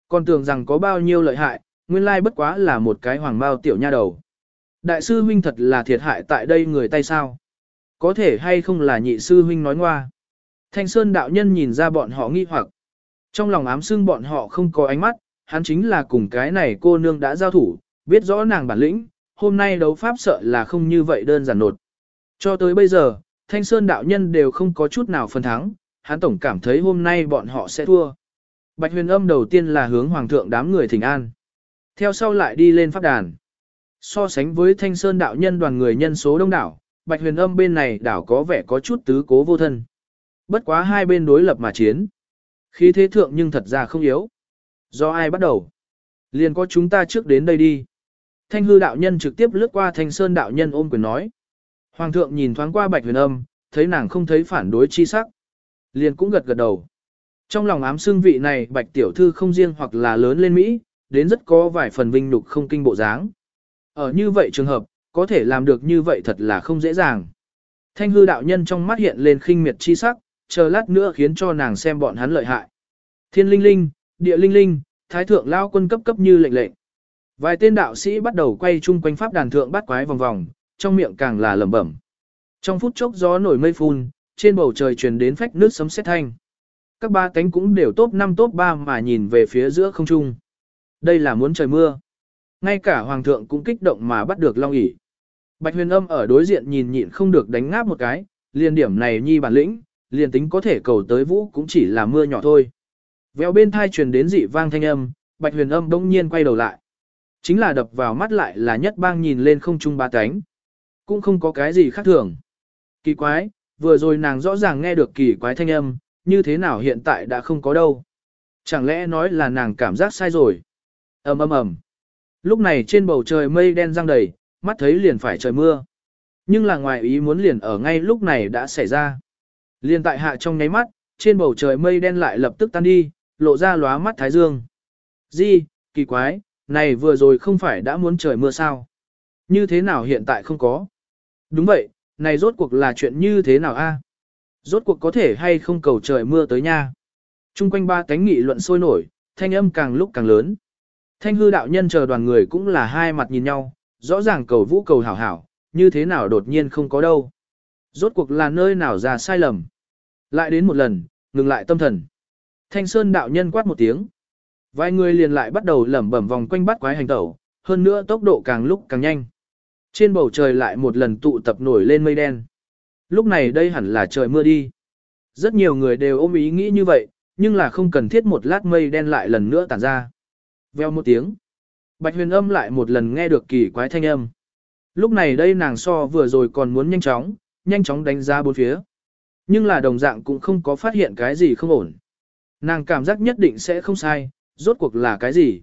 Còn tưởng rằng có bao nhiêu lợi hại, nguyên lai bất quá là một cái hoàng bao tiểu nha đầu. Đại sư huynh thật là thiệt hại tại đây người tay sao? Có thể hay không là nhị sư huynh nói ngoa? Thanh Sơn đạo nhân nhìn ra bọn họ nghi hoặc. Trong lòng ám xưng bọn họ không có ánh mắt, hắn chính là cùng cái này cô nương đã giao thủ, biết rõ nàng bản lĩnh, hôm nay đấu pháp sợ là không như vậy đơn giản nột. Cho tới bây giờ, Thanh Sơn đạo nhân đều không có chút nào phân thắng, hắn tổng cảm thấy hôm nay bọn họ sẽ thua. Bạch huyền âm đầu tiên là hướng hoàng thượng đám người thỉnh an. Theo sau lại đi lên pháp đàn. So sánh với Thanh Sơn đạo nhân đoàn người nhân số đông đảo, Bạch huyền âm bên này đảo có vẻ có chút tứ cố vô thân. Bất quá hai bên đối lập mà chiến. Khí thế thượng nhưng thật ra không yếu. Do ai bắt đầu? Liền có chúng ta trước đến đây đi. Thanh hư đạo nhân trực tiếp lướt qua thanh sơn đạo nhân ôm quyền nói. Hoàng thượng nhìn thoáng qua bạch huyền âm, thấy nàng không thấy phản đối chi sắc. Liền cũng gật gật đầu. Trong lòng ám xương vị này bạch tiểu thư không riêng hoặc là lớn lên Mỹ, đến rất có vài phần vinh nhục không kinh bộ dáng. Ở như vậy trường hợp, có thể làm được như vậy thật là không dễ dàng. Thanh hư đạo nhân trong mắt hiện lên khinh miệt chi sắc, chờ lát nữa khiến cho nàng xem bọn hắn lợi hại. Thiên linh linh, địa linh linh, thái thượng lao quân cấp cấp như lệnh lệnh. Vài tên đạo sĩ bắt đầu quay chung quanh pháp đàn thượng bắt quái vòng vòng, trong miệng càng là lẩm bẩm. Trong phút chốc gió nổi mây phun, trên bầu trời truyền đến phách nước sấm sét thanh. Các ba cánh cũng đều top 5 top 3 mà nhìn về phía giữa không trung. Đây là muốn trời mưa. Ngay cả hoàng thượng cũng kích động mà bắt được long ỷ. Bạch huyền âm ở đối diện nhìn nhịn không được đánh ngáp một cái, liền điểm này nhi bản lĩnh, liền tính có thể cầu tới vũ cũng chỉ là mưa nhỏ thôi. Véo bên thai truyền đến dị vang thanh âm, bạch huyền âm bỗng nhiên quay đầu lại. Chính là đập vào mắt lại là nhất bang nhìn lên không trung ba cánh. Cũng không có cái gì khác thường. Kỳ quái, vừa rồi nàng rõ ràng nghe được kỳ quái thanh âm, như thế nào hiện tại đã không có đâu. Chẳng lẽ nói là nàng cảm giác sai rồi. ầm ầm ầm. Lúc này trên bầu trời mây đen răng đầy, mắt thấy liền phải trời mưa. Nhưng là ngoài ý muốn liền ở ngay lúc này đã xảy ra. Liền tại hạ trong nháy mắt, trên bầu trời mây đen lại lập tức tan đi, lộ ra lóa mắt thái dương. Di, kỳ quái, này vừa rồi không phải đã muốn trời mưa sao? Như thế nào hiện tại không có? Đúng vậy, này rốt cuộc là chuyện như thế nào a? Rốt cuộc có thể hay không cầu trời mưa tới nha? Trung quanh ba cánh nghị luận sôi nổi, thanh âm càng lúc càng lớn. Thanh hư đạo nhân chờ đoàn người cũng là hai mặt nhìn nhau, rõ ràng cầu vũ cầu hảo hảo, như thế nào đột nhiên không có đâu. Rốt cuộc là nơi nào ra sai lầm. Lại đến một lần, ngừng lại tâm thần. Thanh Sơn đạo nhân quát một tiếng. Vài người liền lại bắt đầu lẩm bẩm vòng quanh bắt quái hành tẩu, hơn nữa tốc độ càng lúc càng nhanh. Trên bầu trời lại một lần tụ tập nổi lên mây đen. Lúc này đây hẳn là trời mưa đi. Rất nhiều người đều ôm ý nghĩ như vậy, nhưng là không cần thiết một lát mây đen lại lần nữa tản ra. Veo một tiếng. Bạch huyền âm lại một lần nghe được kỳ quái thanh âm. Lúc này đây nàng so vừa rồi còn muốn nhanh chóng, nhanh chóng đánh giá bốn phía. Nhưng là đồng dạng cũng không có phát hiện cái gì không ổn. Nàng cảm giác nhất định sẽ không sai, rốt cuộc là cái gì?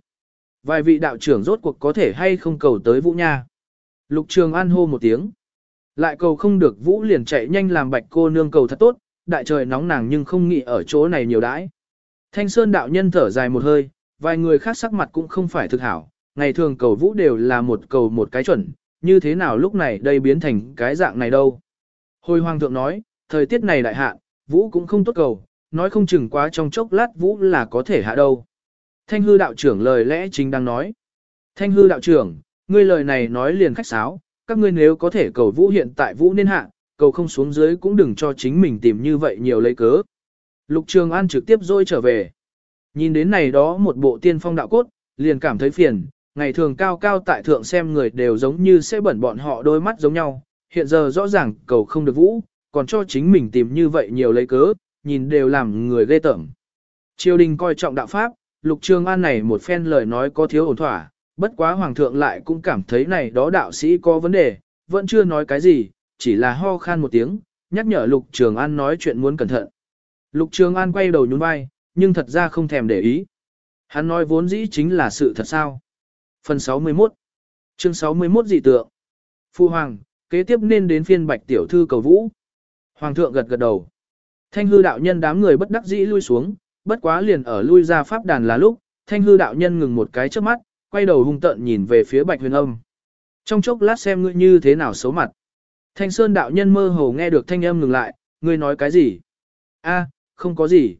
Vài vị đạo trưởng rốt cuộc có thể hay không cầu tới Vũ Nha? Lục Trường An hô một tiếng. Lại cầu không được Vũ liền chạy nhanh làm bạch cô nương cầu thật tốt, đại trời nóng nàng nhưng không nghĩ ở chỗ này nhiều đãi. Thanh Sơn đạo nhân thở dài một hơi, vài người khác sắc mặt cũng không phải thực hảo, ngày thường cầu Vũ đều là một cầu một cái chuẩn, như thế nào lúc này đây biến thành cái dạng này đâu. Hồi hoàng thượng nói, thời tiết này đại hạ, Vũ cũng không tốt cầu, nói không chừng quá trong chốc lát Vũ là có thể hạ đâu. Thanh hư đạo trưởng lời lẽ chính đang nói. Thanh hư đạo trưởng, ngươi lời này nói liền khách sáo, các ngươi nếu có thể cầu vũ hiện tại vũ nên hạ, cầu không xuống dưới cũng đừng cho chính mình tìm như vậy nhiều lấy cớ. Lục Trường An trực tiếp dôi trở về. Nhìn đến này đó một bộ tiên phong đạo cốt, liền cảm thấy phiền, ngày thường cao cao tại thượng xem người đều giống như sẽ bẩn bọn họ đôi mắt giống nhau, hiện giờ rõ ràng cầu không được vũ, còn cho chính mình tìm như vậy nhiều lấy cớ, nhìn đều làm người ghê tởm. Triều đình coi trọng đạo pháp, Lục Trường An này một phen lời nói có thiếu ổn thỏa, bất quá Hoàng thượng lại cũng cảm thấy này đó đạo sĩ có vấn đề, vẫn chưa nói cái gì, chỉ là ho khan một tiếng, nhắc nhở Lục Trường An nói chuyện muốn cẩn thận. Lục Trường An quay đầu nhún vai, nhưng thật ra không thèm để ý. Hắn nói vốn dĩ chính là sự thật sao. Phần 61 Chương 61 dị tượng Phu Hoàng, kế tiếp nên đến phiên bạch tiểu thư cầu vũ. Hoàng thượng gật gật đầu. Thanh hư đạo nhân đám người bất đắc dĩ lui xuống, bất quá liền ở lui ra pháp đàn là lúc, thanh hư đạo nhân ngừng một cái trước mắt, quay đầu hung tợn nhìn về phía bạch huyền âm. Trong chốc lát xem ngươi như thế nào xấu mặt. Thanh sơn đạo nhân mơ hồ nghe được thanh âm ngừng lại, ngươi nói cái gì? A, không có gì.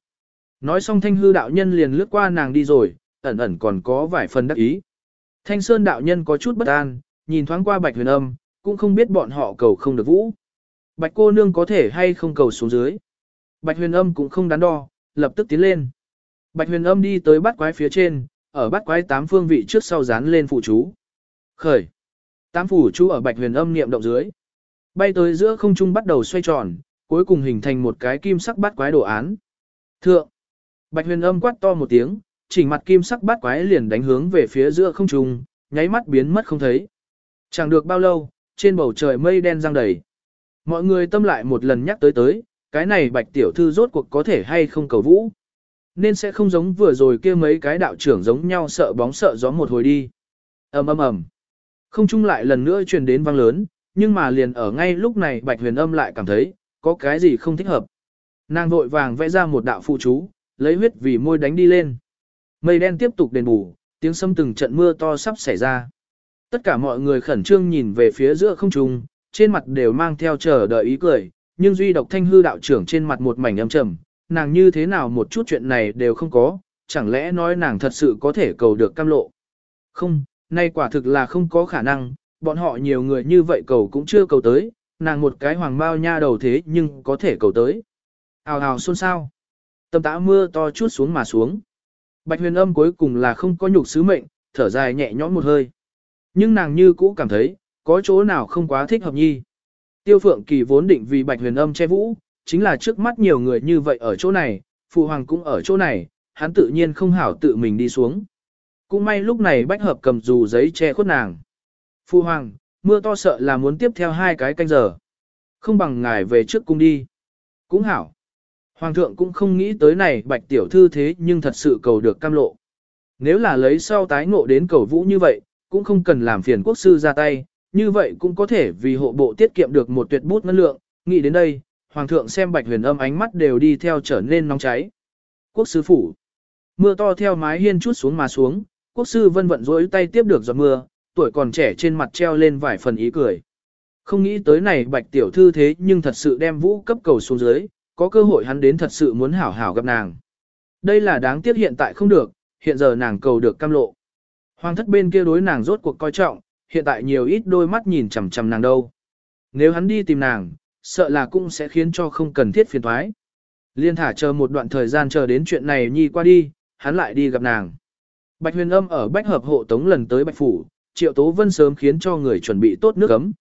Nói xong thanh hư đạo nhân liền lướt qua nàng đi rồi, ẩn ẩn còn có vài phần đắc ý. Thanh sơn đạo nhân có chút bất an, nhìn thoáng qua bạch huyền âm, cũng không biết bọn họ cầu không được vũ. Bạch cô nương có thể hay không cầu xuống dưới. Bạch huyền âm cũng không đắn đo, lập tức tiến lên. Bạch huyền âm đi tới bắt quái phía trên, ở bắt quái tám phương vị trước sau dán lên phụ chú. Khởi. Tám phủ chú ở bạch huyền âm niệm động dưới. Bay tới giữa không trung bắt đầu xoay tròn, cuối cùng hình thành một cái kim sắc bát quái đồ án. Thượng. Bạch huyền âm quát to một tiếng, chỉnh mặt kim sắc bát quái liền đánh hướng về phía giữa không trung, nháy mắt biến mất không thấy. Chẳng được bao lâu, trên bầu trời mây đen giăng đầy. Mọi người tâm lại một lần nhắc tới tới, cái này bạch tiểu thư rốt cuộc có thể hay không cầu vũ. Nên sẽ không giống vừa rồi kia mấy cái đạo trưởng giống nhau sợ bóng sợ gió một hồi đi. ầm ầm ầm. Không chung lại lần nữa truyền đến vang lớn, nhưng mà liền ở ngay lúc này bạch huyền âm lại cảm thấy, có cái gì không thích hợp. Nàng vội vàng vẽ ra một đạo phụ chú, lấy huyết vì môi đánh đi lên. Mây đen tiếp tục đền bù, tiếng sấm từng trận mưa to sắp xảy ra. Tất cả mọi người khẩn trương nhìn về phía giữa không trung, trên mặt đều mang theo chờ đợi ý cười, nhưng duy độc thanh hư đạo trưởng trên mặt một mảnh âm trầm, nàng như thế nào một chút chuyện này đều không có, chẳng lẽ nói nàng thật sự có thể cầu được cam lộ. Không, nay quả thực là không có khả năng, bọn họ nhiều người như vậy cầu cũng chưa cầu tới, nàng một cái hoàng bao nha đầu thế nhưng có thể cầu tới. Hào hào xôn xao. Tầm tã mưa to chút xuống mà xuống. Bạch huyền âm cuối cùng là không có nhục sứ mệnh, thở dài nhẹ nhõm một hơi. Nhưng nàng như cũ cảm thấy, có chỗ nào không quá thích hợp nhi. Tiêu phượng kỳ vốn định vì bạch huyền âm che vũ, chính là trước mắt nhiều người như vậy ở chỗ này, phụ hoàng cũng ở chỗ này, hắn tự nhiên không hảo tự mình đi xuống. Cũng may lúc này bách hợp cầm dù giấy che khuất nàng. Phụ hoàng, mưa to sợ là muốn tiếp theo hai cái canh giờ. Không bằng ngài về trước cung đi. Cũng hảo. Hoàng thượng cũng không nghĩ tới này bạch tiểu thư thế nhưng thật sự cầu được cam lộ. Nếu là lấy sau tái ngộ đến cầu vũ như vậy, cũng không cần làm phiền quốc sư ra tay, như vậy cũng có thể vì hộ bộ tiết kiệm được một tuyệt bút ngân lượng. Nghĩ đến đây, Hoàng thượng xem bạch huyền âm ánh mắt đều đi theo trở nên nóng cháy. Quốc sư phủ. Mưa to theo mái hiên chút xuống mà xuống, quốc sư vân vận rỗi tay tiếp được giọt mưa, tuổi còn trẻ trên mặt treo lên vài phần ý cười. Không nghĩ tới này bạch tiểu thư thế nhưng thật sự đem vũ cấp cầu xuống dưới, có cơ hội hắn đến thật sự muốn hảo hảo gặp nàng. Đây là đáng tiếc hiện tại không được, hiện giờ nàng cầu được cam lộ. Hoàng thất bên kia đối nàng rốt cuộc coi trọng, hiện tại nhiều ít đôi mắt nhìn chằm chằm nàng đâu. Nếu hắn đi tìm nàng, sợ là cũng sẽ khiến cho không cần thiết phiền thoái. Liên thả chờ một đoạn thời gian chờ đến chuyện này nhi qua đi, hắn lại đi gặp nàng. Bạch huyền âm ở bách hợp hộ tống lần tới bạch phủ, triệu tố vân sớm khiến cho người chuẩn bị tốt nước ấm.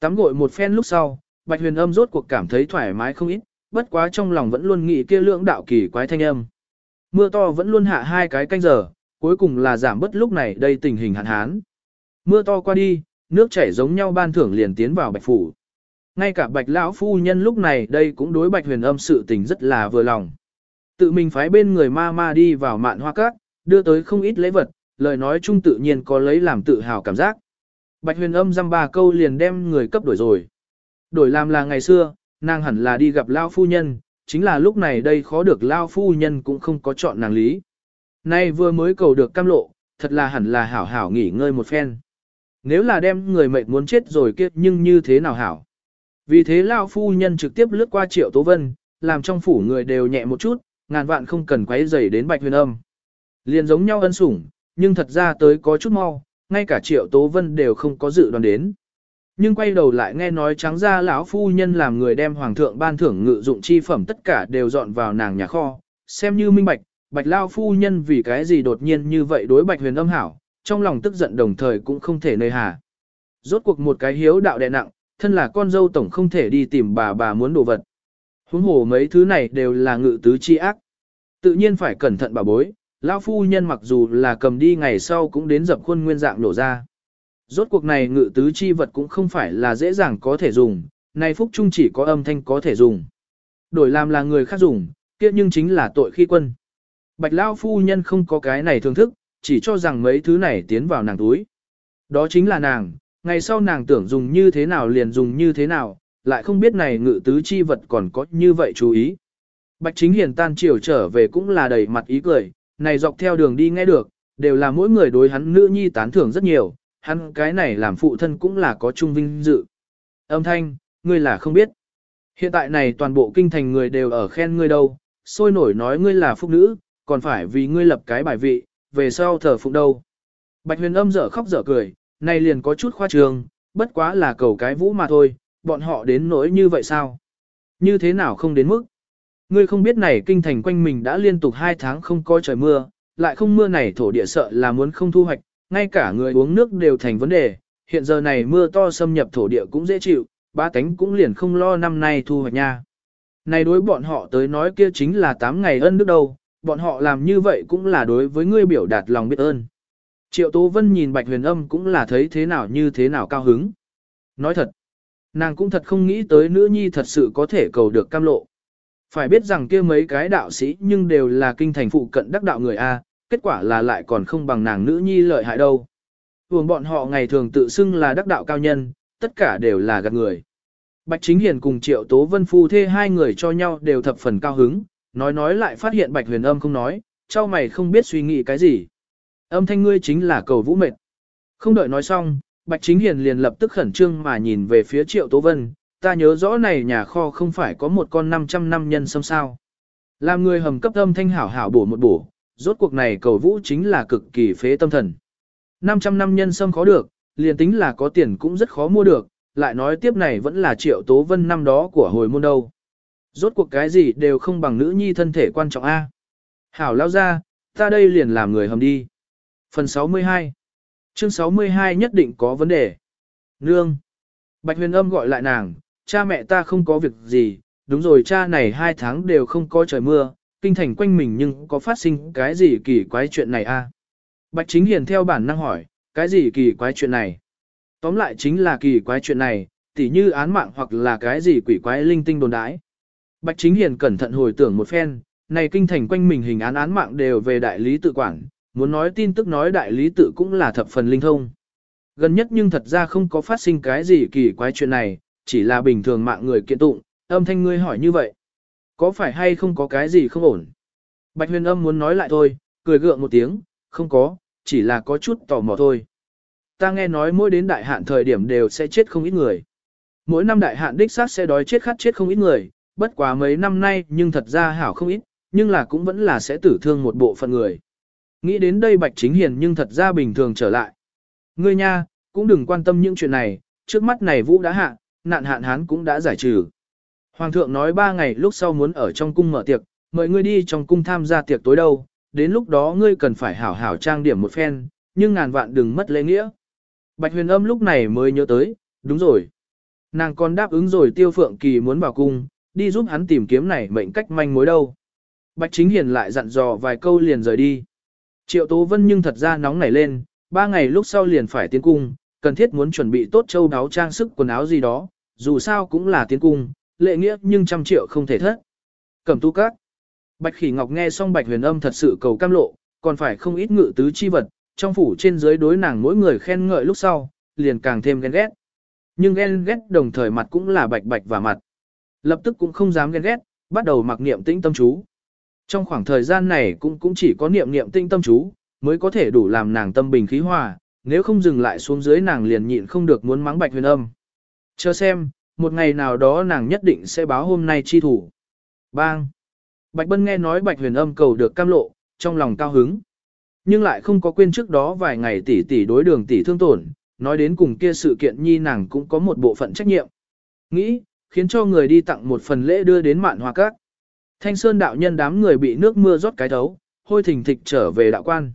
Tắm gội một phen lúc sau, bạch huyền âm rốt cuộc cảm thấy thoải mái không ít, bất quá trong lòng vẫn luôn nghĩ kia lưỡng đạo kỳ quái thanh âm. Mưa to vẫn luôn hạ hai cái canh giờ, cuối cùng là giảm bớt lúc này đây tình hình hạn hán. Mưa to qua đi, nước chảy giống nhau ban thưởng liền tiến vào bạch phủ. Ngay cả bạch lão phu nhân lúc này đây cũng đối bạch huyền âm sự tình rất là vừa lòng. Tự mình phái bên người ma ma đi vào mạn hoa cát, đưa tới không ít lễ vật, lời nói chung tự nhiên có lấy làm tự hào cảm giác. Bạch huyền âm dăm ba câu liền đem người cấp đổi rồi. Đổi làm là ngày xưa, nàng hẳn là đi gặp Lao phu nhân, chính là lúc này đây khó được Lao phu nhân cũng không có chọn nàng lý. Nay vừa mới cầu được cam lộ, thật là hẳn là hảo hảo nghỉ ngơi một phen. Nếu là đem người mệnh muốn chết rồi kia nhưng như thế nào hảo. Vì thế Lao phu nhân trực tiếp lướt qua triệu tố vân, làm trong phủ người đều nhẹ một chút, ngàn vạn không cần quấy rầy đến bạch huyền âm. Liền giống nhau ân sủng, nhưng thật ra tới có chút mau, ngay cả triệu tố vân đều không có dự đoán đến. Nhưng quay đầu lại nghe nói trắng ra lão phu nhân làm người đem hoàng thượng ban thưởng ngự dụng chi phẩm tất cả đều dọn vào nàng nhà kho, xem như minh bạch, bạch lao phu nhân vì cái gì đột nhiên như vậy đối bạch huyền âm hảo, trong lòng tức giận đồng thời cũng không thể nơi hà. Rốt cuộc một cái hiếu đạo đè nặng, thân là con dâu tổng không thể đi tìm bà bà muốn đồ vật. Huống hồ mấy thứ này đều là ngự tứ chi ác. Tự nhiên phải cẩn thận bà bối, lão phu nhân mặc dù là cầm đi ngày sau cũng đến dập khuôn nguyên dạng nổ ra. Rốt cuộc này ngự tứ chi vật cũng không phải là dễ dàng có thể dùng, này phúc trung chỉ có âm thanh có thể dùng. Đổi làm là người khác dùng, kia nhưng chính là tội khi quân. Bạch lão phu nhân không có cái này thưởng thức, chỉ cho rằng mấy thứ này tiến vào nàng túi. Đó chính là nàng, ngày sau nàng tưởng dùng như thế nào liền dùng như thế nào, lại không biết này ngự tứ chi vật còn có như vậy chú ý. Bạch chính hiền tan chiều trở về cũng là đầy mặt ý cười, này dọc theo đường đi nghe được, đều là mỗi người đối hắn nữ nhi tán thưởng rất nhiều, hắn cái này làm phụ thân cũng là có trung vinh dự. Âm thanh, ngươi là không biết. Hiện tại này toàn bộ kinh thành người đều ở khen ngươi đâu, sôi nổi nói ngươi là phúc nữ, còn phải vì ngươi lập cái bài vị, về sau thờ phụng đâu. Bạch huyền âm dở khóc dở cười, này liền có chút khoa trương, bất quá là cầu cái vũ mà thôi, bọn họ đến nỗi như vậy sao? Như thế nào không đến mức? Ngươi không biết này kinh thành quanh mình đã liên tục hai tháng không có trời mưa, lại không mưa này thổ địa sợ là muốn không thu hoạch, ngay cả người uống nước đều thành vấn đề, hiện giờ này mưa to xâm nhập thổ địa cũng dễ chịu, ba tánh cũng liền không lo năm nay thu hoạch nha. Này đối bọn họ tới nói kia chính là 8 ngày ân đức đâu, bọn họ làm như vậy cũng là đối với ngươi biểu đạt lòng biết ơn. Triệu Tố Vân nhìn Bạch Huyền Âm cũng là thấy thế nào như thế nào cao hứng. Nói thật, nàng cũng thật không nghĩ tới nữ nhi thật sự có thể cầu được cam lộ. Phải biết rằng kia mấy cái đạo sĩ nhưng đều là kinh thành phụ cận đắc đạo người A, kết quả là lại còn không bằng nàng nữ nhi lợi hại đâu. thường bọn họ ngày thường tự xưng là đắc đạo cao nhân, tất cả đều là gạt người. Bạch Chính Hiền cùng Triệu Tố Vân phu thê hai người cho nhau đều thập phần cao hứng, nói nói lại phát hiện Bạch Huyền Âm không nói, trao mày không biết suy nghĩ cái gì. Âm thanh ngươi chính là cầu vũ mệt. Không đợi nói xong, Bạch Chính Hiền liền lập tức khẩn trương mà nhìn về phía Triệu Tố Vân, ta nhớ rõ này nhà kho không phải có một con 500 năm nhân sâm sao. Làm người hầm cấp âm thanh hảo hảo bổ một bổ, rốt cuộc này cầu vũ chính là cực kỳ phế tâm thần. 500 năm nhân sâm khó được, liền tính là có tiền cũng rất khó mua được, lại nói tiếp này vẫn là triệu tố vân năm đó của hồi môn đâu. Rốt cuộc cái gì đều không bằng nữ nhi thân thể quan trọng A. Hảo lao ra, ta đây liền làm người hầm đi. Phần 62 Chương 62 nhất định có vấn đề. Nương Bạch huyền âm gọi lại nàng, cha mẹ ta không có việc gì, đúng rồi cha này hai tháng đều không có trời mưa, kinh thành quanh mình nhưng có phát sinh cái gì kỳ quái chuyện này a? Bạch Chính Hiền theo bản năng hỏi, cái gì kỳ quái chuyện này? Tóm lại chính là kỳ quái chuyện này, tỉ như án mạng hoặc là cái gì quỷ quái linh tinh đồn đãi. Bạch Chính Hiền cẩn thận hồi tưởng một phen, này kinh thành quanh mình hình án án mạng đều về đại lý tự quản, muốn nói tin tức nói đại lý tự cũng là thập phần linh thông. Gần nhất nhưng thật ra không có phát sinh cái gì kỳ quái chuyện này, chỉ là bình thường mạng người kiện tụng, âm thanh ngươi hỏi như vậy. Có phải hay không có cái gì không ổn? Bạch huyền âm muốn nói lại thôi, cười gượng một tiếng, không có, chỉ là có chút tò mò thôi. Ta nghe nói mỗi đến đại hạn thời điểm đều sẽ chết không ít người. Mỗi năm đại hạn đích xác sẽ đói chết khát chết không ít người, bất quá mấy năm nay nhưng thật ra hảo không ít, nhưng là cũng vẫn là sẽ tử thương một bộ phận người. Nghĩ đến đây Bạch Chính Hiền nhưng thật ra bình thường trở lại. Ngươi nha, cũng đừng quan tâm những chuyện này, trước mắt này vũ đã hạ, nạn hạn hán cũng đã giải trừ. Hoàng thượng nói ba ngày lúc sau muốn ở trong cung mở tiệc, mời ngươi đi trong cung tham gia tiệc tối đâu, đến lúc đó ngươi cần phải hảo hảo trang điểm một phen, nhưng ngàn vạn đừng mất lễ nghĩa. Bạch huyền âm lúc này mới nhớ tới, đúng rồi. Nàng còn đáp ứng rồi tiêu phượng kỳ muốn vào cung, đi giúp hắn tìm kiếm này mệnh cách manh mối đâu. Bạch chính hiền lại dặn dò vài câu liền rời đi. Triệu Tố Vân nhưng thật ra nóng nảy lên, ba ngày lúc sau liền phải tiến cung, cần thiết muốn chuẩn bị tốt châu đáo trang sức quần áo gì đó, dù sao cũng là tiến cung, lệ nghĩa nhưng trăm triệu không thể thất. Cẩm tu các. Bạch khỉ ngọc nghe xong bạch huyền âm thật sự cầu cam lộ, còn phải không ít ngự tứ chi vật, trong phủ trên dưới đối nàng mỗi người khen ngợi lúc sau, liền càng thêm ghen ghét. Nhưng ghen ghét đồng thời mặt cũng là bạch bạch và mặt. Lập tức cũng không dám ghen ghét, bắt đầu mặc niệm tĩnh tâm chú. Trong khoảng thời gian này cũng cũng chỉ có niệm niệm tĩnh tâm chú, mới có thể đủ làm nàng tâm bình khí hòa, nếu không dừng lại xuống dưới nàng liền nhịn không được muốn mắng bạch huyền âm. Chờ xem, một ngày nào đó nàng nhất định sẽ báo hôm nay chi thủ. Bang! Bạch Bân nghe nói Bạch Huyền Âm cầu được cam lộ, trong lòng cao hứng. Nhưng lại không có quên trước đó vài ngày tỷ tỷ đối đường tỷ thương tổn, nói đến cùng kia sự kiện nhi nàng cũng có một bộ phận trách nhiệm. Nghĩ, khiến cho người đi tặng một phần lễ đưa đến mạn hoa các. Thanh Sơn đạo nhân đám người bị nước mưa rót cái thấu, hôi thình thịch trở về đạo quan.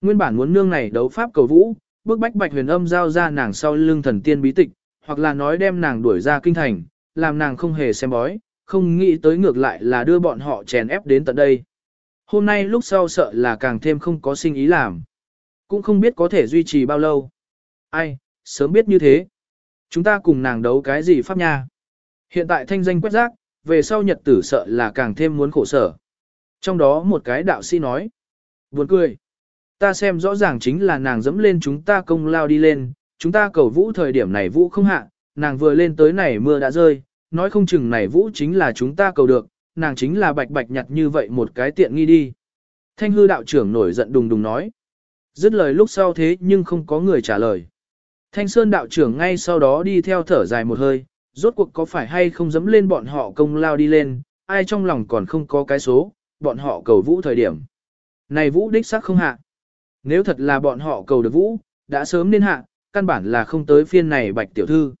Nguyên bản muốn nương này đấu pháp cầu vũ, bước bách Bạch Huyền Âm giao ra nàng sau lưng thần tiên bí tịch, hoặc là nói đem nàng đuổi ra kinh thành, làm nàng không hề xem bói, không nghĩ tới ngược lại là đưa bọn họ chèn ép đến tận đây. Hôm nay lúc sau sợ là càng thêm không có sinh ý làm. Cũng không biết có thể duy trì bao lâu. Ai, sớm biết như thế. Chúng ta cùng nàng đấu cái gì pháp nha. Hiện tại thanh danh quét rác, về sau nhật tử sợ là càng thêm muốn khổ sở. Trong đó một cái đạo sĩ nói. Buồn cười. Ta xem rõ ràng chính là nàng dẫm lên chúng ta công lao đi lên, chúng ta cầu vũ thời điểm này vũ không hạ, nàng vừa lên tới này mưa đã rơi, nói không chừng này vũ chính là chúng ta cầu được, nàng chính là bạch bạch nhặt như vậy một cái tiện nghi đi. Thanh hư đạo trưởng nổi giận đùng đùng nói. Dứt lời lúc sau thế nhưng không có người trả lời. Thanh sơn đạo trưởng ngay sau đó đi theo thở dài một hơi, rốt cuộc có phải hay không dám lên bọn họ công lao đi lên, ai trong lòng còn không có cái số, bọn họ cầu vũ thời điểm. Này vũ đích xác không hạ. Nếu thật là bọn họ cầu được vũ, đã sớm nên hạ, căn bản là không tới phiên này bạch tiểu thư.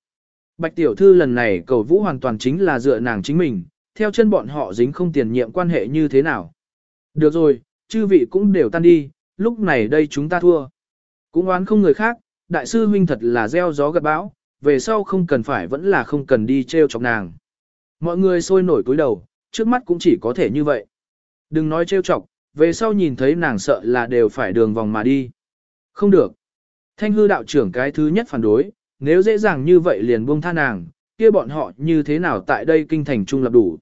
Bạch tiểu thư lần này cầu vũ hoàn toàn chính là dựa nàng chính mình, theo chân bọn họ dính không tiền nhiệm quan hệ như thế nào. Được rồi, chư vị cũng đều tan đi, lúc này đây chúng ta thua. Cũng oán không người khác, đại sư huynh thật là gieo gió gặt bão, về sau không cần phải vẫn là không cần đi treo chọc nàng. Mọi người sôi nổi cúi đầu, trước mắt cũng chỉ có thể như vậy. Đừng nói trêu chọc, về sau nhìn thấy nàng sợ là đều phải đường vòng mà đi. Không được. Thanh hư đạo trưởng cái thứ nhất phản đối, nếu dễ dàng như vậy liền buông tha nàng, kia bọn họ như thế nào tại đây kinh thành trung lập đủ.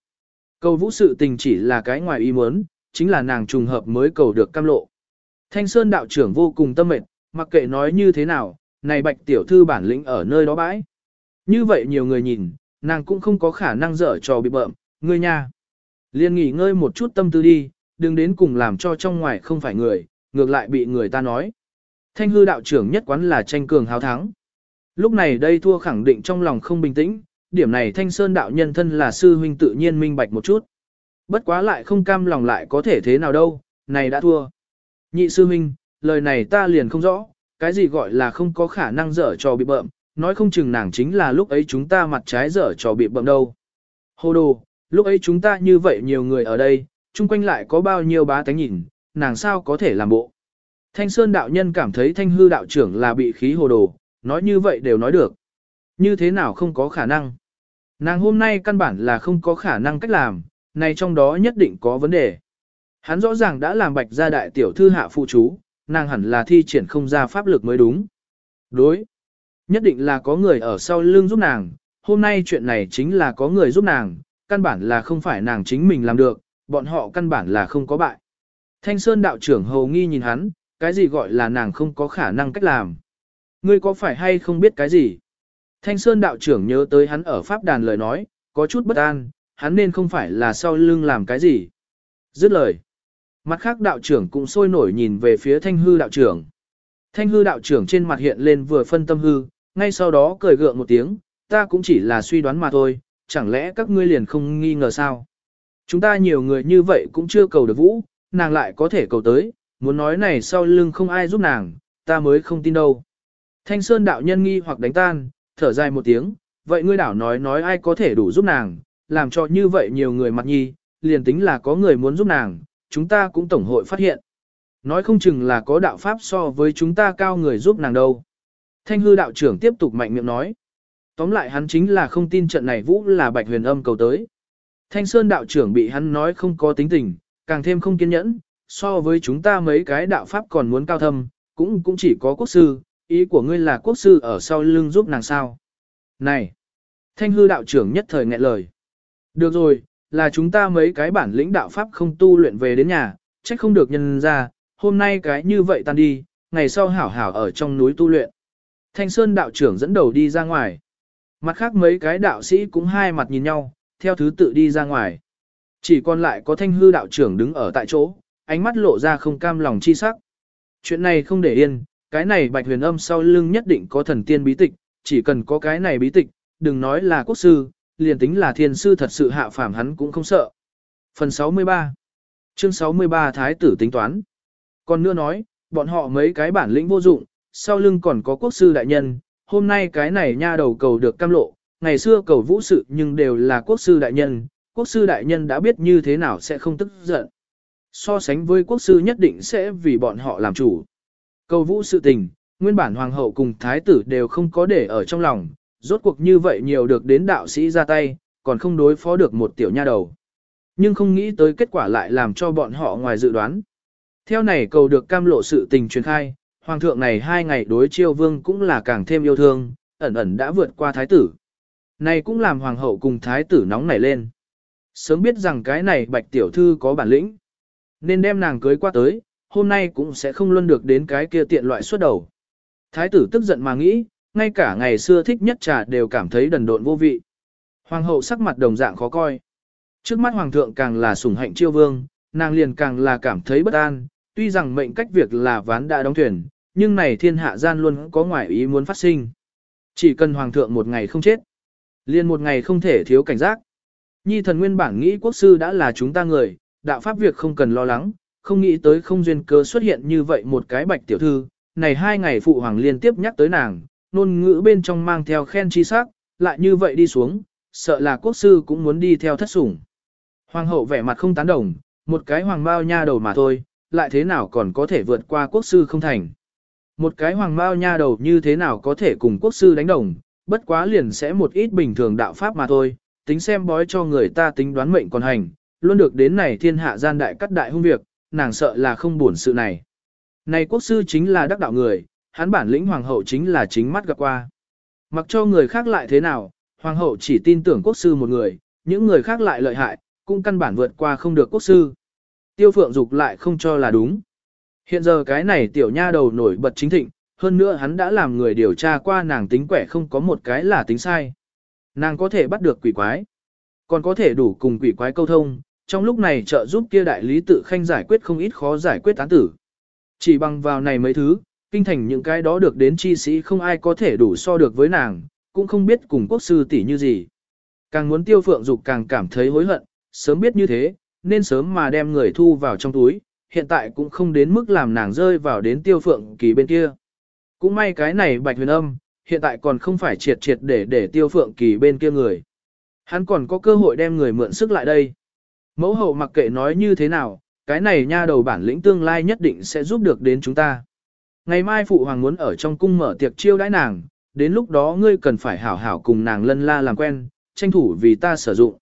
Cầu vũ sự tình chỉ là cái ngoài ý muốn, chính là nàng trùng hợp mới cầu được cam lộ. Thanh Sơn đạo trưởng vô cùng tâm mệt, mặc kệ nói như thế nào, này bạch tiểu thư bản lĩnh ở nơi đó bãi. Như vậy nhiều người nhìn, nàng cũng không có khả năng dở trò bị bợm, ngươi nha. Liên nghỉ ngơi một chút tâm tư đi, đừng đến cùng làm cho trong ngoài không phải người, ngược lại bị người ta nói. Thanh hư đạo trưởng nhất quán là tranh cường hào thắng. Lúc này đây thua khẳng định trong lòng không bình tĩnh, điểm này thanh sơn đạo nhân thân là sư huynh tự nhiên minh bạch một chút. Bất quá lại không cam lòng lại có thể thế nào đâu, này đã thua. Nhị sư huynh, lời này ta liền không rõ, cái gì gọi là không có khả năng dở trò bị bợm, nói không chừng nàng chính là lúc ấy chúng ta mặt trái dở trò bị bợm đâu. Hồ đồ, lúc ấy chúng ta như vậy nhiều người ở đây, chung quanh lại có bao nhiêu bá tánh nhìn, nàng sao có thể làm bộ. Thanh Sơn đạo nhân cảm thấy thanh hư đạo trưởng là bị khí hồ đồ, nói như vậy đều nói được. Như thế nào không có khả năng. Nàng hôm nay căn bản là không có khả năng cách làm, này trong đó nhất định có vấn đề. Hắn rõ ràng đã làm bạch gia đại tiểu thư hạ phụ chú, nàng hẳn là thi triển không ra pháp lực mới đúng. Đối. Nhất định là có người ở sau lưng giúp nàng, hôm nay chuyện này chính là có người giúp nàng, căn bản là không phải nàng chính mình làm được, bọn họ căn bản là không có bại. Thanh Sơn đạo trưởng hầu nghi nhìn hắn, cái gì gọi là nàng không có khả năng cách làm. Ngươi có phải hay không biết cái gì? Thanh Sơn đạo trưởng nhớ tới hắn ở Pháp đàn lời nói, có chút bất an, hắn nên không phải là sau lưng làm cái gì. Dứt lời. Mặt khác đạo trưởng cũng sôi nổi nhìn về phía thanh hư đạo trưởng. Thanh hư đạo trưởng trên mặt hiện lên vừa phân tâm hư, ngay sau đó cười gượng một tiếng, ta cũng chỉ là suy đoán mà thôi, chẳng lẽ các ngươi liền không nghi ngờ sao? Chúng ta nhiều người như vậy cũng chưa cầu được vũ, nàng lại có thể cầu tới, muốn nói này sau lưng không ai giúp nàng, ta mới không tin đâu. Thanh Sơn đạo nhân nghi hoặc đánh tan, thở dài một tiếng, vậy ngươi đảo nói nói ai có thể đủ giúp nàng, làm cho như vậy nhiều người mặt nhi, liền tính là có người muốn giúp nàng, chúng ta cũng tổng hội phát hiện. Nói không chừng là có đạo pháp so với chúng ta cao người giúp nàng đâu. Thanh hư đạo trưởng tiếp tục mạnh miệng nói. Tóm lại hắn chính là không tin trận này vũ là bạch huyền âm cầu tới. Thanh Sơn đạo trưởng bị hắn nói không có tính tình, càng thêm không kiên nhẫn, so với chúng ta mấy cái đạo pháp còn muốn cao thâm, cũng cũng chỉ có quốc sư, ý của ngươi là quốc sư ở sau lưng giúp nàng sao. Này! Thanh hư đạo trưởng nhất thời nghẹn lời. Được rồi, là chúng ta mấy cái bản lĩnh đạo pháp không tu luyện về đến nhà, trách không được nhân ra, hôm nay cái như vậy tan đi, ngày sau hảo hảo ở trong núi tu luyện. Thanh Sơn đạo trưởng dẫn đầu đi ra ngoài. Mặt khác mấy cái đạo sĩ cũng hai mặt nhìn nhau, theo thứ tự đi ra ngoài. Chỉ còn lại có thanh hư đạo trưởng đứng ở tại chỗ, ánh mắt lộ ra không cam lòng chi sắc. Chuyện này không để yên, cái này bạch huyền âm sau lưng nhất định có thần tiên bí tịch, chỉ cần có cái này bí tịch, đừng nói là quốc sư, liền tính là thiên sư thật sự hạ phàm hắn cũng không sợ. Phần 63 Chương 63 Thái tử tính toán Còn nữa nói, bọn họ mấy cái bản lĩnh vô dụng, sau lưng còn có quốc sư đại nhân, hôm nay cái này nha đầu cầu được cam lộ, ngày xưa cầu vũ sự nhưng đều là quốc sư đại nhân, quốc sư đại nhân đã biết như thế nào sẽ không tức giận. So sánh với quốc sư nhất định sẽ vì bọn họ làm chủ. Cầu vũ sự tình, nguyên bản hoàng hậu cùng thái tử đều không có để ở trong lòng, rốt cuộc như vậy nhiều được đến đạo sĩ ra tay, còn không đối phó được một tiểu nha đầu. Nhưng không nghĩ tới kết quả lại làm cho bọn họ ngoài dự đoán. Theo này cầu được cam lộ sự tình truyền khai, hoàng thượng này hai ngày đối chiêu vương cũng là càng thêm yêu thương, ẩn ẩn đã vượt qua thái tử. Này cũng làm hoàng hậu cùng thái tử nóng nảy lên. Sớm biết rằng cái này bạch tiểu thư có bản lĩnh. Nên đem nàng cưới qua tới, hôm nay cũng sẽ không luân được đến cái kia tiện loại xuất đầu. Thái tử tức giận mà nghĩ, ngay cả ngày xưa thích nhất trà đều cảm thấy đần độn vô vị. Hoàng hậu sắc mặt đồng dạng khó coi. Trước mắt hoàng thượng càng là sủng hạnh chiêu vương, nàng liền càng là cảm thấy bất an, tuy rằng mệnh cách việc là ván đã đóng thuyền, nhưng này thiên hạ gian luôn có ngoại ý muốn phát sinh. Chỉ cần hoàng thượng một ngày không chết, liền một ngày không thể thiếu cảnh giác. Nhi thần nguyên bản nghĩ quốc sư đã là chúng ta người, đạo pháp việc không cần lo lắng, không nghĩ tới không duyên cớ xuất hiện như vậy một cái bạch tiểu thư, này hai ngày phụ hoàng liên tiếp nhắc tới nàng, nôn ngữ bên trong mang theo khen chi sắc, lại như vậy đi xuống, sợ là quốc sư cũng muốn đi theo thất sủng. Hoàng hậu vẻ mặt không tán đồng, một cái hoàng bao nha đầu mà thôi, lại thế nào còn có thể vượt qua quốc sư không thành. Một cái hoàng mao nha đầu như thế nào có thể cùng quốc sư đánh đồng, bất quá liền sẽ một ít bình thường đạo pháp mà thôi, tính xem bói cho người ta tính đoán mệnh còn hành, luôn được đến này thiên hạ gian đại cắt đại hung việc, nàng sợ là không buồn sự này. Này quốc sư chính là đắc đạo người, hắn bản lĩnh hoàng hậu chính là chính mắt gặp qua. Mặc cho người khác lại thế nào, hoàng hậu chỉ tin tưởng quốc sư một người, những người khác lại lợi hại, cũng căn bản vượt qua không được quốc sư. Tiêu phượng dục lại không cho là đúng. Hiện giờ cái này tiểu nha đầu nổi bật chính thịnh, hơn nữa hắn đã làm người điều tra qua nàng tính quẻ không có một cái là tính sai. Nàng có thể bắt được quỷ quái, còn có thể đủ cùng quỷ quái câu thông, trong lúc này trợ giúp kia đại lý tự khanh giải quyết không ít khó giải quyết án tử. Chỉ bằng vào này mấy thứ, kinh thành những cái đó được đến chi sĩ không ai có thể đủ so được với nàng, cũng không biết cùng quốc sư tỷ như gì. Càng muốn tiêu phượng dục càng cảm thấy hối hận, sớm biết như thế, nên sớm mà đem người thu vào trong túi, hiện tại cũng không đến mức làm nàng rơi vào đến tiêu phượng kỳ bên kia. Cũng may cái này bạch huyền âm, hiện tại còn không phải triệt triệt để để tiêu phượng kỳ bên kia người. Hắn còn có cơ hội đem người mượn sức lại đây. Mẫu hậu mặc kệ nói như thế nào, cái này nha đầu bản lĩnh tương lai nhất định sẽ giúp được đến chúng ta. Ngày mai phụ hoàng muốn ở trong cung mở tiệc chiêu đãi nàng, đến lúc đó ngươi cần phải hảo hảo cùng nàng lân la làm quen, tranh thủ vì ta sử dụng.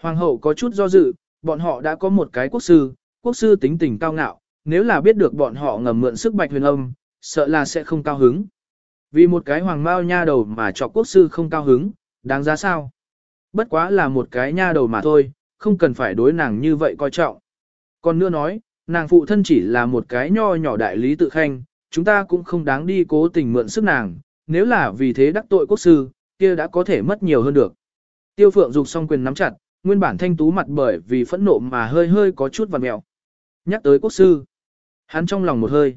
Hoàng hậu có chút do dự, bọn họ đã có một cái quốc sư, quốc sư tính tình cao ngạo, nếu là biết được bọn họ ngầm mượn sức bạch huyền âm, sợ là sẽ không cao hứng. Vì một cái hoàng mao nha đầu mà cho quốc sư không cao hứng, đáng giá sao? Bất quá là một cái nha đầu mà thôi, không cần phải đối nàng như vậy coi trọng. Còn nữa nói, nàng phụ thân chỉ là một cái nho nhỏ đại lý tự khanh, chúng ta cũng không đáng đi cố tình mượn sức nàng, nếu là vì thế đắc tội quốc sư, kia đã có thể mất nhiều hơn được. Tiêu phượng dục song quyền nắm chặt, nguyên bản thanh tú mặt bởi vì phẫn nộ mà hơi hơi có chút vằn mèo Nhắc tới quốc sư, hắn trong lòng một hơi.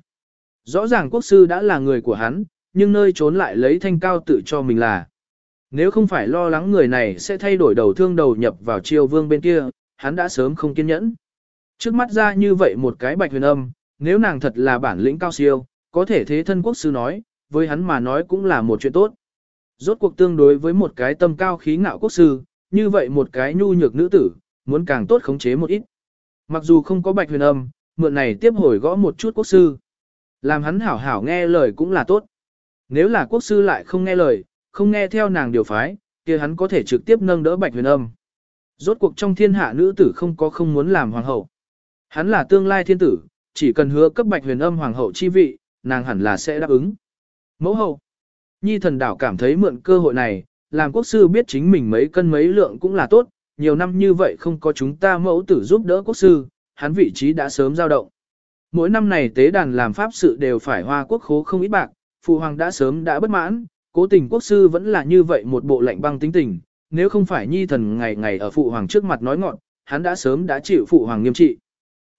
Rõ ràng quốc sư đã là người của hắn, nhưng nơi trốn lại lấy thanh cao tự cho mình là. Nếu không phải lo lắng người này sẽ thay đổi đầu thương đầu nhập vào triều vương bên kia, hắn đã sớm không kiên nhẫn. Trước mắt ra như vậy một cái bạch huyền âm, nếu nàng thật là bản lĩnh cao siêu, có thể thế thân quốc sư nói, với hắn mà nói cũng là một chuyện tốt. Rốt cuộc tương đối với một cái tâm cao khí ngạo quốc sư, như vậy một cái nhu nhược nữ tử, muốn càng tốt khống chế một ít. Mặc dù không có bạch huyền âm, mượn này tiếp hồi gõ một chút quốc sư. Làm hắn hảo hảo nghe lời cũng là tốt. Nếu là quốc sư lại không nghe lời, không nghe theo nàng điều phái, kia hắn có thể trực tiếp nâng đỡ bạch huyền âm. Rốt cuộc trong thiên hạ nữ tử không có không muốn làm hoàng hậu. Hắn là tương lai thiên tử, chỉ cần hứa cấp bạch huyền âm hoàng hậu chi vị, nàng hẳn là sẽ đáp ứng. Mẫu hậu. Nhi thần đảo cảm thấy mượn cơ hội này, làm quốc sư biết chính mình mấy cân mấy lượng cũng là tốt, nhiều năm như vậy không có chúng ta mẫu tử giúp đỡ quốc sư, hắn vị trí đã sớm dao động. Mỗi năm này tế đàn làm pháp sự đều phải hoa quốc khố không ít bạc, phụ hoàng đã sớm đã bất mãn, cố tình quốc sư vẫn là như vậy một bộ lạnh băng tính tình, nếu không phải nhi thần ngày ngày ở phụ hoàng trước mặt nói ngọn, hắn đã sớm đã chịu phụ hoàng nghiêm trị.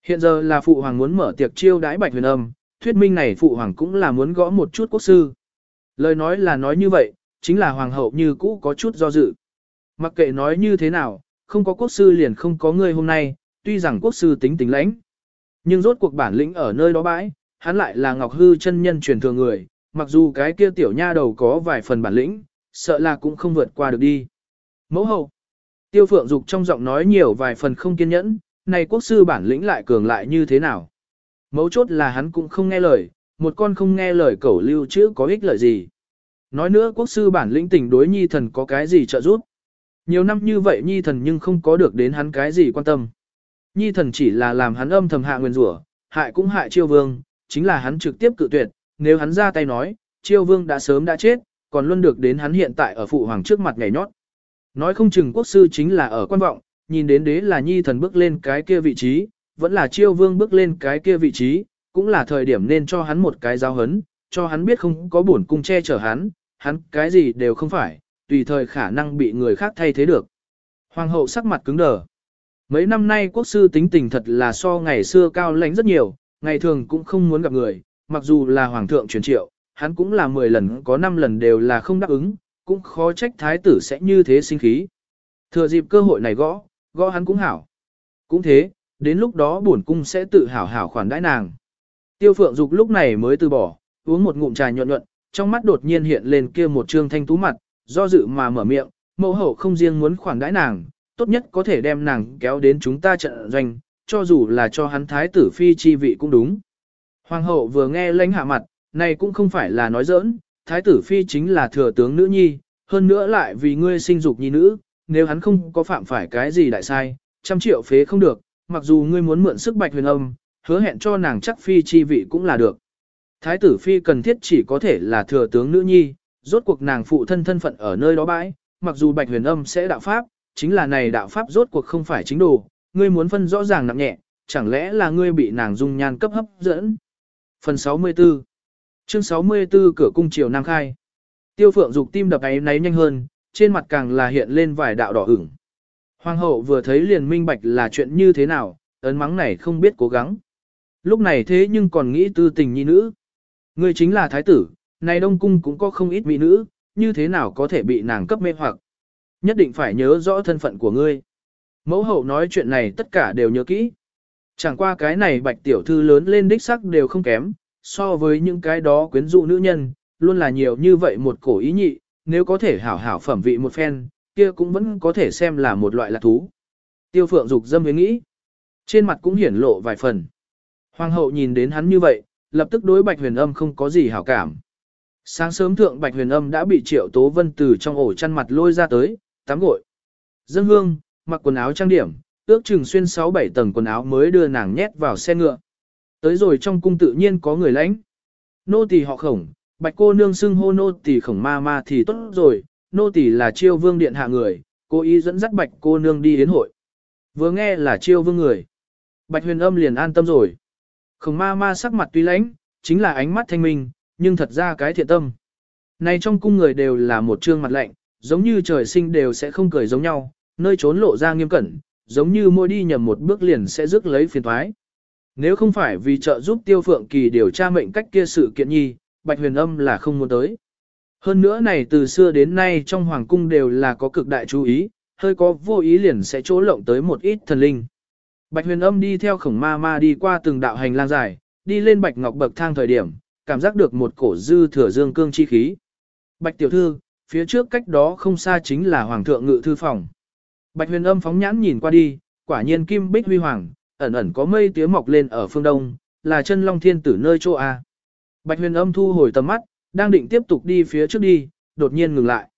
Hiện giờ là phụ hoàng muốn mở tiệc chiêu đãi bạch huyền âm, thuyết minh này phụ hoàng cũng là muốn gõ một chút quốc sư. Lời nói là nói như vậy, chính là hoàng hậu như cũ có chút do dự. Mặc kệ nói như thế nào, không có quốc sư liền không có người hôm nay, tuy rằng quốc sư tính tính lãnh. Nhưng rốt cuộc bản lĩnh ở nơi đó bãi, hắn lại là ngọc hư chân nhân truyền thừa người, mặc dù cái kia tiểu nha đầu có vài phần bản lĩnh, sợ là cũng không vượt qua được đi. Mẫu hậu, tiêu phượng dục trong giọng nói nhiều vài phần không kiên nhẫn, này quốc sư bản lĩnh lại cường lại như thế nào. Mấu chốt là hắn cũng không nghe lời, một con không nghe lời cẩu lưu chữ có ích lợi gì. Nói nữa quốc sư bản lĩnh tình đối nhi thần có cái gì trợ giúp. Nhiều năm như vậy nhi thần nhưng không có được đến hắn cái gì quan tâm. Nhi thần chỉ là làm hắn âm thầm hạ nguyên rủa, hại cũng hại chiêu vương, chính là hắn trực tiếp cự tuyệt, nếu hắn ra tay nói, chiêu vương đã sớm đã chết, còn luôn được đến hắn hiện tại ở phụ hoàng trước mặt nhảy nhót. Nói không chừng quốc sư chính là ở quan vọng, nhìn đến đế là nhi thần bước lên cái kia vị trí, vẫn là chiêu vương bước lên cái kia vị trí, cũng là thời điểm nên cho hắn một cái giáo hấn, cho hắn biết không có bổn cung che chở hắn, hắn cái gì đều không phải, tùy thời khả năng bị người khác thay thế được. Hoàng hậu sắc mặt cứng đờ. Mấy năm nay quốc sư tính tình thật là so ngày xưa cao lãnh rất nhiều, ngày thường cũng không muốn gặp người, mặc dù là hoàng thượng truyền triệu, hắn cũng là 10 lần có 5 lần đều là không đáp ứng, cũng khó trách thái tử sẽ như thế sinh khí. Thừa dịp cơ hội này gõ, gõ hắn cũng hảo. Cũng thế, đến lúc đó bổn cung sẽ tự hảo hảo khoản đãi nàng. Tiêu phượng dục lúc này mới từ bỏ, uống một ngụm trà nhuận nhuận, trong mắt đột nhiên hiện lên kia một trương thanh tú mặt, do dự mà mở miệng, mẫu hậu không riêng muốn khoản đãi nàng, tốt nhất có thể đem nàng kéo đến chúng ta trận doanh, cho dù là cho hắn thái tử phi chi vị cũng đúng. Hoàng hậu vừa nghe lãnh hạ mặt, Này cũng không phải là nói giỡn, thái tử phi chính là thừa tướng nữ nhi, hơn nữa lại vì ngươi sinh dục nhi nữ, nếu hắn không có phạm phải cái gì đại sai, trăm triệu phế không được, mặc dù ngươi muốn mượn sức bạch huyền âm, hứa hẹn cho nàng chắc phi chi vị cũng là được. Thái tử phi cần thiết chỉ có thể là thừa tướng nữ nhi, rốt cuộc nàng phụ thân thân phận ở nơi đó bãi, mặc dù bạch huyền âm sẽ đạo pháp, chính là này đạo pháp rốt cuộc không phải chính đồ, ngươi muốn phân rõ ràng nặng nhẹ, chẳng lẽ là ngươi bị nàng dung nhan cấp hấp dẫn. Phần 64 Chương 64 cửa cung triều Nam Khai Tiêu phượng dục tim đập ấy náy nhanh hơn, trên mặt càng là hiện lên vài đạo đỏ ửng. Hoàng hậu vừa thấy liền minh bạch là chuyện như thế nào, ấn mắng này không biết cố gắng. Lúc này thế nhưng còn nghĩ tư tình nhi nữ. Ngươi chính là thái tử, này đông cung cũng có không ít mỹ nữ, như thế nào có thể bị nàng cấp mê hoặc. Nhất định phải nhớ rõ thân phận của ngươi. Mẫu hậu nói chuyện này tất cả đều nhớ kỹ. Chẳng qua cái này bạch tiểu thư lớn lên đích sắc đều không kém, so với những cái đó quyến dụ nữ nhân, luôn là nhiều như vậy một cổ ý nhị, nếu có thể hảo hảo phẩm vị một phen, kia cũng vẫn có thể xem là một loại lạc thú. Tiêu phượng dục dâm với nghĩ, trên mặt cũng hiển lộ vài phần. Hoàng hậu nhìn đến hắn như vậy, lập tức đối bạch huyền âm không có gì hảo cảm. Sáng sớm thượng bạch huyền âm đã bị triệu tố vân từ trong ổ chăn mặt lôi ra tới, tắm gội. Dân hương, mặc quần áo trang điểm, ước chừng xuyên 6-7 tầng quần áo mới đưa nàng nhét vào xe ngựa. Tới rồi trong cung tự nhiên có người lãnh. Nô tỳ họ khổng, bạch cô nương xưng hô nô tỳ khổng ma ma thì tốt rồi, nô tỳ là chiêu vương điện hạ người, cố ý dẫn dắt bạch cô nương đi đến hội. Vừa nghe là chiêu vương người. Bạch huyền âm liền an tâm rồi. Khổng ma ma sắc mặt tuy lãnh, chính là ánh mắt thanh minh, nhưng thật ra cái thiện tâm. Này trong cung người đều là một trương mặt lạnh, giống như trời sinh đều sẽ không cười giống nhau, nơi trốn lộ ra nghiêm cẩn, giống như môi đi nhầm một bước liền sẽ rước lấy phiền thoái. Nếu không phải vì trợ giúp Tiêu Phượng Kỳ điều tra mệnh cách kia sự kiện nhi, Bạch Huyền Âm là không muốn tới. Hơn nữa này từ xưa đến nay trong hoàng cung đều là có cực đại chú ý, hơi có vô ý liền sẽ chỗ lộng tới một ít thần linh. Bạch Huyền Âm đi theo khổng ma ma đi qua từng đạo hành lang dài, đi lên Bạch Ngọc bậc thang thời điểm, cảm giác được một cổ dư thừa dương cương chi khí. Bạch tiểu thư, phía trước cách đó không xa chính là hoàng thượng ngự thư phòng. Bạch huyền âm phóng nhãn nhìn qua đi, quả nhiên kim bích huy hoàng, ẩn ẩn có mây tía mọc lên ở phương đông, là chân long thiên tử nơi chỗ A. Bạch huyền âm thu hồi tầm mắt, đang định tiếp tục đi phía trước đi, đột nhiên ngừng lại.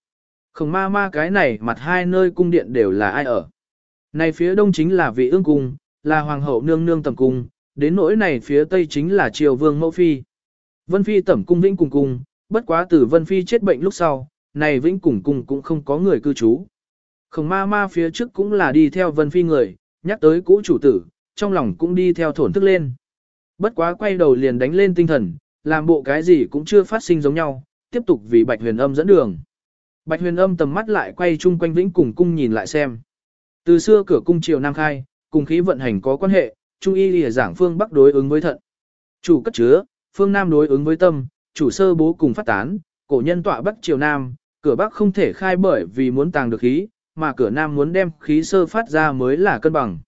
Khổng ma ma cái này mặt hai nơi cung điện đều là ai ở. Này phía đông chính là vị ương cung, là hoàng hậu nương nương tầm cung, đến nỗi này phía tây chính là triều vương mẫu phi. Vân phi tẩm cung vĩnh cùng cung, bất quá từ vân phi chết bệnh lúc sau, này vĩnh cùng cung cũng không có người cư trú. Khổng ma ma phía trước cũng là đi theo vân phi người, nhắc tới cũ chủ tử, trong lòng cũng đi theo thổn thức lên. Bất quá quay đầu liền đánh lên tinh thần, làm bộ cái gì cũng chưa phát sinh giống nhau, tiếp tục vì bạch huyền âm dẫn đường. Bạch huyền âm tầm mắt lại quay chung quanh vĩnh cùng cung nhìn lại xem. Từ xưa cửa cung triều Nam Khai, cùng khí vận hành có quan hệ, trung y lìa giảng phương bắc đối ứng với thận. Chủ cất chứa, phương Nam đối ứng với tâm, chủ sơ bố cùng phát tán, cổ nhân tọa bắc triều Nam, cửa bắc không thể khai bởi vì muốn tàng được khí, mà cửa nam muốn đem khí sơ phát ra mới là cân bằng.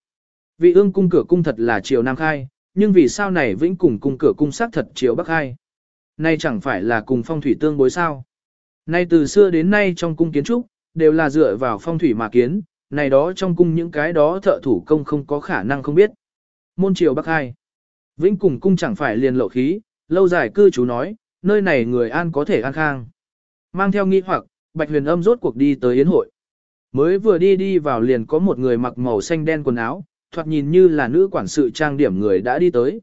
Vị ương cung cửa cung thật là triều nam khai, nhưng vì sao này vĩnh cùng cung cửa cung sắc thật chiếu bắc hai Nay chẳng phải là cùng phong thủy tương bối sao. Nay từ xưa đến nay trong cung kiến trúc, đều là dựa vào phong thủy mà kiến, này đó trong cung những cái đó thợ thủ công không có khả năng không biết. Môn triều bắc hai Vĩnh cùng cung chẳng phải liền lộ khí, lâu dài cư chú nói, nơi này người an có thể an khang. Mang theo nghi hoặc, Bạch Huyền Âm rốt cuộc đi tới yến hội. Mới vừa đi đi vào liền có một người mặc màu xanh đen quần áo, thoạt nhìn như là nữ quản sự trang điểm người đã đi tới.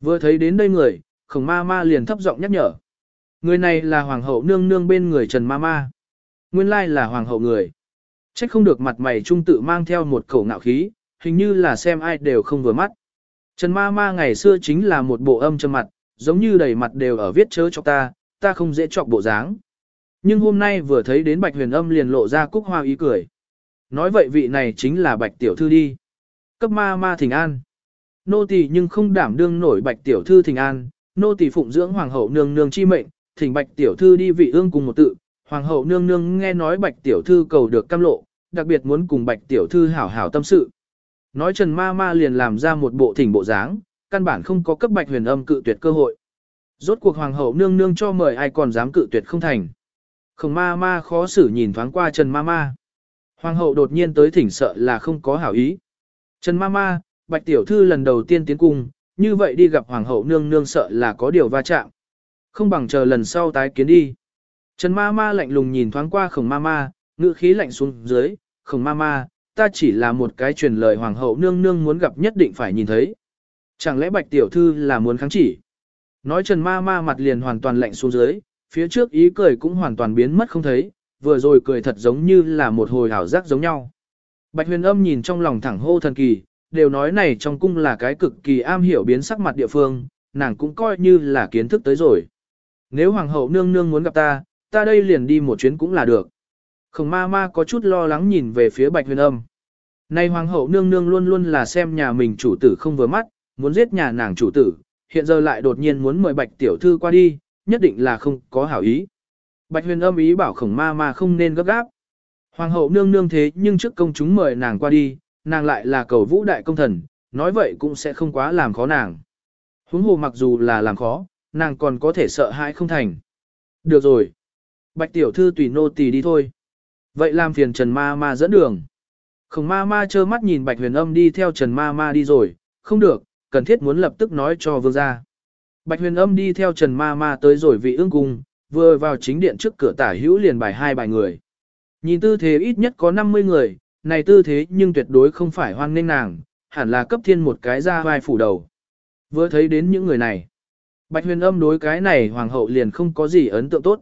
Vừa thấy đến đây người, khổng ma ma liền thấp giọng nhắc nhở. Người này là hoàng hậu nương nương bên người Trần ma ma. Nguyên lai là hoàng hậu người. Trách không được mặt mày trung tự mang theo một khẩu ngạo khí, hình như là xem ai đều không vừa mắt. Trần ma ma ngày xưa chính là một bộ âm trầm mặt, giống như đầy mặt đều ở viết chớ cho ta, ta không dễ chọc bộ dáng. Nhưng hôm nay vừa thấy đến bạch huyền âm liền lộ ra cúc hoa ý cười. Nói vậy vị này chính là bạch tiểu thư đi. Cấp ma ma thỉnh an. Nô tỳ nhưng không đảm đương nổi bạch tiểu thư thỉnh an, nô tỳ phụng dưỡng hoàng hậu nương nương chi mệnh, thỉnh bạch tiểu thư đi vị ương cùng một tự. Hoàng hậu nương nương nghe nói bạch tiểu thư cầu được cam lộ, đặc biệt muốn cùng bạch tiểu thư hảo hảo tâm sự. Nói Trần Ma Ma liền làm ra một bộ thỉnh bộ dáng, căn bản không có cấp bạch huyền âm cự tuyệt cơ hội. Rốt cuộc hoàng hậu nương nương cho mời ai còn dám cự tuyệt không thành. Khổng ma ma khó xử nhìn thoáng qua Trần ma ma. Hoàng hậu đột nhiên tới thỉnh sợ là không có hảo ý. Trần ma ma, bạch tiểu thư lần đầu tiên tiến cung, như vậy đi gặp hoàng hậu nương nương sợ là có điều va chạm. Không bằng chờ lần sau tái kiến đi. Trần ma ma lạnh lùng nhìn thoáng qua khổng ma ma, ngữ khí lạnh xuống dưới, khổng ma ma, ta chỉ là một cái truyền lời hoàng hậu nương nương muốn gặp nhất định phải nhìn thấy. Chẳng lẽ bạch tiểu thư là muốn kháng chỉ? Nói Trần ma ma mặt liền hoàn toàn lạnh xuống dưới, phía trước ý cười cũng hoàn toàn biến mất không thấy, vừa rồi cười thật giống như là một hồi hảo giác giống nhau. Bạch huyền âm nhìn trong lòng thẳng hô thần kỳ, đều nói này trong cung là cái cực kỳ am hiểu biến sắc mặt địa phương, nàng cũng coi như là kiến thức tới rồi. Nếu hoàng hậu nương nương muốn gặp ta, ta đây liền đi một chuyến cũng là được. Khổng ma ma có chút lo lắng nhìn về phía bạch huyền âm. Này hoàng hậu nương nương luôn luôn là xem nhà mình chủ tử không vừa mắt, muốn giết nhà nàng chủ tử, hiện giờ lại đột nhiên muốn mời bạch tiểu thư qua đi, nhất định là không có hảo ý. Bạch huyền âm ý bảo khổng ma ma không nên gấp gáp. Hoàng hậu nương nương thế nhưng trước công chúng mời nàng qua đi, nàng lại là cầu vũ đại công thần, nói vậy cũng sẽ không quá làm khó nàng. Huống hồ mặc dù là làm khó, nàng còn có thể sợ hãi không thành. Được rồi. Bạch tiểu thư tùy nô tỳ đi thôi. Vậy làm phiền Trần Ma Ma dẫn đường. Khổng Ma Ma trơ mắt nhìn Bạch huyền âm đi theo Trần Ma Ma đi rồi, không được, cần thiết muốn lập tức nói cho vương gia. Bạch huyền âm đi theo Trần Ma Ma tới rồi vị ương cung, vừa vào chính điện trước cửa tả hữu liền bài hai bài người. Nhìn tư thế ít nhất có 50 người, này tư thế nhưng tuyệt đối không phải hoan nghênh nàng, hẳn là cấp thiên một cái ra vai phủ đầu. Vừa thấy đến những người này, Bạch huyền âm đối cái này hoàng hậu liền không có gì ấn tượng tốt.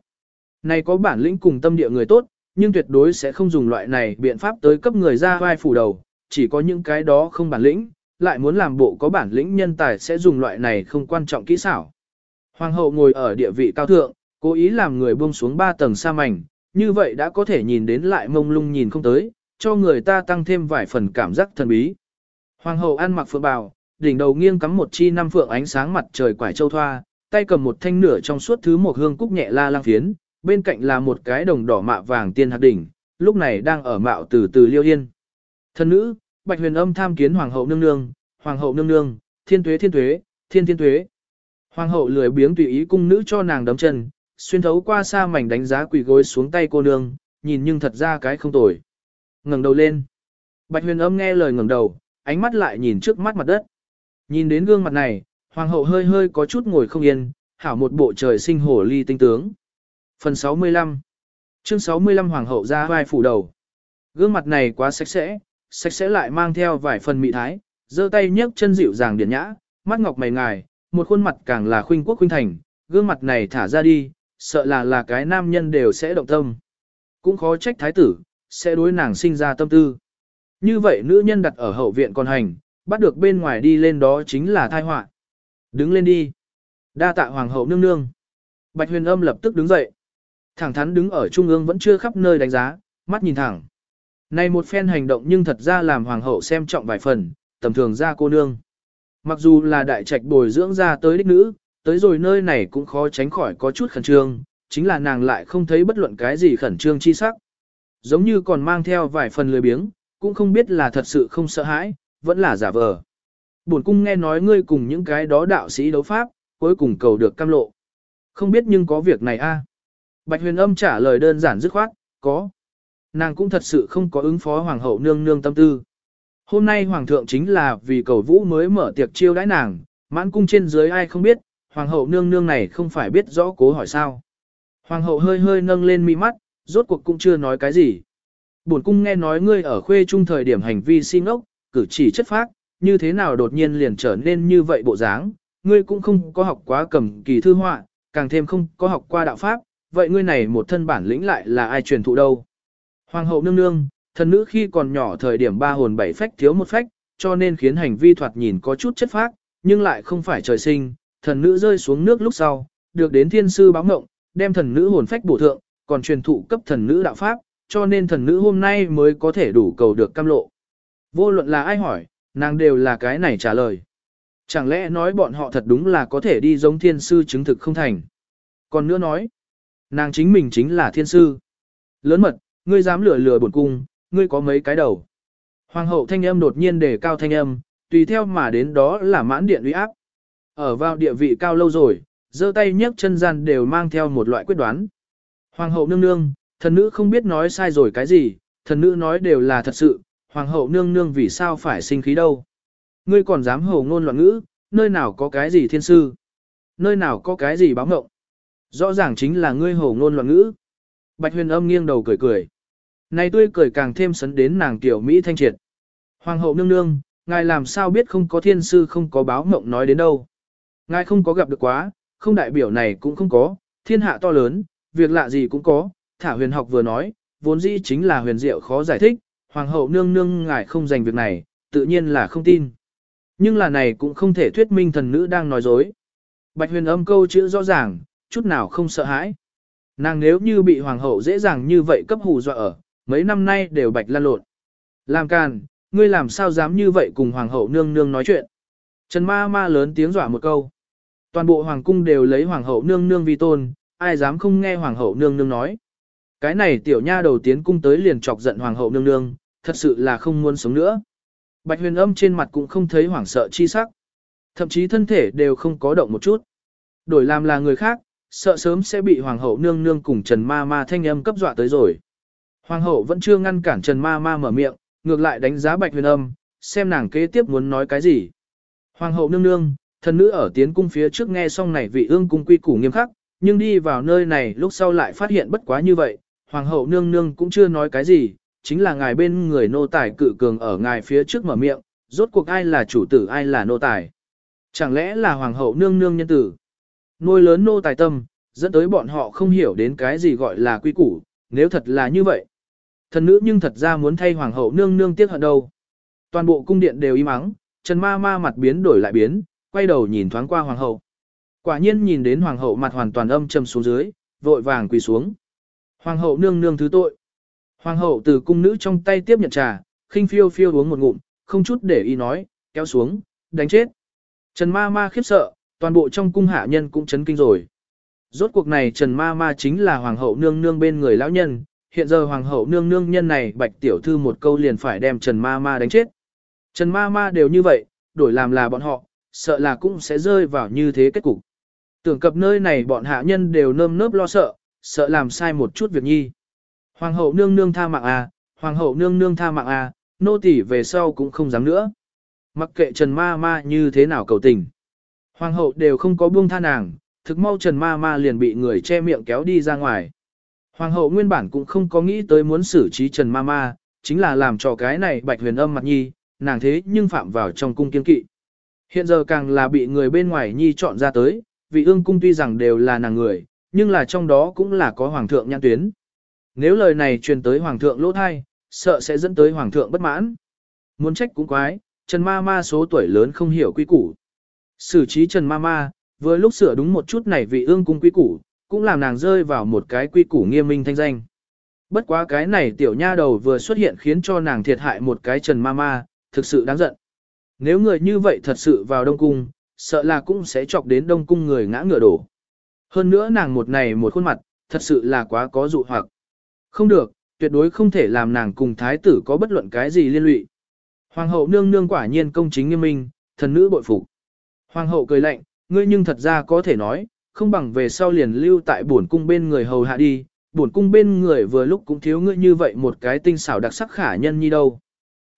Này có bản lĩnh cùng tâm địa người tốt, nhưng tuyệt đối sẽ không dùng loại này biện pháp tới cấp người ra vai phủ đầu, chỉ có những cái đó không bản lĩnh, lại muốn làm bộ có bản lĩnh nhân tài sẽ dùng loại này không quan trọng kỹ xảo. Hoàng hậu ngồi ở địa vị cao thượng, cố ý làm người buông xuống ba tầng sa mảnh, như vậy đã có thể nhìn đến lại mông lung nhìn không tới, cho người ta tăng thêm vài phần cảm giác thần bí. Hoàng hậu ăn mặc phượng bào, đỉnh đầu nghiêng cắm một chi năm phượng ánh sáng mặt trời quải châu thoa, tay cầm một thanh nửa trong suốt thứ một hương cúc nhẹ la lang phiến, bên cạnh là một cái đồng đỏ mạ vàng tiên hạt đỉnh, lúc này đang ở mạo từ từ liêu yên. Thân nữ, bạch huyền âm tham kiến hoàng hậu nương nương, hoàng hậu nương nương, thiên tuế thiên tuế, thiên thiên tuế. Hoàng hậu lười biếng tùy ý cung nữ cho nàng đấm chân, xuyên thấu qua xa mảnh đánh giá quỳ gối xuống tay cô nương, nhìn nhưng thật ra cái không tồi. ngẩng đầu lên. Bạch huyền âm nghe lời ngẩng đầu, ánh mắt lại nhìn trước mắt mặt đất. Nhìn đến gương mặt này, hoàng hậu hơi hơi có chút ngồi không yên, hảo một bộ trời sinh hổ ly tinh tướng. Phần 65 Chương 65 Hoàng hậu ra vai phủ đầu. Gương mặt này quá sạch sẽ, sạch sẽ lại mang theo vài phần mị thái, giơ tay nhấc chân dịu dàng điển nhã, mắt ngọc mày ngài, một khuôn mặt càng là khuynh quốc khuynh thành, gương mặt này thả ra đi, sợ là là cái nam nhân đều sẽ động tâm. Cũng khó trách thái tử, sẽ đối nàng sinh ra tâm tư. Như vậy nữ nhân đặt ở hậu viện còn hành, bắt được bên ngoài đi lên đó chính là thai họa. Đứng lên đi. Đa tạ hoàng hậu nương nương. Bạch huyền âm lập tức đứng dậy. Thẳng thắn đứng ở trung ương vẫn chưa khắp nơi đánh giá, mắt nhìn thẳng. Này một phen hành động nhưng thật ra làm hoàng hậu xem trọng vài phần, tầm thường ra cô nương. Mặc dù là đại trạch bồi dưỡng ra tới đích nữ, tới rồi nơi này cũng khó tránh khỏi có chút khẩn trương, chính là nàng lại không thấy bất luận cái gì khẩn trương chi sắc. Giống như còn mang theo vài phần lười biếng, cũng không biết là thật sự không sợ hãi, vẫn là giả vờ. Bổn cung nghe nói ngươi cùng những cái đó đạo sĩ đấu pháp, cuối cùng cầu được cam lộ. Không biết nhưng có việc này a Bạch huyền âm trả lời đơn giản dứt khoát, có. Nàng cũng thật sự không có ứng phó hoàng hậu nương nương tâm tư. Hôm nay hoàng thượng chính là vì cầu vũ mới mở tiệc chiêu đãi nàng, mãn cung trên dưới ai không biết, hoàng hậu nương nương này không phải biết rõ cố hỏi sao. Hoàng hậu hơi hơi nâng lên mi mắt, rốt cuộc cũng chưa nói cái gì. Bổn cung nghe nói ngươi ở khuê trung thời điểm hành vi si ngốc, cử chỉ chất phác, như thế nào đột nhiên liền trở nên như vậy bộ dáng, ngươi cũng không có học quá cầm kỳ thư họa, càng thêm không có học qua đạo pháp, vậy ngươi này một thân bản lĩnh lại là ai truyền thụ đâu? Hoàng hậu nương nương, thần nữ khi còn nhỏ thời điểm ba hồn bảy phách thiếu một phách, cho nên khiến hành vi thoạt nhìn có chút chất phác, nhưng lại không phải trời sinh, thần nữ rơi xuống nước lúc sau, được đến thiên sư báo ngộng, đem thần nữ hồn phách bổ thượng, còn truyền thụ cấp thần nữ đạo pháp, cho nên thần nữ hôm nay mới có thể đủ cầu được cam lộ. Vô luận là ai hỏi, nàng đều là cái này trả lời. Chẳng lẽ nói bọn họ thật đúng là có thể đi giống thiên sư chứng thực không thành. Còn nữa nói, nàng chính mình chính là thiên sư. Lớn mật, ngươi dám lừa lừa bổn cung, ngươi có mấy cái đầu. Hoàng hậu thanh âm đột nhiên đề cao thanh âm, tùy theo mà đến đó là mãn điện uy áp. Ở vào địa vị cao lâu rồi, giơ tay nhấc chân gian đều mang theo một loại quyết đoán. Hoàng hậu nương nương, thần nữ không biết nói sai rồi cái gì, thần nữ nói đều là thật sự, hoàng hậu nương nương vì sao phải sinh khí đâu. Ngươi còn dám hồ ngôn loạn ngữ, nơi nào có cái gì thiên sư, nơi nào có cái gì báo ngộng. Rõ ràng chính là ngươi hồ ngôn loạn ngữ. Bạch huyền âm nghiêng đầu cười cười. Này tươi cười càng thêm sấn đến nàng tiểu Mỹ thanh triệt. Hoàng hậu nương nương, ngài làm sao biết không có thiên sư không có báo mộng nói đến đâu. Ngài không có gặp được quá, không đại biểu này cũng không có, thiên hạ to lớn, việc lạ gì cũng có, thả huyền học vừa nói, vốn dĩ chính là huyền diệu khó giải thích, hoàng hậu nương nương ngài không dành việc này, tự nhiên là không tin. Nhưng là này cũng không thể thuyết minh thần nữ đang nói dối. Bạch huyền âm câu chữ rõ ràng, chút nào không sợ hãi. Nàng nếu như bị hoàng hậu dễ dàng như vậy cấp hù dọa ở, mấy năm nay đều bạch lan lộn. Làm càn, ngươi làm sao dám như vậy cùng hoàng hậu nương nương nói chuyện. Trần ma ma lớn tiếng dọa một câu. Toàn bộ hoàng cung đều lấy hoàng hậu nương nương vi tôn, ai dám không nghe hoàng hậu nương nương nói. Cái này tiểu nha đầu tiến cung tới liền chọc giận hoàng hậu nương nương, thật sự là không muốn sống nữa. Bạch huyền âm trên mặt cũng không thấy hoảng sợ chi sắc. Thậm chí thân thể đều không có động một chút. Đổi làm là người khác, sợ sớm sẽ bị hoàng hậu nương nương cùng Trần Ma Ma thanh âm cấp dọa tới rồi. Hoàng hậu vẫn chưa ngăn cản Trần Ma Ma mở miệng, ngược lại đánh giá Bạch Huyền Âm, xem nàng kế tiếp muốn nói cái gì. Hoàng hậu nương nương, thần nữ ở tiến cung phía trước nghe xong này vị ương cung quy củ nghiêm khắc, nhưng đi vào nơi này lúc sau lại phát hiện bất quá như vậy, hoàng hậu nương nương cũng chưa nói cái gì, chính là ngài bên người nô tài cự cường ở ngài phía trước mở miệng, rốt cuộc ai là chủ tử ai là nô tài. Chẳng lẽ là hoàng hậu nương nương nhân tử? Nuôi lớn nô tài tâm, dẫn tới bọn họ không hiểu đến cái gì gọi là quy củ, nếu thật là như vậy. Thần nữ nhưng thật ra muốn thay hoàng hậu nương nương tiếc hận đâu. Toàn bộ cung điện đều im mắng, Trần Ma Ma mặt biến đổi lại biến, quay đầu nhìn thoáng qua hoàng hậu. Quả nhiên nhìn đến hoàng hậu mặt hoàn toàn âm trầm xuống dưới, vội vàng quỳ xuống. Hoàng hậu nương nương thứ tội. Hoàng hậu từ cung nữ trong tay tiếp nhận trà, khinh phiêu phiêu uống một ngụm, không chút để ý nói, kéo xuống, đánh chết. Trần ma ma khiếp sợ, toàn bộ trong cung hạ nhân cũng chấn kinh rồi. Rốt cuộc này Trần ma ma chính là hoàng hậu nương nương bên người lão nhân, hiện giờ hoàng hậu nương nương nhân này bạch tiểu thư một câu liền phải đem Trần ma ma đánh chết. Trần ma ma đều như vậy, đổi làm là bọn họ, sợ là cũng sẽ rơi vào như thế kết cục. Tưởng cập nơi này bọn hạ nhân đều nơm nớp lo sợ, sợ làm sai một chút việc nhi. Hoàng hậu nương nương tha mạng à, hoàng hậu nương nương tha mạng à, nô tỳ về sau cũng không dám nữa. Mặc kệ Trần Ma Ma như thế nào cầu tình. Hoàng hậu đều không có buông tha nàng, thực mau Trần Ma Ma liền bị người che miệng kéo đi ra ngoài. Hoàng hậu nguyên bản cũng không có nghĩ tới muốn xử trí Trần Ma Ma, chính là làm cho cái này bạch huyền âm mặt nhi, nàng thế nhưng phạm vào trong cung kiên kỵ. Hiện giờ càng là bị người bên ngoài nhi chọn ra tới, vị ương cung tuy rằng đều là nàng người, nhưng là trong đó cũng là có hoàng thượng nhãn tuyến. Nếu lời này truyền tới hoàng thượng lỗ thai, sợ sẽ dẫn tới hoàng thượng bất mãn. Muốn trách cũng quái, Trần Ma Ma số tuổi lớn không hiểu quy củ. Xử trí Trần Ma Ma, vừa lúc sửa đúng một chút này vị ương cung quy củ, cũng làm nàng rơi vào một cái quy củ nghiêm minh thanh danh. Bất quá cái này tiểu nha đầu vừa xuất hiện khiến cho nàng thiệt hại một cái Trần Ma Ma, thực sự đáng giận. Nếu người như vậy thật sự vào Đông Cung, sợ là cũng sẽ chọc đến Đông Cung người ngã ngựa đổ. Hơn nữa nàng một này một khuôn mặt, thật sự là quá có dụ hoặc. Không được, tuyệt đối không thể làm nàng cùng thái tử có bất luận cái gì liên lụy. Hoàng hậu nương nương quả nhiên công chính nghiêm minh, thần nữ bội phục. Hoàng hậu cười lạnh, ngươi nhưng thật ra có thể nói, không bằng về sau liền lưu tại bổn cung bên người hầu hạ đi, bổn cung bên người vừa lúc cũng thiếu ngươi như vậy một cái tinh xảo đặc sắc khả nhân như đâu.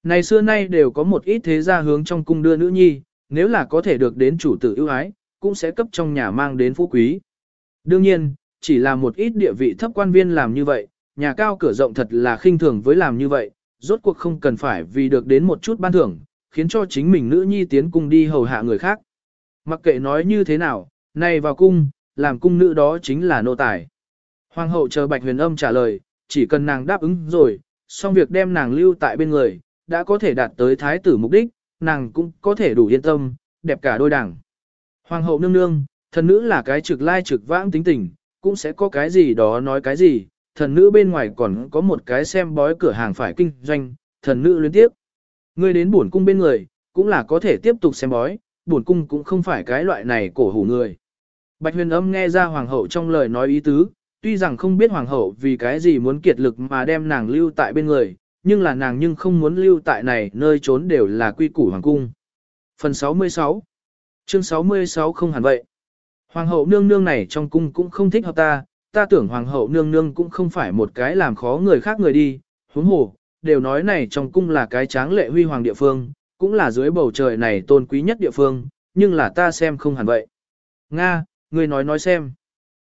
Này xưa nay đều có một ít thế gia hướng trong cung đưa nữ nhi, nếu là có thể được đến chủ tử ưu ái, cũng sẽ cấp trong nhà mang đến phú quý. Đương nhiên, chỉ là một ít địa vị thấp quan viên làm như vậy, nhà cao cửa rộng thật là khinh thường với làm như vậy, rốt cuộc không cần phải vì được đến một chút ban thưởng, khiến cho chính mình nữ nhi tiến cung đi hầu hạ người khác. Mặc kệ nói như thế nào, này vào cung, làm cung nữ đó chính là nô tài. Hoàng hậu chờ Bạch Huyền Âm trả lời, chỉ cần nàng đáp ứng rồi, xong việc đem nàng lưu tại bên người, đã có thể đạt tới thái tử mục đích, nàng cũng có thể đủ yên tâm, đẹp cả đôi đảng. Hoàng hậu nương nương, thần nữ là cái trực lai trực vãng tính tình, cũng sẽ có cái gì đó nói cái gì, thần nữ bên ngoài còn có một cái xem bói cửa hàng phải kinh doanh, thần nữ liên tiếp. Ngươi đến bổn cung bên người, cũng là có thể tiếp tục xem bói, bổn cung cũng không phải cái loại này cổ hủ người. Bạch huyền âm nghe ra hoàng hậu trong lời nói ý tứ, tuy rằng không biết hoàng hậu vì cái gì muốn kiệt lực mà đem nàng lưu tại bên người, nhưng là nàng nhưng không muốn lưu tại này nơi trốn đều là quy củ hoàng cung. Phần 66 Chương 66 không hẳn vậy. Hoàng hậu nương nương này trong cung cũng không thích hợp ta, ta tưởng hoàng hậu nương nương cũng không phải một cái làm khó người khác người đi, huống hồ, đều nói này trong cung là cái tráng lệ huy hoàng địa phương, cũng là dưới bầu trời này tôn quý nhất địa phương, nhưng là ta xem không hẳn vậy. Nga, người nói nói xem.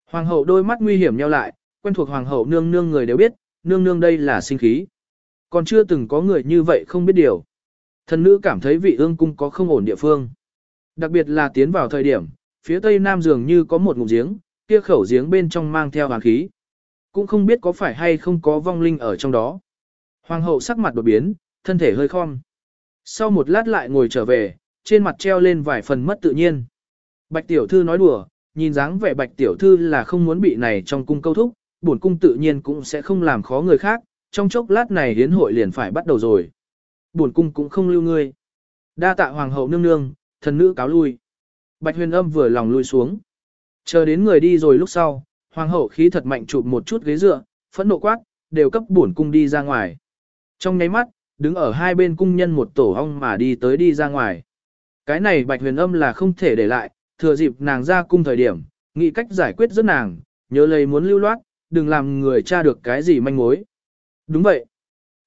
Hoàng hậu đôi mắt nguy hiểm nheo lại, quen thuộc hoàng hậu nương nương người đều biết, nương nương đây là sinh khí. Còn chưa từng có người như vậy không biết điều. Thần nữ cảm thấy vị ương cung có không ổn địa phương. Đặc biệt là tiến vào thời điểm, phía tây nam dường như có một ngụm giếng, kia khẩu giếng bên trong mang theo hoàng khí. Cũng không biết có phải hay không có vong linh ở trong đó. Hoàng hậu sắc mặt đột biến, thân thể hơi khom. Sau một lát lại ngồi trở về, trên mặt treo lên vài phần mất tự nhiên. Bạch tiểu thư nói đùa, nhìn dáng vẻ bạch tiểu thư là không muốn bị này trong cung câu thúc, bổn cung tự nhiên cũng sẽ không làm khó người khác, trong chốc lát này hiến hội liền phải bắt đầu rồi. buồn cung cũng không lưu ngươi. Đa tạ hoàng hậu nương nương, thần nữ cáo lui. Bạch huyền âm vừa lòng lui xuống. Chờ đến người đi rồi lúc sau, hoàng hậu khí thật mạnh chụp một chút ghế dựa, phẫn nộ quát, đều cấp buồn cung đi ra ngoài. Trong nháy mắt, đứng ở hai bên cung nhân một tổ ong mà đi tới đi ra ngoài. Cái này bạch huyền âm là không thể để lại, thừa dịp nàng ra cung thời điểm, nghĩ cách giải quyết rất nàng, nhớ lấy muốn lưu loát, đừng làm người tra được cái gì manh mối. Đúng vậy.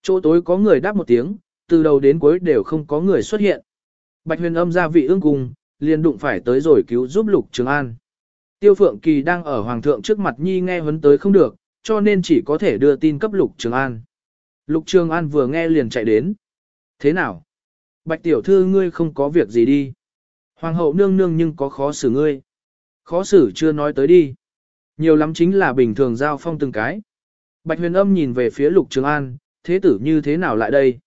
Chỗ tối có người đáp một tiếng, từ đầu đến cuối đều không có người xuất hiện. Bạch huyền âm ra vị ương cùng, liền đụng phải tới rồi cứu giúp Lục Trường An. Tiêu Phượng Kỳ đang ở Hoàng thượng trước mặt Nhi nghe huấn tới không được, cho nên chỉ có thể đưa tin cấp Lục Trường An. Lục Trường An vừa nghe liền chạy đến. Thế nào? Bạch tiểu thư ngươi không có việc gì đi. Hoàng hậu nương nương nhưng có khó xử ngươi. Khó xử chưa nói tới đi. Nhiều lắm chính là bình thường giao phong từng cái. Bạch huyền âm nhìn về phía lục trường an, thế tử như thế nào lại đây?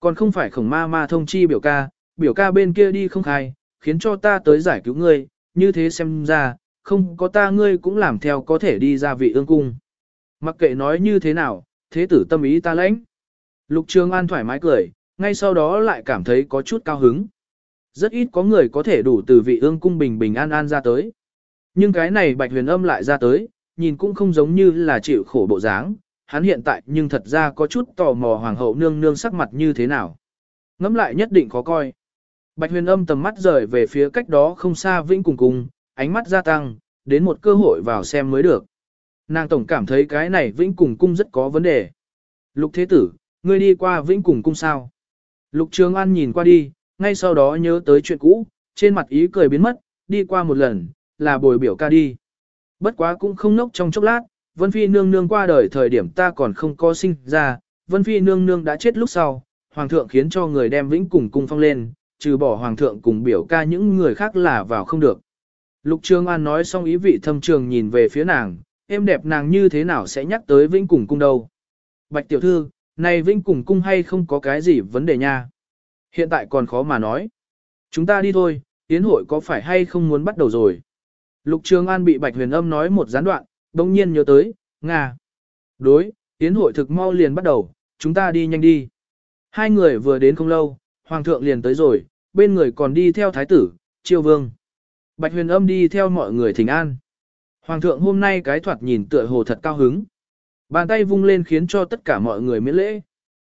Còn không phải khổng ma ma thông chi biểu ca, biểu ca bên kia đi không khai, khiến cho ta tới giải cứu ngươi, như thế xem ra, không có ta ngươi cũng làm theo có thể đi ra vị ương cung. Mặc kệ nói như thế nào, thế tử tâm ý ta lãnh. Lục Trường An thoải mái cười, ngay sau đó lại cảm thấy có chút cao hứng. Rất ít có người có thể đủ từ vị ương cung bình bình an an ra tới. Nhưng cái này bạch huyền âm lại ra tới, nhìn cũng không giống như là chịu khổ bộ dáng, hắn hiện tại nhưng thật ra có chút tò mò hoàng hậu nương nương sắc mặt như thế nào. Ngắm lại nhất định khó coi. Bạch huyền âm tầm mắt rời về phía cách đó không xa vĩnh cùng cùng, ánh mắt gia tăng, đến một cơ hội vào xem mới được. Nàng tổng cảm thấy cái này vĩnh cùng cung rất có vấn đề. Lục thế tử, ngươi đi qua vĩnh cùng cung sao? Lục Trường An nhìn qua đi, ngay sau đó nhớ tới chuyện cũ, trên mặt ý cười biến mất, đi qua một lần, là bồi biểu ca đi. Bất quá cũng không nốc trong chốc lát, Vân Phi nương nương qua đời thời điểm ta còn không có sinh ra, Vân Phi nương nương đã chết lúc sau, Hoàng thượng khiến cho người đem vĩnh cùng cung phong lên, trừ bỏ Hoàng thượng cùng biểu ca những người khác là vào không được. Lục Trương An nói xong ý vị thâm trường nhìn về phía nàng, em đẹp nàng như thế nào sẽ nhắc tới vĩnh cùng cung đâu. Bạch tiểu thư, này vĩnh cùng cung hay không có cái gì vấn đề nha. Hiện tại còn khó mà nói. Chúng ta đi thôi, tiến hội có phải hay không muốn bắt đầu rồi. Lục Trường An bị Bạch Huyền Âm nói một gián đoạn, đồng nhiên nhớ tới, Nga. Đối, tiến hội thực mau liền bắt đầu, chúng ta đi nhanh đi. Hai người vừa đến không lâu, Hoàng thượng liền tới rồi, bên người còn đi theo Thái tử, Triều Vương. Bạch Huyền Âm đi theo mọi người thỉnh an. Hoàng thượng hôm nay cái thoạt nhìn tựa hồ thật cao hứng. Bàn tay vung lên khiến cho tất cả mọi người miễn lễ.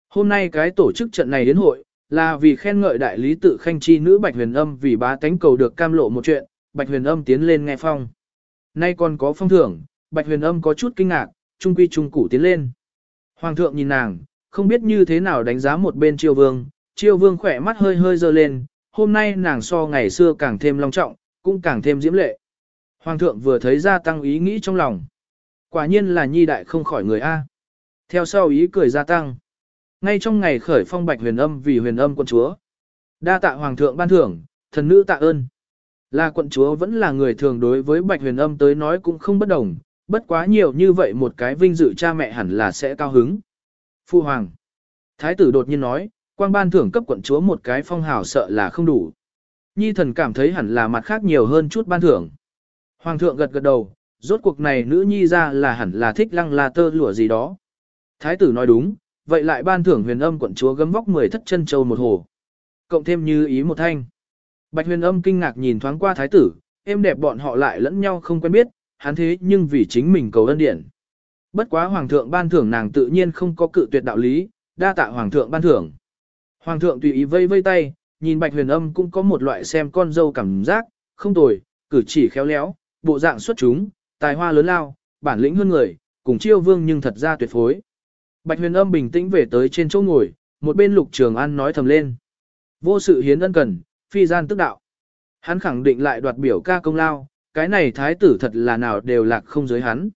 Hôm nay cái tổ chức trận này đến hội, là vì khen ngợi đại lý tự khanh chi nữ Bạch Huyền Âm vì bá tánh cầu được cam lộ một chuyện, Bạch Huyền Âm tiến lên nghe phong. Nay còn có phong thưởng, Bạch Huyền Âm có chút kinh ngạc, trung quy trung củ tiến lên. Hoàng thượng nhìn nàng, không biết như thế nào đánh giá một bên Triều Vương, Triều Vương khỏe mắt hơi hơi dơ lên, hôm nay nàng so ngày xưa càng thêm long trọng, cũng càng thêm diễm lệ. Hoàng thượng vừa thấy gia tăng ý nghĩ trong lòng. Quả nhiên là nhi đại không khỏi người A. Theo sau ý cười gia tăng. Ngay trong ngày khởi phong bạch huyền âm vì huyền âm quân chúa. Đa tạ hoàng thượng ban thưởng, thần nữ tạ ơn. Là quận chúa vẫn là người thường đối với bạch huyền âm tới nói cũng không bất đồng, bất quá nhiều như vậy một cái vinh dự cha mẹ hẳn là sẽ cao hứng. Phu hoàng. Thái tử đột nhiên nói, quang ban thưởng cấp quận chúa một cái phong hào sợ là không đủ. Nhi thần cảm thấy hẳn là mặt khác nhiều hơn chút ban thưởng. Hoàng thượng gật gật đầu, rốt cuộc này nữ nhi ra là hẳn là thích lăng là tơ lụa gì đó. Thái tử nói đúng, vậy lại ban thưởng huyền âm quận chúa gấm vóc 10 thất chân châu một hồ. Cộng thêm như ý một thanh. Bạch huyền âm kinh ngạc nhìn thoáng qua thái tử, em đẹp bọn họ lại lẫn nhau không quen biết, hắn thế nhưng vì chính mình cầu ân điển. Bất quá hoàng thượng ban thưởng nàng tự nhiên không có cự tuyệt đạo lý, đa tạ hoàng thượng ban thưởng. Hoàng thượng tùy ý vây vây tay, nhìn bạch huyền âm cũng có một loại xem con dâu cảm giác, không tồi, cử chỉ khéo léo, bộ dạng xuất chúng, tài hoa lớn lao, bản lĩnh hơn người, cùng chiêu vương nhưng thật ra tuyệt phối. Bạch huyền âm bình tĩnh về tới trên chỗ ngồi, một bên lục trường an nói thầm lên. Vô sự hiến ân cần, phi gian tức đạo. Hắn khẳng định lại đoạt biểu ca công lao, cái này thái tử thật là nào đều lạc không giới hắn.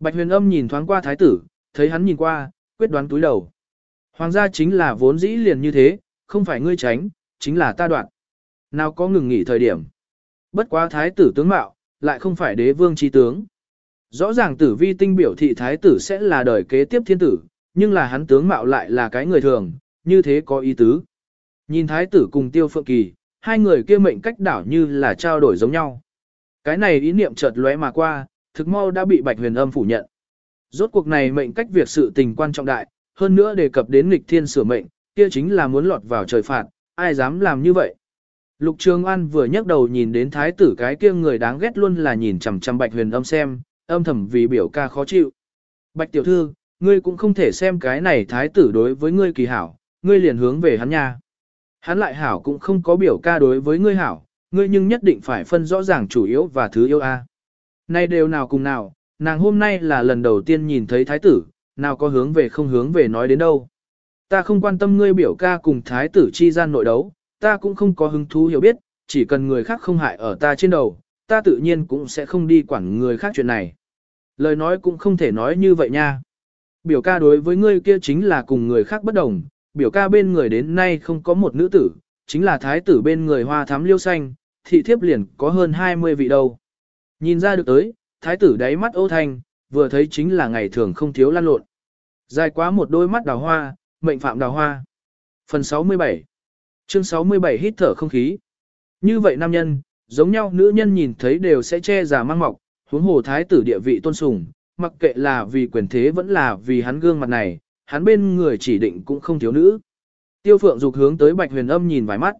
Bạch huyền âm nhìn thoáng qua thái tử, thấy hắn nhìn qua, quyết đoán túi đầu. Hoàng gia chính là vốn dĩ liền như thế, không phải ngươi tránh, chính là ta đoạn. Nào có ngừng nghỉ thời điểm. Bất quá thái tử tướng mạo, lại không phải đế vương trí tướng. Rõ ràng tử vi tinh biểu thị thái tử sẽ là đời kế tiếp thiên tử, nhưng là hắn tướng mạo lại là cái người thường, như thế có ý tứ. Nhìn thái tử cùng tiêu phượng kỳ, hai người kia mệnh cách đảo như là trao đổi giống nhau. Cái này ý niệm chợt lóe mà qua, thực mau đã bị bạch huyền âm phủ nhận. Rốt cuộc này mệnh cách việc sự tình quan trọng đại, hơn nữa đề cập đến nghịch thiên sửa mệnh, kia chính là muốn lọt vào trời phạt, ai dám làm như vậy. Lục Trường An vừa nhấc đầu nhìn đến thái tử cái kia người đáng ghét luôn là nhìn chằm chằm Bạch Huyền Âm xem, âm thầm vì biểu ca khó chịu. Bạch tiểu thư, ngươi cũng không thể xem cái này thái tử đối với ngươi kỳ hảo, ngươi liền hướng về hắn nha. Hắn lại hảo cũng không có biểu ca đối với ngươi hảo, ngươi nhưng nhất định phải phân rõ ràng chủ yếu và thứ yêu a. Nay đều nào cùng nào, nàng hôm nay là lần đầu tiên nhìn thấy thái tử, nào có hướng về không hướng về nói đến đâu. Ta không quan tâm ngươi biểu ca cùng thái tử chi gian nội đấu, ta cũng không có hứng thú hiểu biết, chỉ cần người khác không hại ở ta trên đầu, ta tự nhiên cũng sẽ không đi quản người khác chuyện này. Lời nói cũng không thể nói như vậy nha. Biểu ca đối với ngươi kia chính là cùng người khác bất đồng, biểu ca bên người đến nay không có một nữ tử, chính là thái tử bên người hoa thám liêu xanh, thị thiếp liền có hơn 20 vị đâu. Nhìn ra được tới, thái tử đáy mắt ô thanh, vừa thấy chính là ngày thường không thiếu lan lộn. Dài quá một đôi mắt đào hoa, mệnh phạm đào hoa. Phần 67 Chương 67 hít thở không khí. Như vậy nam nhân, giống nhau nữ nhân nhìn thấy đều sẽ che giả mang mọc, huống hồ thái tử địa vị tôn sùng, mặc kệ là vì quyền thế vẫn là vì hắn gương mặt này, hắn bên người chỉ định cũng không thiếu nữ. Tiêu phượng dục hướng tới bạch huyền âm nhìn vài mắt.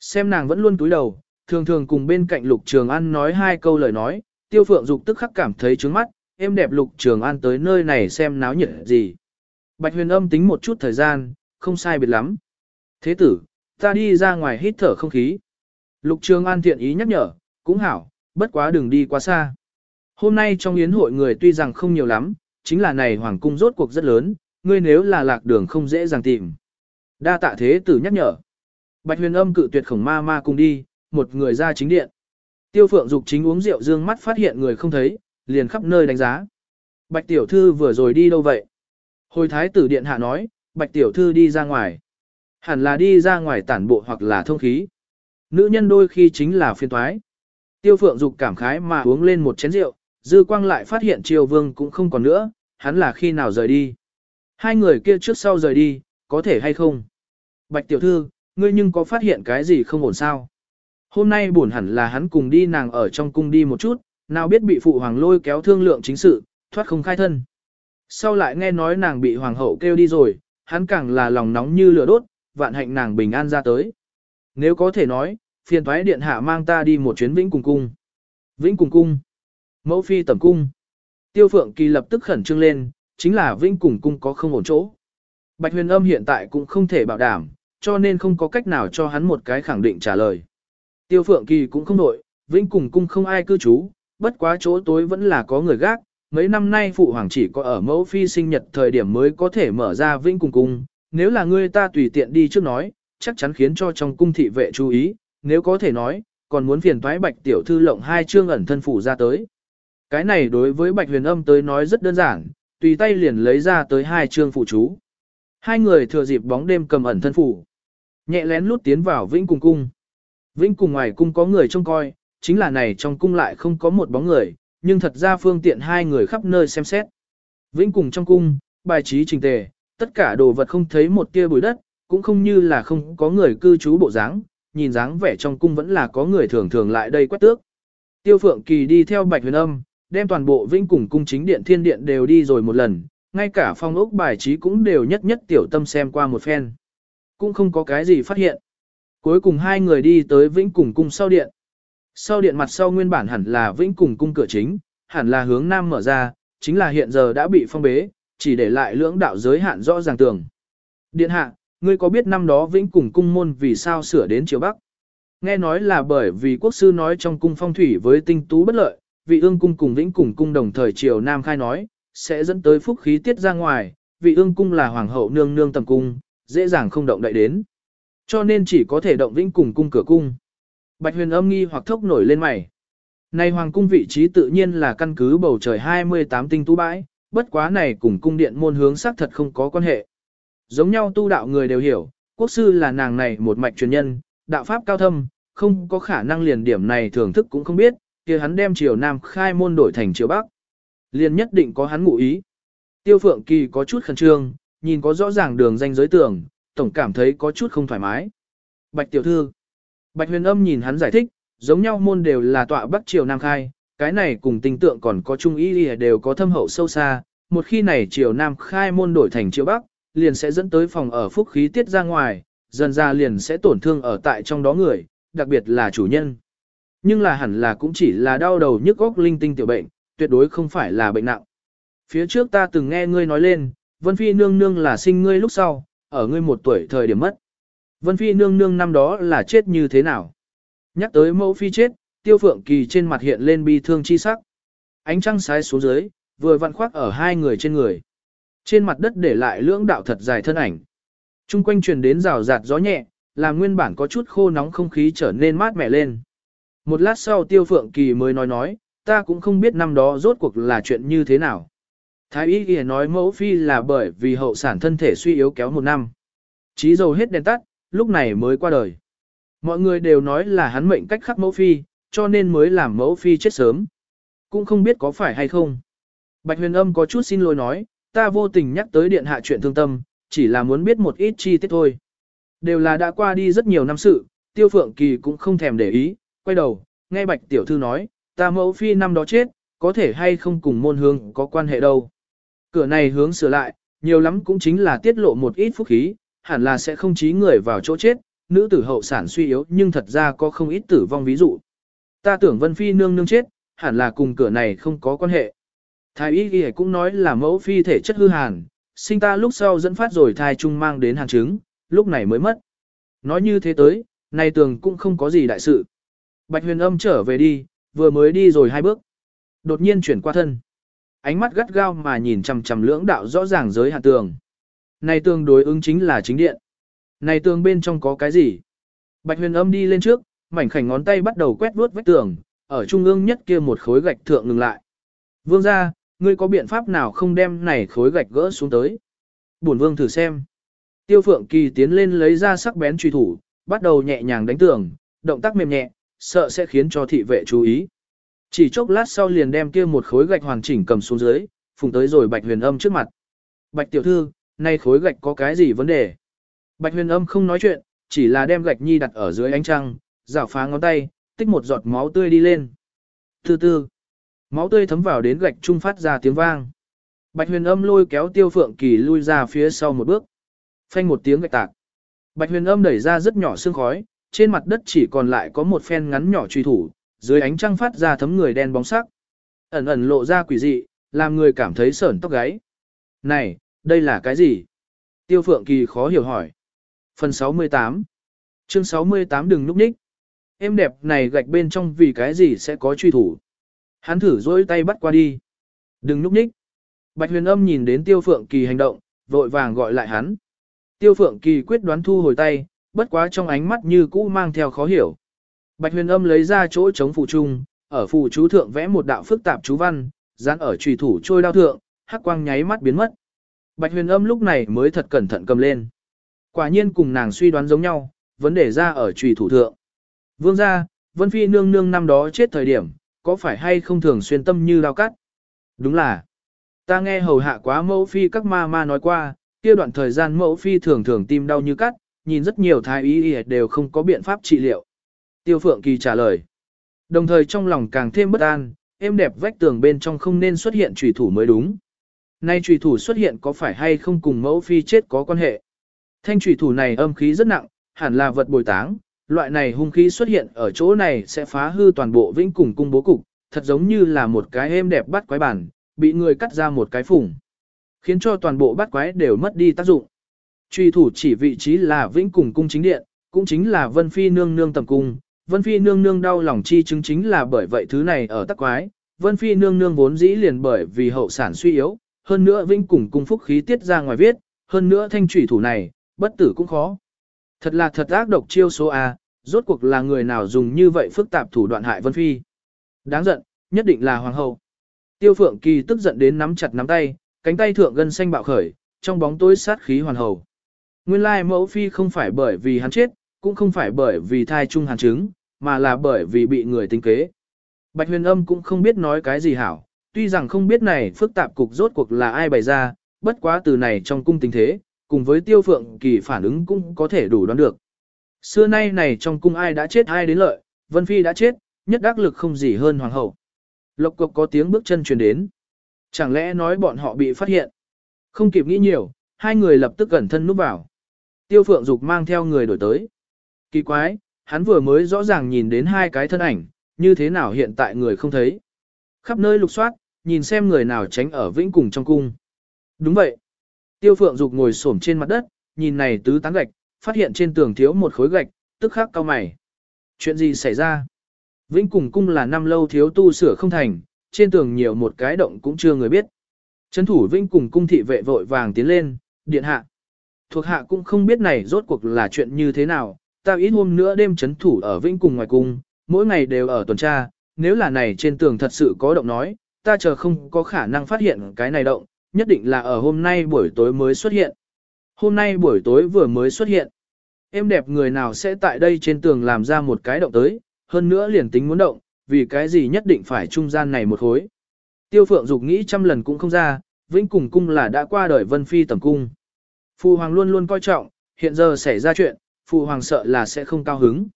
Xem nàng vẫn luôn túi đầu, thường thường cùng bên cạnh lục trường an nói hai câu lời nói, tiêu phượng dục tức khắc cảm thấy trướng mắt, em đẹp lục trường an tới nơi này xem náo nhiệt gì. Bạch huyền âm tính một chút thời gian, không sai biệt lắm. Thế tử, ta đi ra ngoài hít thở không khí. Lục trường an thiện ý nhắc nhở, cũng hảo, bất quá đừng đi quá xa. Hôm nay trong yến hội người tuy rằng không nhiều lắm, chính là này hoàng cung rốt cuộc rất lớn, ngươi nếu là lạc đường không dễ dàng tìm. Đa tạ thế tử nhắc nhở. Bạch huyền âm cự tuyệt khổng ma ma cùng đi, một người ra chính điện. Tiêu phượng dục chính uống rượu dương mắt phát hiện người không thấy, liền khắp nơi đánh giá. Bạch tiểu thư vừa rồi đi đâu vậy? Hồi thái tử điện hạ nói, bạch tiểu thư đi ra ngoài. Hẳn là đi ra ngoài tản bộ hoặc là thông khí. Nữ nhân đôi khi chính là phiên toái. Tiêu phượng dục cảm khái mà uống lên một chén rượu, dư quang lại phát hiện triều vương cũng không còn nữa, hắn là khi nào rời đi. Hai người kia trước sau rời đi, có thể hay không? Bạch tiểu thư, ngươi nhưng có phát hiện cái gì không ổn sao? Hôm nay buồn hẳn là hắn cùng đi nàng ở trong cung đi một chút, nào biết bị phụ hoàng lôi kéo thương lượng chính sự, thoát không khai thân. Sau lại nghe nói nàng bị hoàng hậu kêu đi rồi, hắn càng là lòng nóng như lửa đốt, vạn hạnh nàng bình an ra tới. Nếu có thể nói, phiền thoái điện hạ mang ta đi một chuyến vĩnh cùng cung. Vĩnh cùng cung. Mẫu phi tẩm cung. Tiêu phượng kỳ lập tức khẩn trương lên, chính là vĩnh cùng cung có không ổn chỗ. Bạch huyền âm hiện tại cũng không thể bảo đảm, cho nên không có cách nào cho hắn một cái khẳng định trả lời. Tiêu phượng kỳ cũng không đổi, vĩnh cùng cung không ai cư trú, bất quá chỗ tối vẫn là có người gác. Mấy năm nay phụ hoàng chỉ có ở mẫu phi sinh nhật thời điểm mới có thể mở ra vĩnh cùng cung, nếu là ngươi ta tùy tiện đi trước nói, chắc chắn khiến cho trong cung thị vệ chú ý, nếu có thể nói, còn muốn phiền thoái bạch tiểu thư lộng hai chương ẩn thân phủ ra tới. Cái này đối với bạch huyền âm tới nói rất đơn giản, tùy tay liền lấy ra tới hai chương phụ chú. Hai người thừa dịp bóng đêm cầm ẩn thân phủ. Nhẹ lén lút tiến vào vĩnh cùng cung. Vĩnh cùng ngoài cung có người trông coi, chính là này trong cung lại không có một bóng người, nhưng thật ra phương tiện hai người khắp nơi xem xét. Vĩnh cùng trong cung, bài trí trình tề, tất cả đồ vật không thấy một tia bụi đất, cũng không như là không có người cư trú bộ dáng, nhìn dáng vẻ trong cung vẫn là có người thường thường lại đây quét tước. Tiêu Phượng Kỳ đi theo Bạch Huyền Âm, đem toàn bộ Vĩnh cùng cung chính điện thiên điện đều đi rồi một lần, ngay cả phong ốc bài trí cũng đều nhất nhất tiểu tâm xem qua một phen. Cũng không có cái gì phát hiện. Cuối cùng hai người đi tới Vĩnh cùng cung sau điện. Sau điện mặt sau nguyên bản hẳn là Vĩnh cùng cung cửa chính, hẳn là hướng nam mở ra, chính là hiện giờ đã bị phong bế, chỉ để lại lưỡng đạo giới hạn rõ ràng tường. Điện hạ, ngươi có biết năm đó Vĩnh cùng cung môn vì sao sửa đến chiều Bắc? Nghe nói là bởi vì quốc sư nói trong cung phong thủy với tinh tú bất lợi, vị ương cung cùng Vĩnh cùng cung đồng thời triều Nam khai nói, sẽ dẫn tới phúc khí tiết ra ngoài, vị ương cung là hoàng hậu nương nương tầm cung, dễ dàng không động đậy đến. Cho nên chỉ có thể động Vĩnh cùng cung cửa cung. Bạch huyền âm nghi hoặc thốc nổi lên mày. Này hoàng cung vị trí tự nhiên là căn cứ bầu trời 28 tinh tú bãi, bất quá này cùng cung điện môn hướng xác thật không có quan hệ. Giống nhau tu đạo người đều hiểu, quốc sư là nàng này một mạch truyền nhân, đạo pháp cao thâm, không có khả năng liền điểm này thưởng thức cũng không biết, kia hắn đem triều Nam khai môn đổi thành triều Bắc. Liền nhất định có hắn ngụ ý. Tiêu Phượng Kỳ có chút khẩn trương, nhìn có rõ ràng đường danh giới tưởng, tổng cảm thấy có chút không thoải mái. Bạch tiểu thư. Bạch huyền âm nhìn hắn giải thích, giống nhau môn đều là tọa Bắc triều Nam khai, cái này cùng tình tượng còn có chung ý đều có thâm hậu sâu xa, một khi này triều Nam khai môn đổi thành triều Bắc, liền sẽ dẫn tới phòng ở phúc khí tiết ra ngoài, dần ra liền sẽ tổn thương ở tại trong đó người, đặc biệt là chủ nhân. Nhưng là hẳn là cũng chỉ là đau đầu nhức óc linh tinh tiểu bệnh, tuyệt đối không phải là bệnh nặng. Phía trước ta từng nghe ngươi nói lên, Vân Phi nương nương là sinh ngươi lúc sau, ở ngươi một tuổi thời điểm mất. Vân Phi nương nương năm đó là chết như thế nào? Nhắc tới mẫu phi chết, tiêu phượng kỳ trên mặt hiện lên bi thương chi sắc. Ánh trăng sái xuống dưới, vừa vặn khoác ở hai người trên người. Trên mặt đất để lại lưỡng đạo thật dài thân ảnh. Trung quanh truyền đến rào rạt gió nhẹ, làm nguyên bản có chút khô nóng không khí trở nên mát mẻ lên. Một lát sau tiêu phượng kỳ mới nói nói, ta cũng không biết năm đó rốt cuộc là chuyện như thế nào. Thái y ghi nói mẫu phi là bởi vì hậu sản thân thể suy yếu kéo một năm. Chí dầu hết đèn tắt, lúc này mới qua đời. Mọi người đều nói là hắn mệnh cách khắc mẫu phi, cho nên mới làm mẫu phi chết sớm. Cũng không biết có phải hay không. Bạch huyền âm có chút xin lỗi nói, ta vô tình nhắc tới điện hạ chuyện thương tâm, chỉ là muốn biết một ít chi tiết thôi. Đều là đã qua đi rất nhiều năm sự, tiêu phượng kỳ cũng không thèm để ý, quay đầu, nghe bạch tiểu thư nói, ta mẫu phi năm đó chết, có thể hay không cùng môn hương có quan hệ đâu. Cửa này hướng sửa lại, nhiều lắm cũng chính là tiết lộ một ít phúc khí, hẳn là sẽ không trí người vào chỗ chết, nữ tử hậu sản suy yếu nhưng thật ra có không ít tử vong ví dụ. Ta tưởng Vân Phi nương nương chết, hẳn là cùng cửa này không có quan hệ. Thái y ghi cũng nói là mẫu phi thể chất hư hàn, sinh ta lúc sau dẫn phát rồi thai trung mang đến hàng chứng, lúc này mới mất. Nói như thế tới, này tường cũng không có gì đại sự. Bạch huyền âm trở về đi, vừa mới đi rồi hai bước. Đột nhiên chuyển qua thân. Ánh mắt gắt gao mà nhìn chằm chằm lưỡng đạo rõ ràng giới hạn tường. Này tường đối ứng chính là chính điện. Này tường bên trong có cái gì? Bạch huyền âm đi lên trước, mảnh khảnh ngón tay bắt đầu quét vuốt vách tường, ở trung ương nhất kia một khối gạch thượng ngừng lại. Vương ra, ngươi có biện pháp nào không đem này khối gạch gỡ xuống tới? Bổn vương thử xem. Tiêu phượng kỳ tiến lên lấy ra sắc bén truy thủ, bắt đầu nhẹ nhàng đánh tường, động tác mềm nhẹ, sợ sẽ khiến cho thị vệ chú ý. Chỉ chốc lát sau liền đem kia một khối gạch hoàn chỉnh cầm xuống dưới, phùng tới rồi bạch huyền âm trước mặt. Bạch tiểu thư, nay khối gạch có cái gì vấn đề? Bạch huyền âm không nói chuyện, chỉ là đem gạch nhi đặt ở dưới ánh trăng, rảo phá ngón tay, tích một giọt máu tươi đi lên. Từ từ, máu tươi thấm vào đến gạch trung phát ra tiếng vang. Bạch huyền âm lôi kéo tiêu phượng kỳ lui ra phía sau một bước. Phanh một tiếng gạch tạc. Bạch huyền âm đẩy ra rất nhỏ sương khói, trên mặt đất chỉ còn lại có một phen ngắn nhỏ truy thủ, dưới ánh trăng phát ra thấm người đen bóng sắc. Ẩn ẩn lộ ra quỷ dị, làm người cảm thấy sởn tóc gáy. Này, đây là cái gì? Tiêu Phượng Kỳ khó hiểu hỏi. Phần 68 Chương 68 đừng núp ních. Em đẹp này gạch bên trong vì cái gì sẽ có truy thủ. Hắn thử dối tay bắt qua đi. Đừng núp ních. Bạch huyền âm nhìn đến Tiêu Phượng Kỳ hành động, vội vàng gọi lại hắn. Tiêu Phượng Kỳ quyết đoán thu hồi tay, bất quá trong ánh mắt như cũ mang theo khó hiểu. Bạch huyền âm lấy ra chỗ chống phụ trung, ở phù chú thượng vẽ một đạo phức tạp chú văn, dán ở trùy thủ trôi đao thượng, hắc quang nháy mắt biến mất. Bạch huyền âm lúc này mới thật cẩn thận cầm lên. Quả nhiên cùng nàng suy đoán giống nhau, vấn đề ra ở trùy thủ thượng. Vương gia, Vân Phi nương nương năm đó chết thời điểm, có phải hay không thường xuyên tâm như lao cắt? Đúng là, ta nghe hầu hạ quá mẫu phi các ma ma nói qua, kia đoạn thời gian mẫu phi thường thường tim đau như cắt, nhìn rất nhiều thái y đều không có biện pháp trị liệu. Tiêu Phượng Kỳ trả lời. Đồng thời trong lòng càng thêm bất an, êm đẹp vách tường bên trong không nên xuất hiện trùy thủ mới đúng. Nay trùy thủ xuất hiện có phải hay không cùng mẫu phi chết có quan hệ. Thanh trùy thủ này âm khí rất nặng, hẳn là vật bồi táng, loại này hung khí xuất hiện ở chỗ này sẽ phá hư toàn bộ vĩnh cùng cung bố cục, thật giống như là một cái êm đẹp bắt quái bản, bị người cắt ra một cái phủng, khiến cho toàn bộ bắt quái đều mất đi tác dụng. Truy thủ chỉ vị trí là vĩnh cùng cung chính điện, cũng chính là vân phi nương nương tầm cung, Vân Phi nương nương đau lòng chi chứng chính là bởi vậy thứ này ở tắc quái, Vân Phi nương nương vốn dĩ liền bởi vì hậu sản suy yếu, hơn nữa vĩnh cùng cung phúc khí tiết ra ngoài viết, hơn nữa thanh trùy thủ này, bất tử cũng khó. Thật là thật ác độc chiêu số A, rốt cuộc là người nào dùng như vậy phức tạp thủ đoạn hại Vân Phi. Đáng giận, nhất định là hoàng hậu. Tiêu Phượng Kỳ tức giận đến nắm chặt nắm tay, cánh tay thượng gân xanh bạo khởi, trong bóng tối sát khí hoàn hầu. Nguyên lai mẫu phi không phải bởi vì hắn chết, cũng không phải bởi vì thai chung hàn chứng, mà là bởi vì bị người tính kế. Bạch huyền âm cũng không biết nói cái gì hảo, tuy rằng không biết này phức tạp cục rốt cuộc là ai bày ra, bất quá từ này trong cung tình thế, cùng với tiêu phượng kỳ phản ứng cũng có thể đủ đoán được. Xưa nay này trong cung ai đã chết ai đến lợi, Vân Phi đã chết, nhất đắc lực không gì hơn hoàng hậu. Lộc cục có tiếng bước chân truyền đến. Chẳng lẽ nói bọn họ bị phát hiện? Không kịp nghĩ nhiều, hai người lập tức gần thân núp vào. Tiêu Phượng Dục mang theo người đổi tới. Kỳ quái, hắn vừa mới rõ ràng nhìn đến hai cái thân ảnh, như thế nào hiện tại người không thấy. Khắp nơi lục soát, nhìn xem người nào tránh ở vĩnh cùng trong cung. Đúng vậy. Tiêu Phượng Dục ngồi xổm trên mặt đất, nhìn này tứ tán gạch, phát hiện trên tường thiếu một khối gạch, tức khắc cao mày. Chuyện gì xảy ra? Vĩnh cùng cung là năm lâu thiếu tu sửa không thành, trên tường nhiều một cái động cũng chưa người biết. Trấn thủ Vĩnh cùng cung thị vệ vội vàng tiến lên, điện hạ. Thuộc hạ cũng không biết này rốt cuộc là chuyện như thế nào, ta ít hôm nữa đêm chấn thủ ở Vĩnh cùng ngoài cung, mỗi ngày đều ở tuần tra, nếu là này trên tường thật sự có động nói, ta chờ không có khả năng phát hiện cái này động, nhất định là ở hôm nay buổi tối mới xuất hiện. Hôm nay buổi tối vừa mới xuất hiện. Em đẹp người nào sẽ tại đây trên tường làm ra một cái động tới, hơn nữa liền tính muốn động, vì cái gì nhất định phải trung gian này một hối. Tiêu phượng dục nghĩ trăm lần cũng không ra, vĩnh cùng cung là đã qua đời vân phi tầm cung. Phụ hoàng luôn luôn coi trọng, hiện giờ xảy ra chuyện, phụ hoàng sợ là sẽ không cao hứng.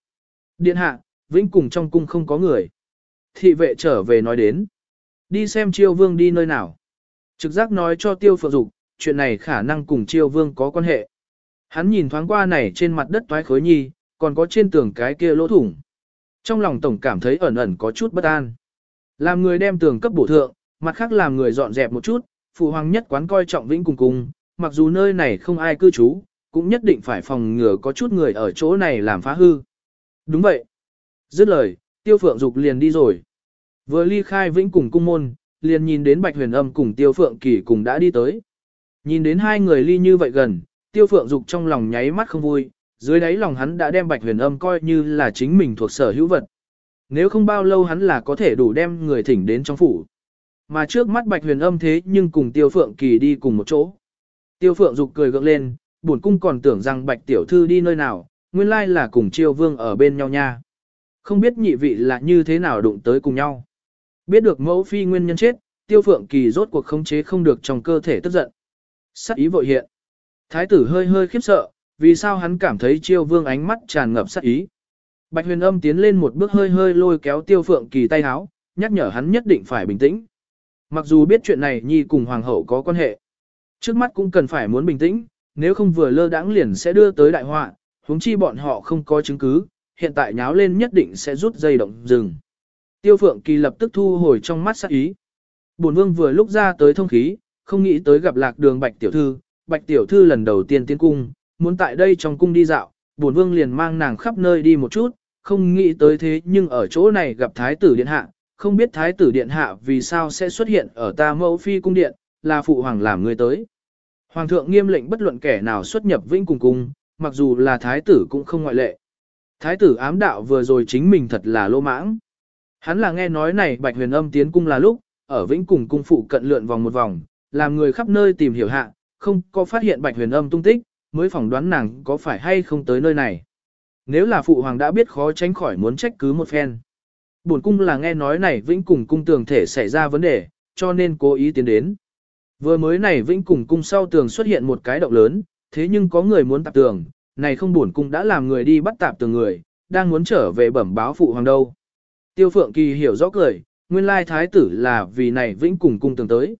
Điện hạ, vĩnh cùng trong cung không có người. Thị vệ trở về nói đến. Đi xem chiêu vương đi nơi nào. Trực giác nói cho tiêu phượng dục, chuyện này khả năng cùng chiêu vương có quan hệ. Hắn nhìn thoáng qua này trên mặt đất toái khối nhi, còn có trên tường cái kia lỗ thủng. Trong lòng tổng cảm thấy ẩn ẩn có chút bất an. Làm người đem tường cấp bổ thượng, mặt khác làm người dọn dẹp một chút, phụ hoàng nhất quán coi trọng vĩnh cùng cùng, mặc dù nơi này không ai cư trú, cũng nhất định phải phòng ngừa có chút người ở chỗ này làm phá hư. Đúng vậy. Dứt lời, tiêu phượng dục liền đi rồi. Vừa ly khai vĩnh cùng cung môn, liền nhìn đến bạch huyền âm cùng tiêu phượng kỳ cùng đã đi tới. Nhìn đến hai người ly như vậy gần, tiêu phượng dục trong lòng nháy mắt không vui, dưới đáy lòng hắn đã đem bạch huyền âm coi như là chính mình thuộc sở hữu vật. Nếu không bao lâu hắn là có thể đủ đem người thỉnh đến trong phủ. Mà trước mắt bạch huyền âm thế nhưng cùng tiêu phượng kỳ đi cùng một chỗ. Tiêu phượng dục cười gượng lên, buồn cung còn tưởng rằng bạch tiểu thư đi nơi nào, nguyên lai là cùng triều vương ở bên nhau nha. Không biết nhị vị là như thế nào đụng tới cùng nhau. Biết được mẫu phi nguyên nhân chết, tiêu phượng kỳ rốt cuộc khống chế không được trong cơ thể tức giận. Sắc ý vội hiện. Thái tử hơi hơi khiếp sợ, vì sao hắn cảm thấy triều vương ánh mắt tràn ngập sắc ý. Bạch huyền âm tiến lên một bước hơi hơi lôi kéo tiêu phượng kỳ tay háo, nhắc nhở hắn nhất định phải bình tĩnh. Mặc dù biết chuyện này nhi cùng hoàng hậu có quan hệ. Trước mắt cũng cần phải muốn bình tĩnh, nếu không vừa lơ đãng liền sẽ đưa tới đại họa, huống chi bọn họ không có chứng cứ, hiện tại nháo lên nhất định sẽ rút dây động rừng. Tiêu phượng kỳ lập tức thu hồi trong mắt sắc ý. Bổn vương vừa lúc ra tới thông khí, không nghĩ tới gặp lạc đường bạch tiểu thư, bạch tiểu thư lần đầu tiên tiến cung, muốn tại đây trong cung đi dạo, bổn vương liền mang nàng khắp nơi đi một chút, không nghĩ tới thế nhưng ở chỗ này gặp thái tử điện hạ, không biết thái tử điện hạ vì sao sẽ xuất hiện ở ta mẫu phi cung điện, là phụ hoàng làm người tới. Hoàng thượng nghiêm lệnh bất luận kẻ nào xuất nhập vĩnh cùng cung, mặc dù là thái tử cũng không ngoại lệ. Thái tử ám đạo vừa rồi chính mình thật là lô mãng. Hắn là nghe nói này bạch huyền âm tiến cung là lúc, ở vĩnh cùng cung phụ cận lượn vòng một vòng, làm người khắp nơi tìm hiểu hạ, không có phát hiện bạch huyền âm tung tích, mới phỏng đoán nàng có phải hay không tới nơi này. Nếu là phụ hoàng đã biết khó tránh khỏi muốn trách cứ một phen. Bổn cung là nghe nói này vĩnh cùng cung tường thể xảy ra vấn đề, cho nên cố ý tiến đến. Vừa mới này vĩnh cùng cung sau tường xuất hiện một cái động lớn, thế nhưng có người muốn tạp tường, này không buồn cung đã làm người đi bắt tạp tường người, đang muốn trở về bẩm báo phụ hoàng đâu. Tiêu Phượng Kỳ hiểu rõ cười, nguyên lai thái tử là vì này vĩnh cùng cung tường tới.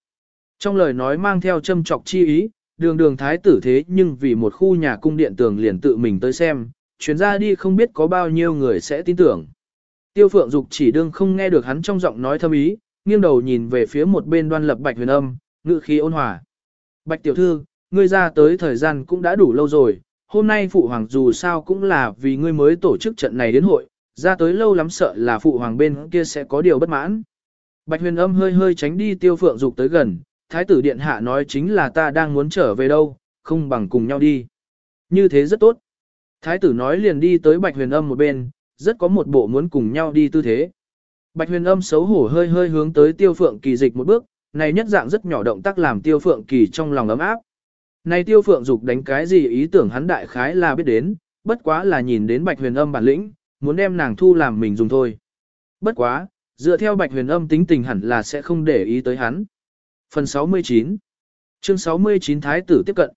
Trong lời nói mang theo châm trọc chi ý, đường đường thái tử thế nhưng vì một khu nhà cung điện tường liền tự mình tới xem, chuyến ra đi không biết có bao nhiêu người sẽ tin tưởng. Tiêu Phượng Dục chỉ đương không nghe được hắn trong giọng nói thâm ý, nghiêng đầu nhìn về phía một bên đoan lập bạch huyền âm, ngự khí ôn hòa. Bạch tiểu thư, ngươi ra tới thời gian cũng đã đủ lâu rồi, hôm nay phụ hoàng dù sao cũng là vì ngươi mới tổ chức trận này đến hội, ra tới lâu lắm sợ là phụ hoàng bên kia sẽ có điều bất mãn. Bạch huyền âm hơi hơi tránh đi tiêu phượng dục tới gần, thái tử điện hạ nói chính là ta đang muốn trở về đâu, không bằng cùng nhau đi. Như thế rất tốt. Thái tử nói liền đi tới bạch huyền âm một bên, rất có một bộ muốn cùng nhau đi tư thế. Bạch huyền âm xấu hổ hơi hơi hướng tới tiêu phượng kỳ dịch một bước, này nhất dạng rất nhỏ động tác làm tiêu phượng kỳ trong lòng ấm áp. Này tiêu phượng dục đánh cái gì ý tưởng hắn đại khái là biết đến, bất quá là nhìn đến bạch huyền âm bản lĩnh, muốn đem nàng thu làm mình dùng thôi. Bất quá, dựa theo bạch huyền âm tính tình hẳn là sẽ không để ý tới hắn. Phần 69 Chương 69 Thái tử tiếp cận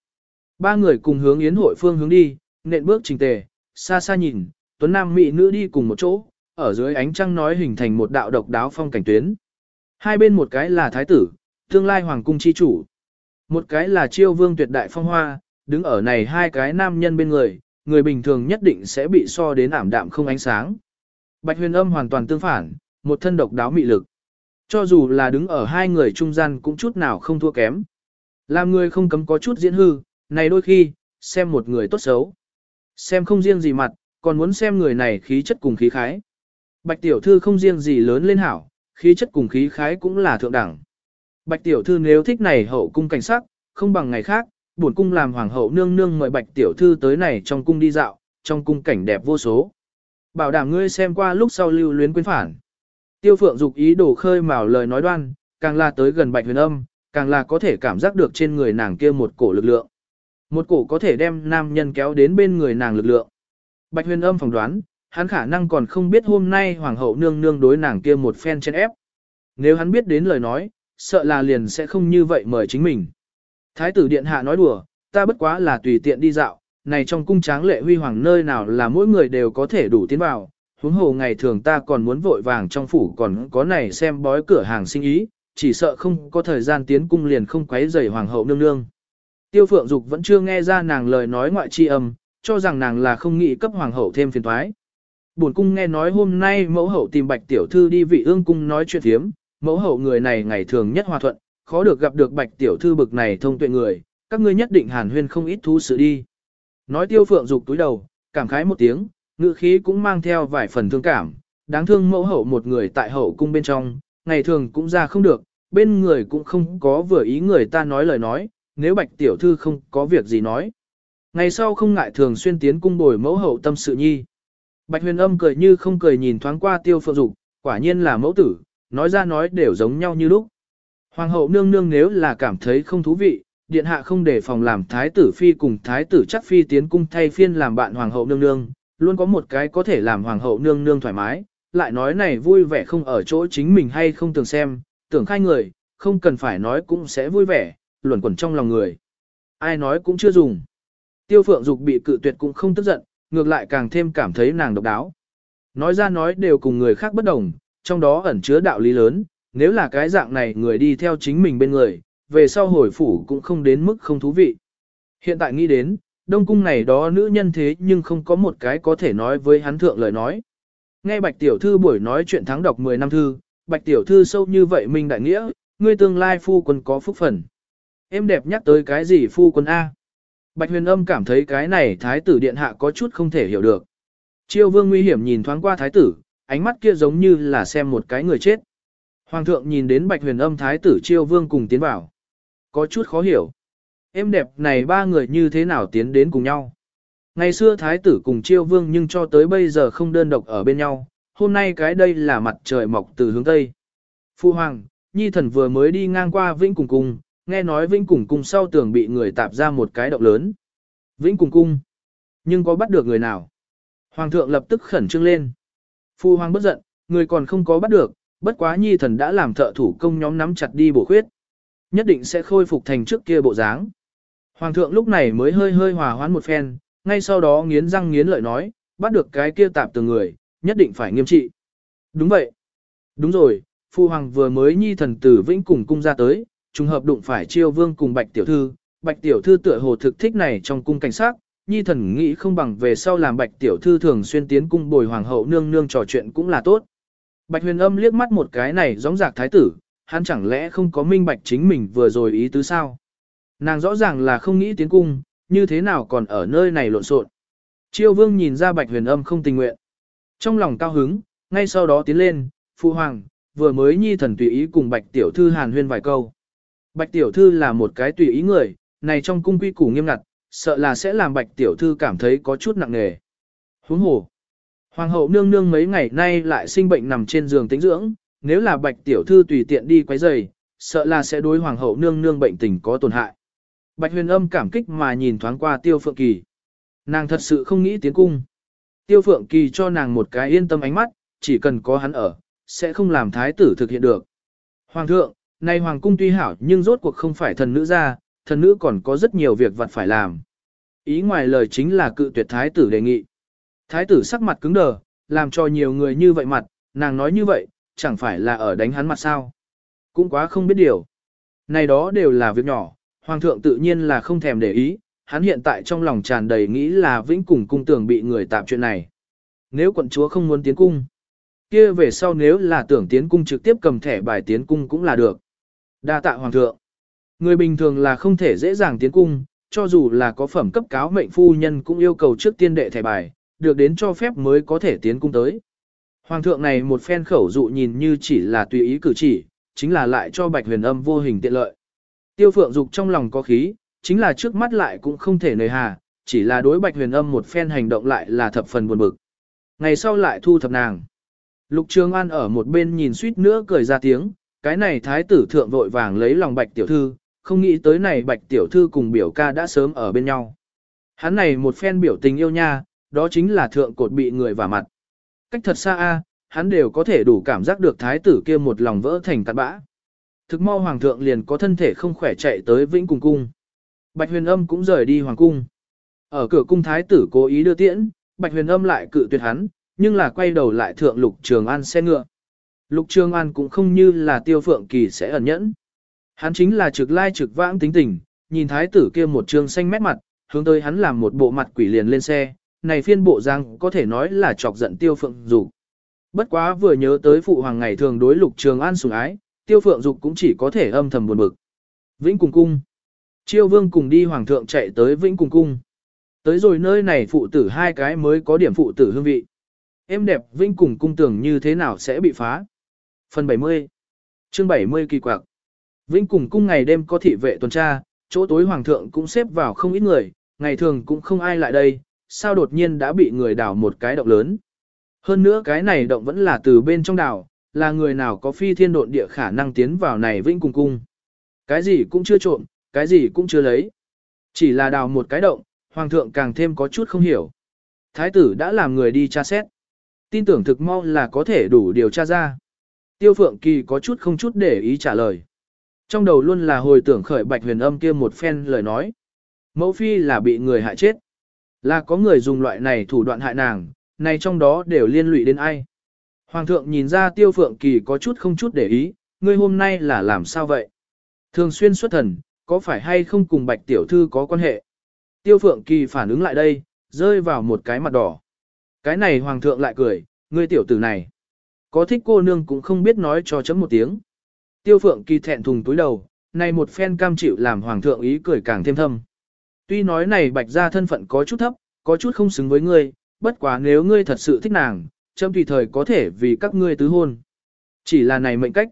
Ba người cùng hướng yến hội phương hướng đi, nện bước trình tề, xa xa nhìn, tuấn nam mỹ nữ đi cùng một chỗ, ở dưới ánh trăng nói hình thành một đạo độc đáo phong cảnh tuyến. Hai bên một cái là thái tử, tương lai hoàng cung chi chủ. Một cái là chiêu vương tuyệt đại phong hoa, đứng ở này hai cái nam nhân bên người, người bình thường nhất định sẽ bị so đến ảm đạm không ánh sáng. Bạch huyền âm hoàn toàn tương phản, một thân độc đáo mị lực. Cho dù là đứng ở hai người trung gian cũng chút nào không thua kém. Làm người không cấm có chút diễn hư, này đôi khi, xem một người tốt xấu. Xem không riêng gì mặt, còn muốn xem người này khí chất cùng khí khái. Bạch tiểu thư không riêng gì lớn lên hảo, khí chất cùng khí khái cũng là thượng đẳng. Bạch tiểu thư nếu thích này hậu cung cảnh sắc, không bằng ngày khác, buồn cung làm hoàng hậu nương nương mời bạch tiểu thư tới này trong cung đi dạo, trong cung cảnh đẹp vô số. Bảo đảm ngươi xem qua lúc sau lưu luyến quên phản. Tiêu phượng dục ý đổ khơi mào lời nói đoan, càng là tới gần bạch huyền âm, càng là có thể cảm giác được trên người nàng kia một cổ lực lượng. Một cổ có thể đem nam nhân kéo đến bên người nàng lực lượng. Bạch huyền âm phỏng đoán, hắn khả năng còn không biết hôm nay hoàng hậu nương nương đối nàng kia một phen chen ép. Nếu hắn biết đến lời nói, sợ là liền sẽ không như vậy mời chính mình. Thái tử điện hạ nói đùa, ta bất quá là tùy tiện đi dạo, này trong cung tráng lệ huy hoàng nơi nào là mỗi người đều có thể đủ tiến vào, huống hồ ngày thường ta còn muốn vội vàng trong phủ còn có này xem bói cửa hàng sinh ý, chỉ sợ không có thời gian tiến cung liền không quấy rầy hoàng hậu nương nương. Tiêu Phượng Dục vẫn chưa nghe ra nàng lời nói ngoại chi âm, cho rằng nàng là không nghĩ cấp hoàng hậu thêm phiền toái bổn cung nghe nói hôm nay mẫu hậu tìm bạch tiểu thư đi vị ương cung nói chuyện thiếm, mẫu hậu người này ngày thường nhất hòa thuận, khó được gặp được bạch tiểu thư bực này thông tuệ người, các ngươi nhất định hàn huyên không ít thú sự đi. Nói tiêu phượng dục túi đầu, cảm khái một tiếng, ngữ khí cũng mang theo vài phần thương cảm, đáng thương mẫu hậu một người tại hậu cung bên trong, ngày thường cũng ra không được, bên người cũng không có vừa ý người ta nói lời nói, nếu bạch tiểu thư không có việc gì nói. Ngày sau không ngại thường xuyên tiến cung bồi mẫu hậu tâm sự nhi. Bạch huyền âm cười như không cười nhìn thoáng qua tiêu phượng dục, quả nhiên là mẫu tử, nói ra nói đều giống nhau như lúc. Hoàng hậu nương nương nếu là cảm thấy không thú vị, điện hạ không để phòng làm thái tử phi cùng thái tử chắc phi tiến cung thay phiên làm bạn hoàng hậu nương nương, luôn có một cái có thể làm hoàng hậu nương nương thoải mái, lại nói này vui vẻ không ở chỗ chính mình hay không tưởng xem, tưởng khai người, không cần phải nói cũng sẽ vui vẻ, luẩn quẩn trong lòng người. Ai nói cũng chưa dùng. Tiêu phượng dục bị cự tuyệt cũng không tức giận, ngược lại càng thêm cảm thấy nàng độc đáo. Nói ra nói đều cùng người khác bất đồng, trong đó ẩn chứa đạo lý lớn, nếu là cái dạng này người đi theo chính mình bên người, về sau hồi phủ cũng không đến mức không thú vị. Hiện tại nghĩ đến, đông cung này đó nữ nhân thế nhưng không có một cái có thể nói với hắn thượng lời nói. Nghe bạch tiểu thư buổi nói chuyện thắng đọc 10 năm thư, bạch tiểu thư sâu như vậy minh đại nghĩa, ngươi tương lai phu quân có phúc phần. Em đẹp nhắc tới cái gì phu quân A. Bạch huyền âm cảm thấy cái này thái tử điện hạ có chút không thể hiểu được. Chiêu vương nguy hiểm nhìn thoáng qua thái tử, ánh mắt kia giống như là xem một cái người chết. Hoàng thượng nhìn đến bạch huyền âm thái tử chiêu vương cùng tiến vào. Có chút khó hiểu. Em đẹp này ba người như thế nào tiến đến cùng nhau. Ngày xưa thái tử cùng chiêu vương nhưng cho tới bây giờ không đơn độc ở bên nhau. Hôm nay cái đây là mặt trời mọc từ hướng Tây. Phu Hoàng, Nhi thần vừa mới đi ngang qua Vĩnh Cùng Cung, nghe nói Vĩnh Cùng Cung sau tường bị người tạp ra một cái động lớn. Vĩnh Cùng Cung. Nhưng có bắt được người nào? Hoàng thượng lập tức khẩn trương lên. Phu Hoàng bất giận, người còn không có bắt được, bất quá Nhi thần đã làm thợ thủ công nhóm nắm chặt đi bổ khuyết. Nhất định sẽ khôi phục thành trước kia bộ dáng. Hoàng thượng lúc này mới hơi hơi hòa hoãn một phen, ngay sau đó nghiến răng nghiến lợi nói, bắt được cái kia tạp từ người, nhất định phải nghiêm trị. Đúng vậy. Đúng rồi, Phu Hoàng vừa mới nhi thần tử vĩnh cùng cung ra tới, trùng hợp đụng phải chiêu vương cùng bạch tiểu thư, bạch tiểu thư tựa hồ thực thích này trong cung cảnh sát, nhi thần nghĩ không bằng về sau làm bạch tiểu thư thường xuyên tiến cung bồi hoàng hậu nương nương trò chuyện cũng là tốt. Bạch huyền âm liếc mắt một cái này giống giạc thái tử, hắn chẳng lẽ không có minh bạch chính mình vừa rồi ý tứ sao? Nàng rõ ràng là không nghĩ tiến cung, như thế nào còn ở nơi này lộn xộn. Chiêu vương nhìn ra bạch huyền âm không tình nguyện. Trong lòng cao hứng, ngay sau đó tiến lên, phụ hoàng, vừa mới nhi thần tùy ý cùng bạch tiểu thư hàn huyên vài câu. Bạch tiểu thư là một cái tùy ý người, này trong cung quy củ nghiêm ngặt, sợ là sẽ làm bạch tiểu thư cảm thấy có chút nặng nề. Huống hồ. Hoàng hậu nương nương mấy ngày nay lại sinh bệnh nằm trên giường tĩnh dưỡng, nếu là bạch tiểu thư tùy tiện đi quấy rầy, sợ là sẽ đối hoàng hậu nương nương bệnh tình có tổn hại. Bạch huyền âm cảm kích mà nhìn thoáng qua tiêu phượng kỳ. Nàng thật sự không nghĩ tiến cung. Tiêu phượng kỳ cho nàng một cái yên tâm ánh mắt, chỉ cần có hắn ở, sẽ không làm thái tử thực hiện được. Hoàng thượng, nay hoàng cung tuy hảo nhưng rốt cuộc không phải thần nữ ra, thần nữ còn có rất nhiều việc vặt phải làm. Ý ngoài lời chính là cự tuyệt thái tử đề nghị. Thái tử sắc mặt cứng đờ, làm cho nhiều người như vậy mặt, nàng nói như vậy, chẳng phải là ở đánh hắn mặt sao. Cũng quá không biết điều. Này đó đều là việc nhỏ, hoàng thượng tự nhiên là không thèm để ý, hắn hiện tại trong lòng tràn đầy nghĩ là vĩnh cùng cung tưởng bị người tạp chuyện này. Nếu quận chúa không muốn tiến cung, kia về sau nếu là tưởng tiến cung trực tiếp cầm thẻ bài tiến cung cũng là được. Đa tạ hoàng thượng. Người bình thường là không thể dễ dàng tiến cung, cho dù là có phẩm cấp cáo mệnh phu nhân cũng yêu cầu trước tiên đệ thẻ bài, được đến cho phép mới có thể tiến cung tới. Hoàng thượng này một phen khẩu dụ nhìn như chỉ là tùy ý cử chỉ, chính là lại cho bạch huyền âm vô hình tiện lợi. Tiêu phượng dục trong lòng có khí, chính là trước mắt lại cũng không thể nời hà, chỉ là đối bạch huyền âm một phen hành động lại là thập phần buồn bực. Ngày sau lại thu thập nàng. Lục Trường An ở một bên nhìn suýt nữa cười ra tiếng, cái này thái tử thượng vội vàng lấy lòng bạch tiểu thư, không nghĩ tới này bạch tiểu thư cùng biểu ca đã sớm ở bên nhau. Hắn này một phen biểu tình yêu nha, đó chính là thượng cột bị người vả mặt. Cách thật xa a, hắn đều có thể đủ cảm giác được thái tử kia một lòng vỡ thành cát bã. Thực mau hoàng thượng liền có thân thể không khỏe chạy tới vĩnh cùng cung. Bạch huyền âm cũng rời đi hoàng cung. Ở cửa cung thái tử cố ý đưa tiễn, bạch huyền âm lại cự tuyệt hắn, nhưng là quay đầu lại thượng lục trường an xe ngựa. Lục trường an cũng không như là tiêu phượng kỳ sẽ ẩn nhẫn. Hắn chính là trực lai trực vãng tính tình, nhìn thái tử kia một trường xanh mét mặt, hướng tới hắn làm một bộ mặt quỷ liền lên xe, này phiên bộ giang có thể nói là chọc giận tiêu phượng dục. Bất quá vừa nhớ tới phụ hoàng ngày thường đối lục trường an sủng ái, tiêu phượng dục cũng chỉ có thể âm thầm buồn bực. Vĩnh cùng cung. Chiêu vương cùng đi hoàng thượng chạy tới vĩnh cùng cung. Tới rồi nơi này phụ tử hai cái mới có điểm phụ tử hương vị. Em đẹp vĩnh cùng cung tưởng như thế nào sẽ bị phá. Phần 70 Chương 70 kỳ quặc Vĩnh cùng cung ngày đêm có thị vệ tuần tra, chỗ tối hoàng thượng cũng xếp vào không ít người, ngày thường cũng không ai lại đây, sao đột nhiên đã bị người đào một cái động lớn. Hơn nữa cái này động vẫn là từ bên trong đảo, là người nào có phi thiên độn địa khả năng tiến vào này vĩnh cùng cung. Cái gì cũng chưa trộm, cái gì cũng chưa lấy. Chỉ là đào một cái động, hoàng thượng càng thêm có chút không hiểu. Thái tử đã làm người đi tra xét. Tin tưởng thực mau là có thể đủ điều tra ra. Tiêu phượng kỳ có chút không chút để ý trả lời. Trong đầu luôn là hồi tưởng khởi bạch huyền âm kia một phen lời nói. Mẫu phi là bị người hại chết. Là có người dùng loại này thủ đoạn hại nàng, này trong đó đều liên lụy đến ai. Hoàng thượng nhìn ra tiêu phượng kỳ có chút không chút để ý, ngươi hôm nay là làm sao vậy? Thường xuyên xuất thần, có phải hay không cùng bạch tiểu thư có quan hệ? Tiêu phượng kỳ phản ứng lại đây, rơi vào một cái mặt đỏ. Cái này hoàng thượng lại cười, ngươi tiểu tử này. Có thích cô nương cũng không biết nói cho chấm một tiếng. Tiêu phượng kỳ thẹn thùng túi đầu, này một phen cam chịu làm hoàng thượng ý cười càng thêm thâm. Tuy nói này bạch ra thân phận có chút thấp, có chút không xứng với ngươi, bất quá nếu ngươi thật sự thích nàng, chấm tùy thời có thể vì các ngươi tứ hôn. Chỉ là này mệnh cách.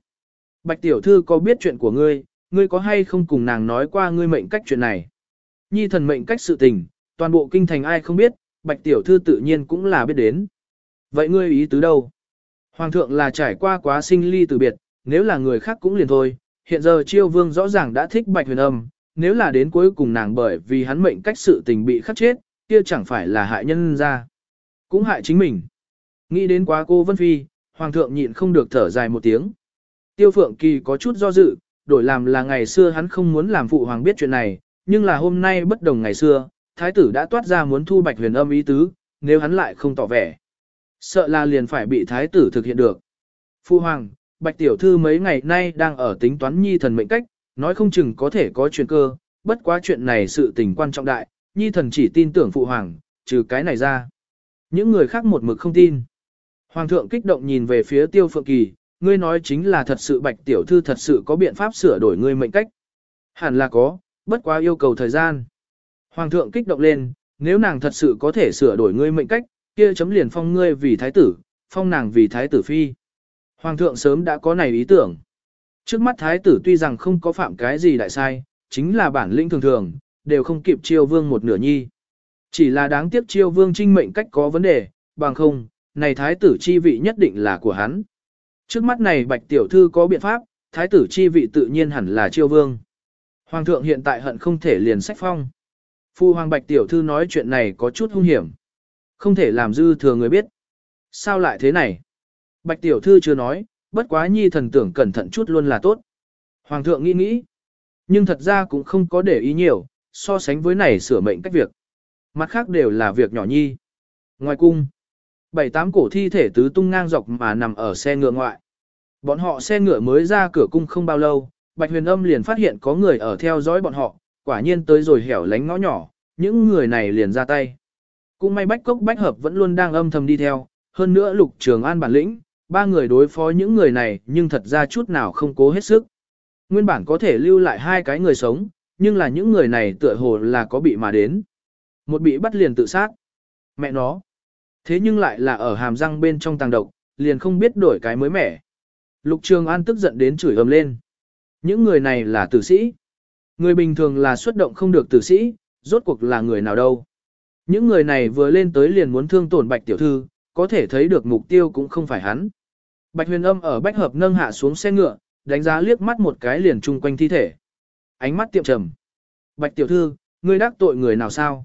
Bạch tiểu thư có biết chuyện của ngươi, ngươi có hay không cùng nàng nói qua ngươi mệnh cách chuyện này. Nhi thần mệnh cách sự tình, toàn bộ kinh thành ai không biết, bạch tiểu thư tự nhiên cũng là biết đến. Vậy ngươi ý tứ đâu? Hoàng thượng là trải qua quá sinh ly từ biệt, nếu là người khác cũng liền thôi, hiện giờ chiêu vương rõ ràng đã thích bạch huyền âm, nếu là đến cuối cùng nàng bởi vì hắn mệnh cách sự tình bị khắc chết, kia chẳng phải là hại nhân ra. Cũng hại chính mình. Nghĩ đến quá cô Vân Phi, Hoàng thượng nhịn không được thở dài một tiếng. Tiêu Phượng Kỳ có chút do dự, đổi làm là ngày xưa hắn không muốn làm phụ hoàng biết chuyện này, nhưng là hôm nay bất đồng ngày xưa, thái tử đã toát ra muốn thu bạch huyền âm ý tứ, nếu hắn lại không tỏ vẻ. Sợ là liền phải bị thái tử thực hiện được. Phụ hoàng, bạch tiểu thư mấy ngày nay đang ở tính toán nhi thần mệnh cách, nói không chừng có thể có chuyện cơ, bất quá chuyện này sự tình quan trọng đại, nhi thần chỉ tin tưởng phụ hoàng, trừ cái này ra. Những người khác một mực không tin. Hoàng thượng kích động nhìn về phía tiêu phượng kỳ, ngươi nói chính là thật sự bạch tiểu thư thật sự có biện pháp sửa đổi ngươi mệnh cách. Hẳn là có, bất quá yêu cầu thời gian. Hoàng thượng kích động lên, nếu nàng thật sự có thể sửa đổi ngươi mệnh cách, kia chấm liền phong ngươi vì thái tử, phong nàng vì thái tử phi. Hoàng thượng sớm đã có này ý tưởng. Trước mắt thái tử tuy rằng không có phạm cái gì đại sai, chính là bản lĩnh thường thường, đều không kịp chiêu vương một nửa nhi. Chỉ là đáng tiếc chiêu vương trinh mệnh cách có vấn đề, bằng không, này thái tử chi vị nhất định là của hắn. Trước mắt này bạch tiểu thư có biện pháp, thái tử chi vị tự nhiên hẳn là chiêu vương. Hoàng thượng hiện tại hận không thể liền sách phong. Phu hoàng bạch tiểu thư nói chuyện này có chút hung hiểm. Không thể làm dư thừa người biết. Sao lại thế này? Bạch tiểu thư chưa nói, bất quá nhi thần tưởng cẩn thận chút luôn là tốt. Hoàng thượng nghĩ nghĩ. Nhưng thật ra cũng không có để ý nhiều, so sánh với này sửa mệnh cách việc. Mặt khác đều là việc nhỏ nhi. Ngoài cung, bảy tám cổ thi thể tứ tung ngang dọc mà nằm ở xe ngựa ngoại. Bọn họ xe ngựa mới ra cửa cung không bao lâu, Bạch Huyền Âm liền phát hiện có người ở theo dõi bọn họ, quả nhiên tới rồi hẻo lánh ngõ nhỏ, những người này liền ra tay. Cũng may Bách Cốc Bách Hợp vẫn luôn đang âm thầm đi theo, hơn nữa Lục Trường An bản lĩnh, ba người đối phó những người này nhưng thật ra chút nào không cố hết sức. Nguyên bản có thể lưu lại hai cái người sống, nhưng là những người này tựa hồ là có bị mà đến. Một bị bắt liền tự sát. Mẹ nó. Thế nhưng lại là ở hàm răng bên trong tàng độc, liền không biết đổi cái mới mẻ. Lục Trường An tức giận đến chửi ầm lên. Những người này là tử sĩ. Người bình thường là xuất động không được tử sĩ, rốt cuộc là người nào đâu. Những người này vừa lên tới liền muốn thương tổn bạch tiểu thư, có thể thấy được mục tiêu cũng không phải hắn. Bạch huyền âm ở bách hợp nâng hạ xuống xe ngựa, đánh giá liếc mắt một cái liền chung quanh thi thể. Ánh mắt tiệm trầm. Bạch tiểu thư, ngươi đắc tội người nào sao?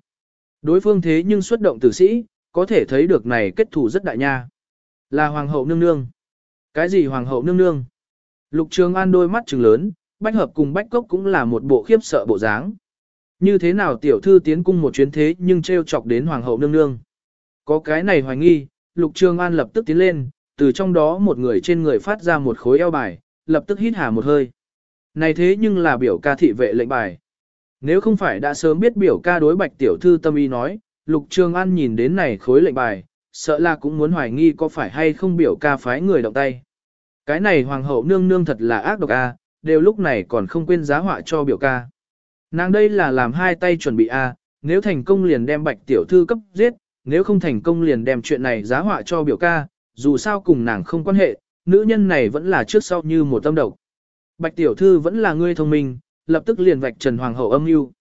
Đối phương thế nhưng xuất động tử sĩ, có thể thấy được này kết thủ rất đại nha. Là hoàng hậu nương nương. Cái gì hoàng hậu nương nương? Lục Trường An đôi mắt trừng lớn, Bách Hợp cùng Bách Cốc cũng là một bộ khiếp sợ bộ dáng. Như thế nào tiểu thư tiến cung một chuyến thế nhưng treo chọc đến hoàng hậu nương nương? Có cái này hoài nghi, Lục Trường An lập tức tiến lên, từ trong đó một người trên người phát ra một khối eo bài, lập tức hít hà một hơi. Này thế nhưng là biểu ca thị vệ lệnh bài. Nếu không phải đã sớm biết biểu ca đối bạch tiểu thư tâm ý nói, Lục Trường An nhìn đến này khối lệnh bài, sợ là cũng muốn hoài nghi có phải hay không biểu ca phái người động tay. Cái này hoàng hậu nương nương thật là ác độc a, đều lúc này còn không quên giá họa cho biểu ca. Nàng đây là làm hai tay chuẩn bị a, nếu thành công liền đem bạch tiểu thư cấp giết, nếu không thành công liền đem chuyện này giá họa cho biểu ca, dù sao cùng nàng không quan hệ, nữ nhân này vẫn là trước sau như một tâm độc. Bạch tiểu thư vẫn là người thông minh, lập tức liền vạch trần hoàng hậu âm mưu.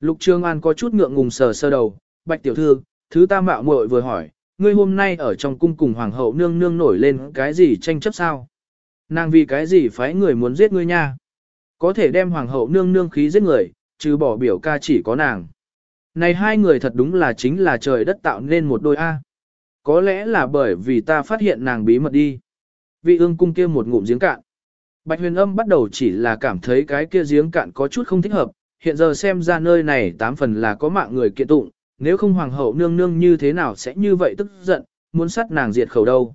Lục Trường An có chút ngượng ngùng sờ sơ đầu, Bạch tiểu thư, thứ ta mạo muội vừa hỏi, ngươi hôm nay ở trong cung cùng hoàng hậu nương nương nổi lên cái gì tranh chấp sao? Nàng vì cái gì phái người muốn giết ngươi nha? Có thể đem hoàng hậu nương nương khí giết người, trừ bỏ biểu ca chỉ có nàng. Này hai người thật đúng là chính là trời đất tạo nên một đôi A. Có lẽ là bởi vì ta phát hiện nàng bí mật đi. Vị ương cung kia một ngụm giếng cạn. Bạch huyền âm bắt đầu chỉ là cảm thấy cái kia giếng cạn có chút không thích hợp, hiện giờ xem ra nơi này tám phần là có mạng người kiện tụng, nếu không hoàng hậu nương nương như thế nào sẽ như vậy tức giận, muốn sát nàng diệt khẩu đâu.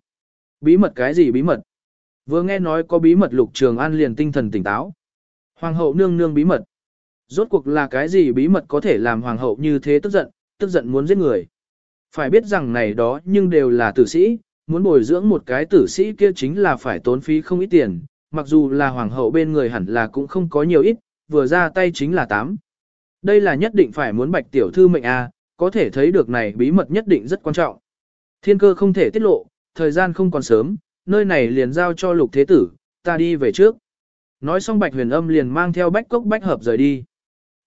Bí mật cái gì bí mật? Vừa nghe nói có bí mật lục trường an liền tinh thần tỉnh táo. Hoàng hậu nương nương bí mật. Rốt cuộc là cái gì bí mật có thể làm hoàng hậu như thế tức giận, tức giận muốn giết người. Phải biết rằng này đó nhưng đều là tử sĩ, muốn bồi dưỡng một cái tử sĩ kia chính là phải tốn phí không ít tiền, mặc dù là hoàng hậu bên người hẳn là cũng không có nhiều ít, vừa ra tay chính là tám. Đây là nhất định phải muốn bạch tiểu thư mệnh A, có thể thấy được này bí mật nhất định rất quan trọng. Thiên cơ không thể tiết lộ, thời gian không còn sớm, nơi này liền giao cho lục thế tử, ta đi về trước. Nói xong bạch huyền âm liền mang theo bách cốc bách hợp rời đi.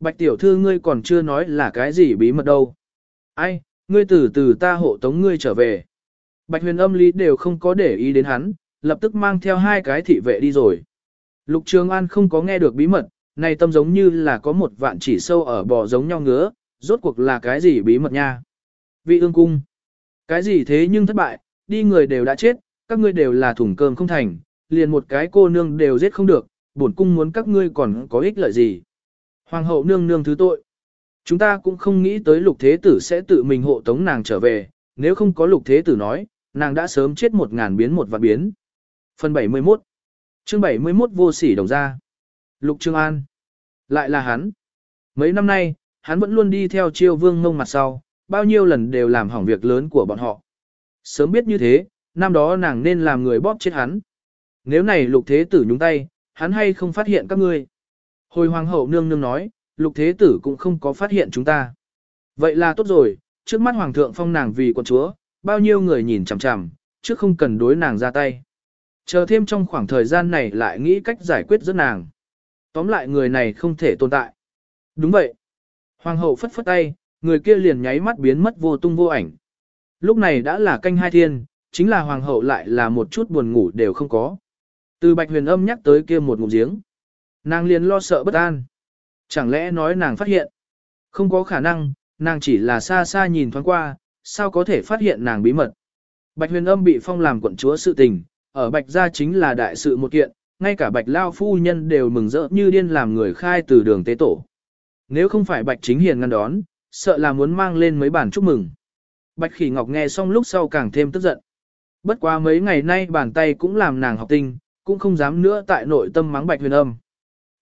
Bạch tiểu thư ngươi còn chưa nói là cái gì bí mật đâu. Ai, ngươi từ từ ta hộ tống ngươi trở về. Bạch huyền âm lý đều không có để ý đến hắn, lập tức mang theo hai cái thị vệ đi rồi. Lục Trường An không có nghe được bí mật, này tâm giống như là có một vạn chỉ sâu ở bò giống nhau ngứa, rốt cuộc là cái gì bí mật nha. Vị ương cung. Cái gì thế nhưng thất bại, đi người đều đã chết, các ngươi đều là thủng cơm không thành, liền một cái cô nương đều giết không được, bổn cung muốn các ngươi còn có ích lợi gì. Hoàng hậu nương nương thứ tội. Chúng ta cũng không nghĩ tới lục thế tử sẽ tự mình hộ tống nàng trở về, nếu không có lục thế tử nói, nàng đã sớm chết một ngàn biến một vạn biến. Phần 71 chương 71 vô sỉ đồng ra. Lục Trương An. Lại là hắn. Mấy năm nay, hắn vẫn luôn đi theo chiêu vương ngông mặt sau, bao nhiêu lần đều làm hỏng việc lớn của bọn họ. Sớm biết như thế, năm đó nàng nên làm người bóp chết hắn. Nếu này lục thế tử nhúng tay, hắn hay không phát hiện các ngươi. Hồi hoàng hậu nương nương nói, lục thế tử cũng không có phát hiện chúng ta. Vậy là tốt rồi, trước mắt hoàng thượng phong nàng vì quận chúa, bao nhiêu người nhìn chằm chằm, chứ không cần đối nàng ra tay. Chờ thêm trong khoảng thời gian này lại nghĩ cách giải quyết giữa nàng. Tóm lại người này không thể tồn tại. Đúng vậy. Hoàng hậu phất phất tay, người kia liền nháy mắt biến mất vô tung vô ảnh. Lúc này đã là canh hai thiên, chính là hoàng hậu lại là một chút buồn ngủ đều không có. Từ bạch huyền âm nhắc tới kia một ngụm giếng. Nàng liền lo sợ bất an. Chẳng lẽ nói nàng phát hiện? Không có khả năng, nàng chỉ là xa xa nhìn thoáng qua, sao có thể phát hiện nàng bí mật. Bạch huyền âm bị phong làm quận chúa sự tình, ở bạch gia chính là đại sự một kiện, ngay cả bạch lao phu nhân đều mừng rỡ như điên làm người khai từ đường tế tổ. Nếu không phải bạch chính hiền ngăn đón, sợ là muốn mang lên mấy bản chúc mừng. Bạch khỉ ngọc nghe xong lúc sau càng thêm tức giận. Bất quá mấy ngày nay bàn tay cũng làm nàng học tinh, cũng không dám nữa tại nội tâm mắng bạch huyền âm.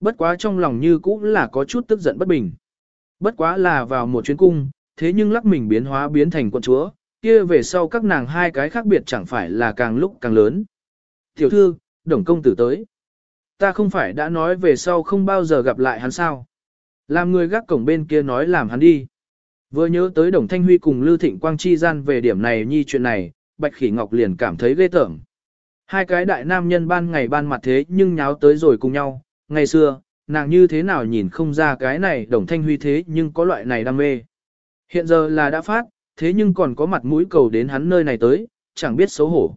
Bất quá trong lòng như cũ là có chút tức giận bất bình. Bất quá là vào một chuyến cung, thế nhưng lắc mình biến hóa biến thành quận chúa, kia về sau các nàng hai cái khác biệt chẳng phải là càng lúc càng lớn. Tiểu thư, đồng công tử tới. Ta không phải đã nói về sau không bao giờ gặp lại hắn sao. Làm người gác cổng bên kia nói làm hắn đi. Vừa nhớ tới đồng thanh huy cùng Lưu Thịnh Quang chi gian về điểm này nhi chuyện này, Bạch Khỉ Ngọc liền cảm thấy ghê tởm. Hai cái đại nam nhân ban ngày ban mặt thế nhưng nháo tới rồi cùng nhau, ngày xưa, nàng như thế nào nhìn không ra cái này đồng thanh huy thế nhưng có loại này đam mê. Hiện giờ là đã phát, thế nhưng còn có mặt mũi cầu đến hắn nơi này tới, chẳng biết xấu hổ.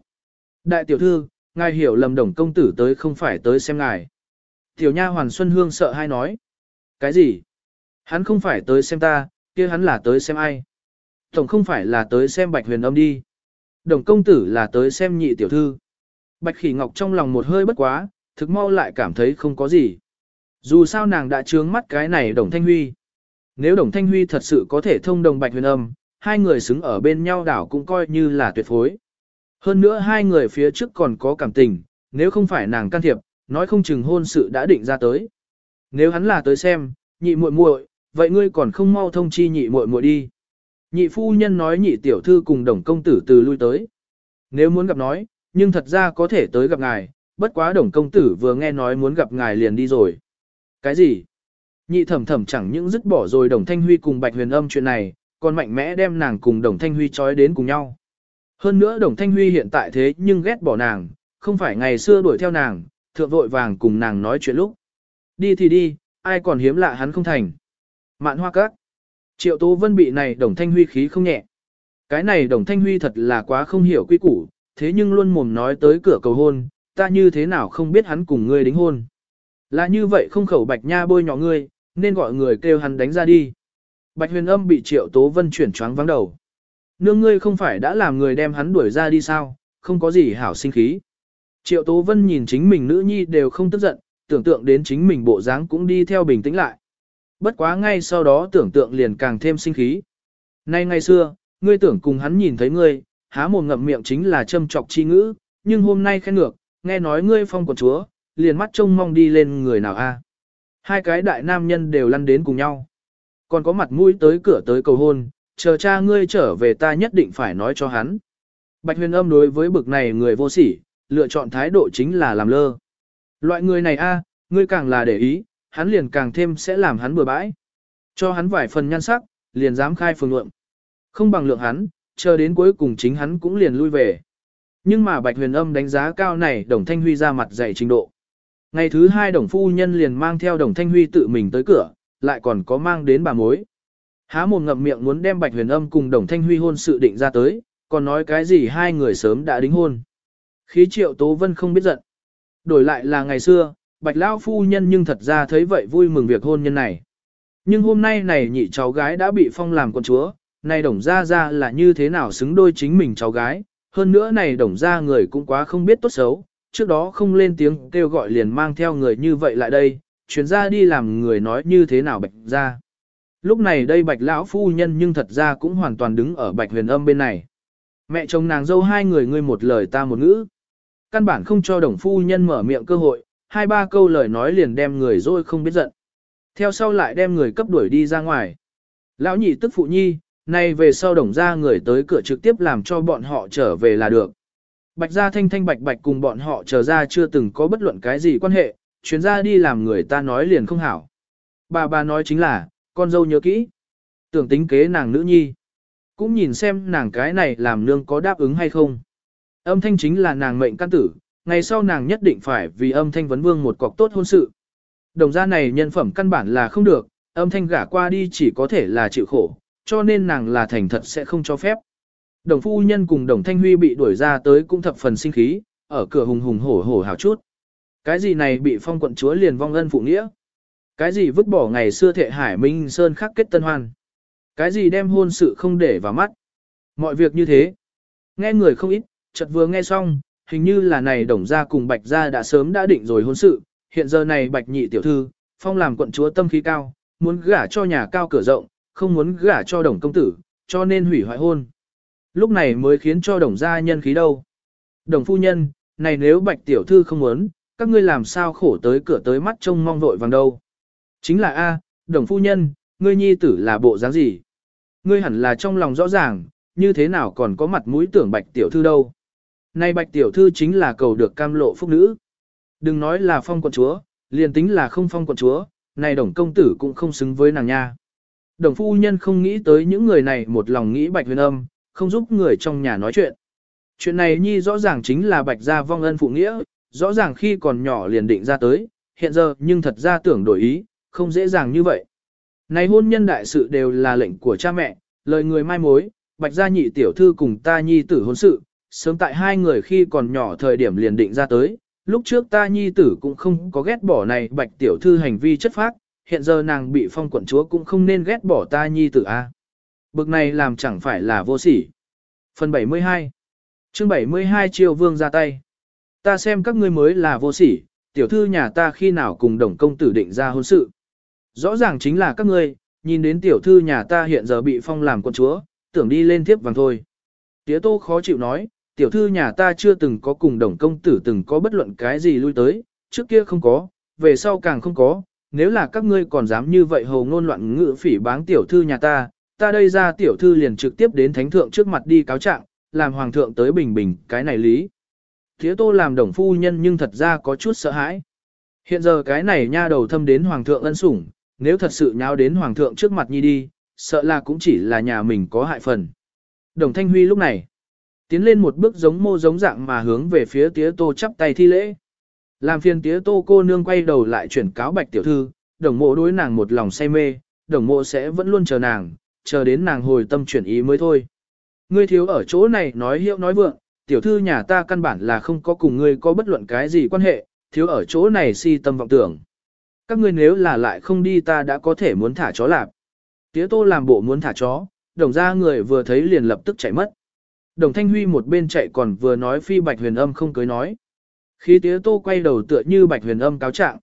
Đại tiểu thư, ngài hiểu lầm đồng công tử tới không phải tới xem ngài. Tiểu nha hoàn Xuân Hương sợ hai nói. Cái gì? Hắn không phải tới xem ta, kia hắn là tới xem ai? Tổng không phải là tới xem bạch huyền âm đi. Đồng công tử là tới xem nhị tiểu thư. Bạch khỉ ngọc trong lòng một hơi bất quá, thực mau lại cảm thấy không có gì. Dù sao nàng đã trướng mắt cái này đồng thanh huy. Nếu đồng thanh huy thật sự có thể thông đồng bạch huyền âm, hai người xứng ở bên nhau đảo cũng coi như là tuyệt phối. Hơn nữa hai người phía trước còn có cảm tình, nếu không phải nàng can thiệp, nói không chừng hôn sự đã định ra tới. Nếu hắn là tới xem, nhị muội muội, vậy ngươi còn không mau thông chi nhị muội muội đi. Nhị phu nhân nói nhị tiểu thư cùng đồng công tử từ lui tới. Nếu muốn gặp nói, nhưng thật ra có thể tới gặp ngài, bất quá đồng công tử vừa nghe nói muốn gặp ngài liền đi rồi. Cái gì? Nhị thẩm thẩm chẳng những dứt bỏ rồi đồng thanh huy cùng bạch huyền âm chuyện này, còn mạnh mẽ đem nàng cùng đồng thanh huy trói đến cùng nhau. Hơn nữa đồng thanh huy hiện tại thế nhưng ghét bỏ nàng, không phải ngày xưa đuổi theo nàng, thượng vội vàng cùng nàng nói chuyện lúc. Đi thì đi, ai còn hiếm lạ hắn không thành. Mạn hoa các. Triệu Tố Vân bị này đồng thanh huy khí không nhẹ. Cái này đồng thanh huy thật là quá không hiểu quy củ, thế nhưng luôn mồm nói tới cửa cầu hôn, ta như thế nào không biết hắn cùng ngươi đính hôn. Là như vậy không khẩu bạch nha bôi nhỏ ngươi, nên gọi người kêu hắn đánh ra đi. Bạch huyền âm bị triệu tố vân chuyển choáng vắng đầu. Nương ngươi không phải đã làm người đem hắn đuổi ra đi sao, không có gì hảo sinh khí. Triệu tố vân nhìn chính mình nữ nhi đều không tức giận, tưởng tượng đến chính mình bộ dáng cũng đi theo bình tĩnh lại. Bất quá ngay sau đó tưởng tượng liền càng thêm sinh khí. Nay ngày xưa, ngươi tưởng cùng hắn nhìn thấy ngươi, há mồm ngậm miệng chính là châm trọc chi ngữ, nhưng hôm nay khen ngược, nghe nói ngươi phong quần chúa, liền mắt trông mong đi lên người nào a. Hai cái đại nam nhân đều lăn đến cùng nhau. Còn có mặt mũi tới cửa tới cầu hôn, chờ cha ngươi trở về ta nhất định phải nói cho hắn. Bạch huyền âm đối với bực này người vô sỉ, lựa chọn thái độ chính là làm lơ. Loại người này a, ngươi càng là để ý, hắn liền càng thêm sẽ làm hắn bừa bãi. Cho hắn vài phần nhan sắc, liền dám khai phương lượng. Không bằng lượng hắn, chờ đến cuối cùng chính hắn cũng liền lui về. Nhưng mà Bạch Huyền Âm đánh giá cao này Đồng Thanh Huy ra mặt dạy trình độ. Ngày thứ hai Đồng Phu Nhân liền mang theo Đồng Thanh Huy tự mình tới cửa, lại còn có mang đến bà mối. Há mồm ngậm miệng muốn đem Bạch Huyền Âm cùng Đồng Thanh Huy hôn sự định ra tới, còn nói cái gì hai người sớm đã đính hôn. Khí triệu Tố Vân không biết giận. Đổi lại là ngày xưa, Bạch Lao Phu Nhân nhưng thật ra thấy vậy vui mừng việc hôn nhân này. Nhưng hôm nay này nhị cháu gái đã bị phong làm con chúa, này đồng ra ra là như thế nào xứng đôi chính mình cháu gái, hơn nữa này đồng ra người cũng quá không biết tốt xấu, trước đó không lên tiếng kêu gọi liền mang theo người như vậy lại đây, chuyến ra đi làm người nói như thế nào bạch ra. Lúc này đây bạch lão phu nhân nhưng thật ra cũng hoàn toàn đứng ở bạch huyền âm bên này. Mẹ chồng nàng dâu hai người ngươi một lời ta một ngữ. Căn bản không cho đồng phu nhân mở miệng cơ hội, hai ba câu lời nói liền đem người rồi không biết giận. Theo sau lại đem người cấp đuổi đi ra ngoài. Lão nhị tức phụ nhi, nay về sau đồng ra người tới cửa trực tiếp làm cho bọn họ trở về là được. Bạch gia thanh thanh bạch bạch cùng bọn họ trở ra chưa từng có bất luận cái gì quan hệ, chuyến ra đi làm người ta nói liền không hảo. Bà bà nói chính là, con dâu nhớ kỹ. Tưởng tính kế nàng nữ nhi. Cũng nhìn xem nàng cái này làm nương có đáp ứng hay không. Âm thanh chính là nàng mệnh căn tử, ngày sau nàng nhất định phải vì âm thanh vấn vương một cọc tốt hôn sự. Đồng gia này nhân phẩm căn bản là không được, âm thanh gả qua đi chỉ có thể là chịu khổ, cho nên nàng là thành thật sẽ không cho phép. Đồng phu nhân cùng đồng thanh huy bị đuổi ra tới cũng thập phần sinh khí, ở cửa hùng hùng hổ hổ hào chút. Cái gì này bị phong quận chúa liền vong ân phụ nghĩa? Cái gì vứt bỏ ngày xưa thệ hải minh sơn khắc kết tân hoan? Cái gì đem hôn sự không để vào mắt? Mọi việc như thế. Nghe người không ít, chợt vừa nghe xong, hình như là này đồng gia cùng bạch gia đã sớm đã định rồi hôn sự, hiện giờ này bạch nhị tiểu thư, phong làm quận chúa tâm khí cao, muốn gả cho nhà cao cửa rộng, không muốn gả cho đồng công tử, cho nên hủy hoại hôn. Lúc này mới khiến cho đồng gia nhân khí đâu. Đồng phu nhân, này nếu bạch tiểu thư không muốn, các ngươi làm sao khổ tới cửa tới mắt trông mong vội vàng đâu. Chính là A, đồng phu nhân, ngươi nhi tử là bộ dáng gì? Ngươi hẳn là trong lòng rõ ràng, như thế nào còn có mặt mũi tưởng bạch tiểu thư đâu. Này bạch tiểu thư chính là cầu được cam lộ phúc nữ. Đừng nói là phong quận chúa, liền tính là không phong quận chúa, này đồng công tử cũng không xứng với nàng nha. Đồng phu nhân không nghĩ tới những người này một lòng nghĩ bạch huyền âm, không giúp người trong nhà nói chuyện. Chuyện này nhi rõ ràng chính là bạch gia vong ân phụ nghĩa, rõ ràng khi còn nhỏ liền định ra tới, hiện giờ nhưng thật ra tưởng đổi ý, không dễ dàng như vậy. Này hôn nhân đại sự đều là lệnh của cha mẹ, lời người mai mối, bạch gia nhị tiểu thư cùng ta nhi tử hôn sự, sớm tại hai người khi còn nhỏ thời điểm liền định ra tới, lúc trước ta nhi tử cũng không có ghét bỏ này bạch tiểu thư hành vi chất phác, hiện giờ nàng bị phong quận chúa cũng không nên ghét bỏ ta nhi tử a. Bực này làm chẳng phải là vô sỉ. Phần 72 chương 72 triều vương ra tay. Ta xem các ngươi mới là vô sỉ, tiểu thư nhà ta khi nào cùng đồng công tử định ra hôn sự. Rõ ràng chính là các ngươi, nhìn đến tiểu thư nhà ta hiện giờ bị phong làm quận chúa, tưởng đi lên tiếp vàng thôi. Tía tô khó chịu nói, tiểu thư nhà ta chưa từng có cùng đồng công tử từng có bất luận cái gì lui tới, trước kia không có, về sau càng không có, nếu là các ngươi còn dám như vậy hầu ngôn loạn ngữ phỉ báng tiểu thư nhà ta, ta đây ra tiểu thư liền trực tiếp đến thánh thượng trước mặt đi cáo trạng, làm hoàng thượng tới bình bình cái này lý. Thế tô làm đồng phu nhân nhưng thật ra có chút sợ hãi. Hiện giờ cái này nha đầu thâm đến hoàng thượng ân sủng, nếu thật sự nháo đến hoàng thượng trước mặt nhi đi, sợ là cũng chỉ là nhà mình có hại phần. Đồng Thanh Huy lúc này, tiến lên một bước giống mô giống dạng mà hướng về phía tía tô chắp tay thi lễ. Làm phiền tía tô cô nương quay đầu lại chuyển cáo bạch tiểu thư, đồng mộ đối nàng một lòng say mê, đồng mộ sẽ vẫn luôn chờ nàng, chờ đến nàng hồi tâm chuyển ý mới thôi. Ngươi thiếu ở chỗ này nói hiệu nói vượng, tiểu thư nhà ta căn bản là không có cùng ngươi có bất luận cái gì quan hệ, thiếu ở chỗ này si tâm vọng tưởng. Các ngươi nếu là lại không đi ta đã có thể muốn thả chó lạp. Tía tô làm bộ muốn thả chó, đồng ra người vừa thấy liền lập tức chạy mất. Đồng Thanh Huy một bên chạy còn vừa nói phi bạch huyền âm không cưới nói. Khi tía tô quay đầu tựa như bạch huyền âm cáo trạng.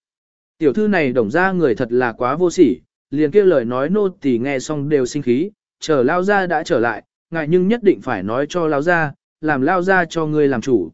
Tiểu thư này đồng ra người thật là quá vô sỉ, liền kêu lời nói nô tỳ nghe xong đều sinh khí, chờ lao ra đã trở lại, ngại nhưng nhất định phải nói cho lao ra, làm lao ra cho ngươi làm chủ.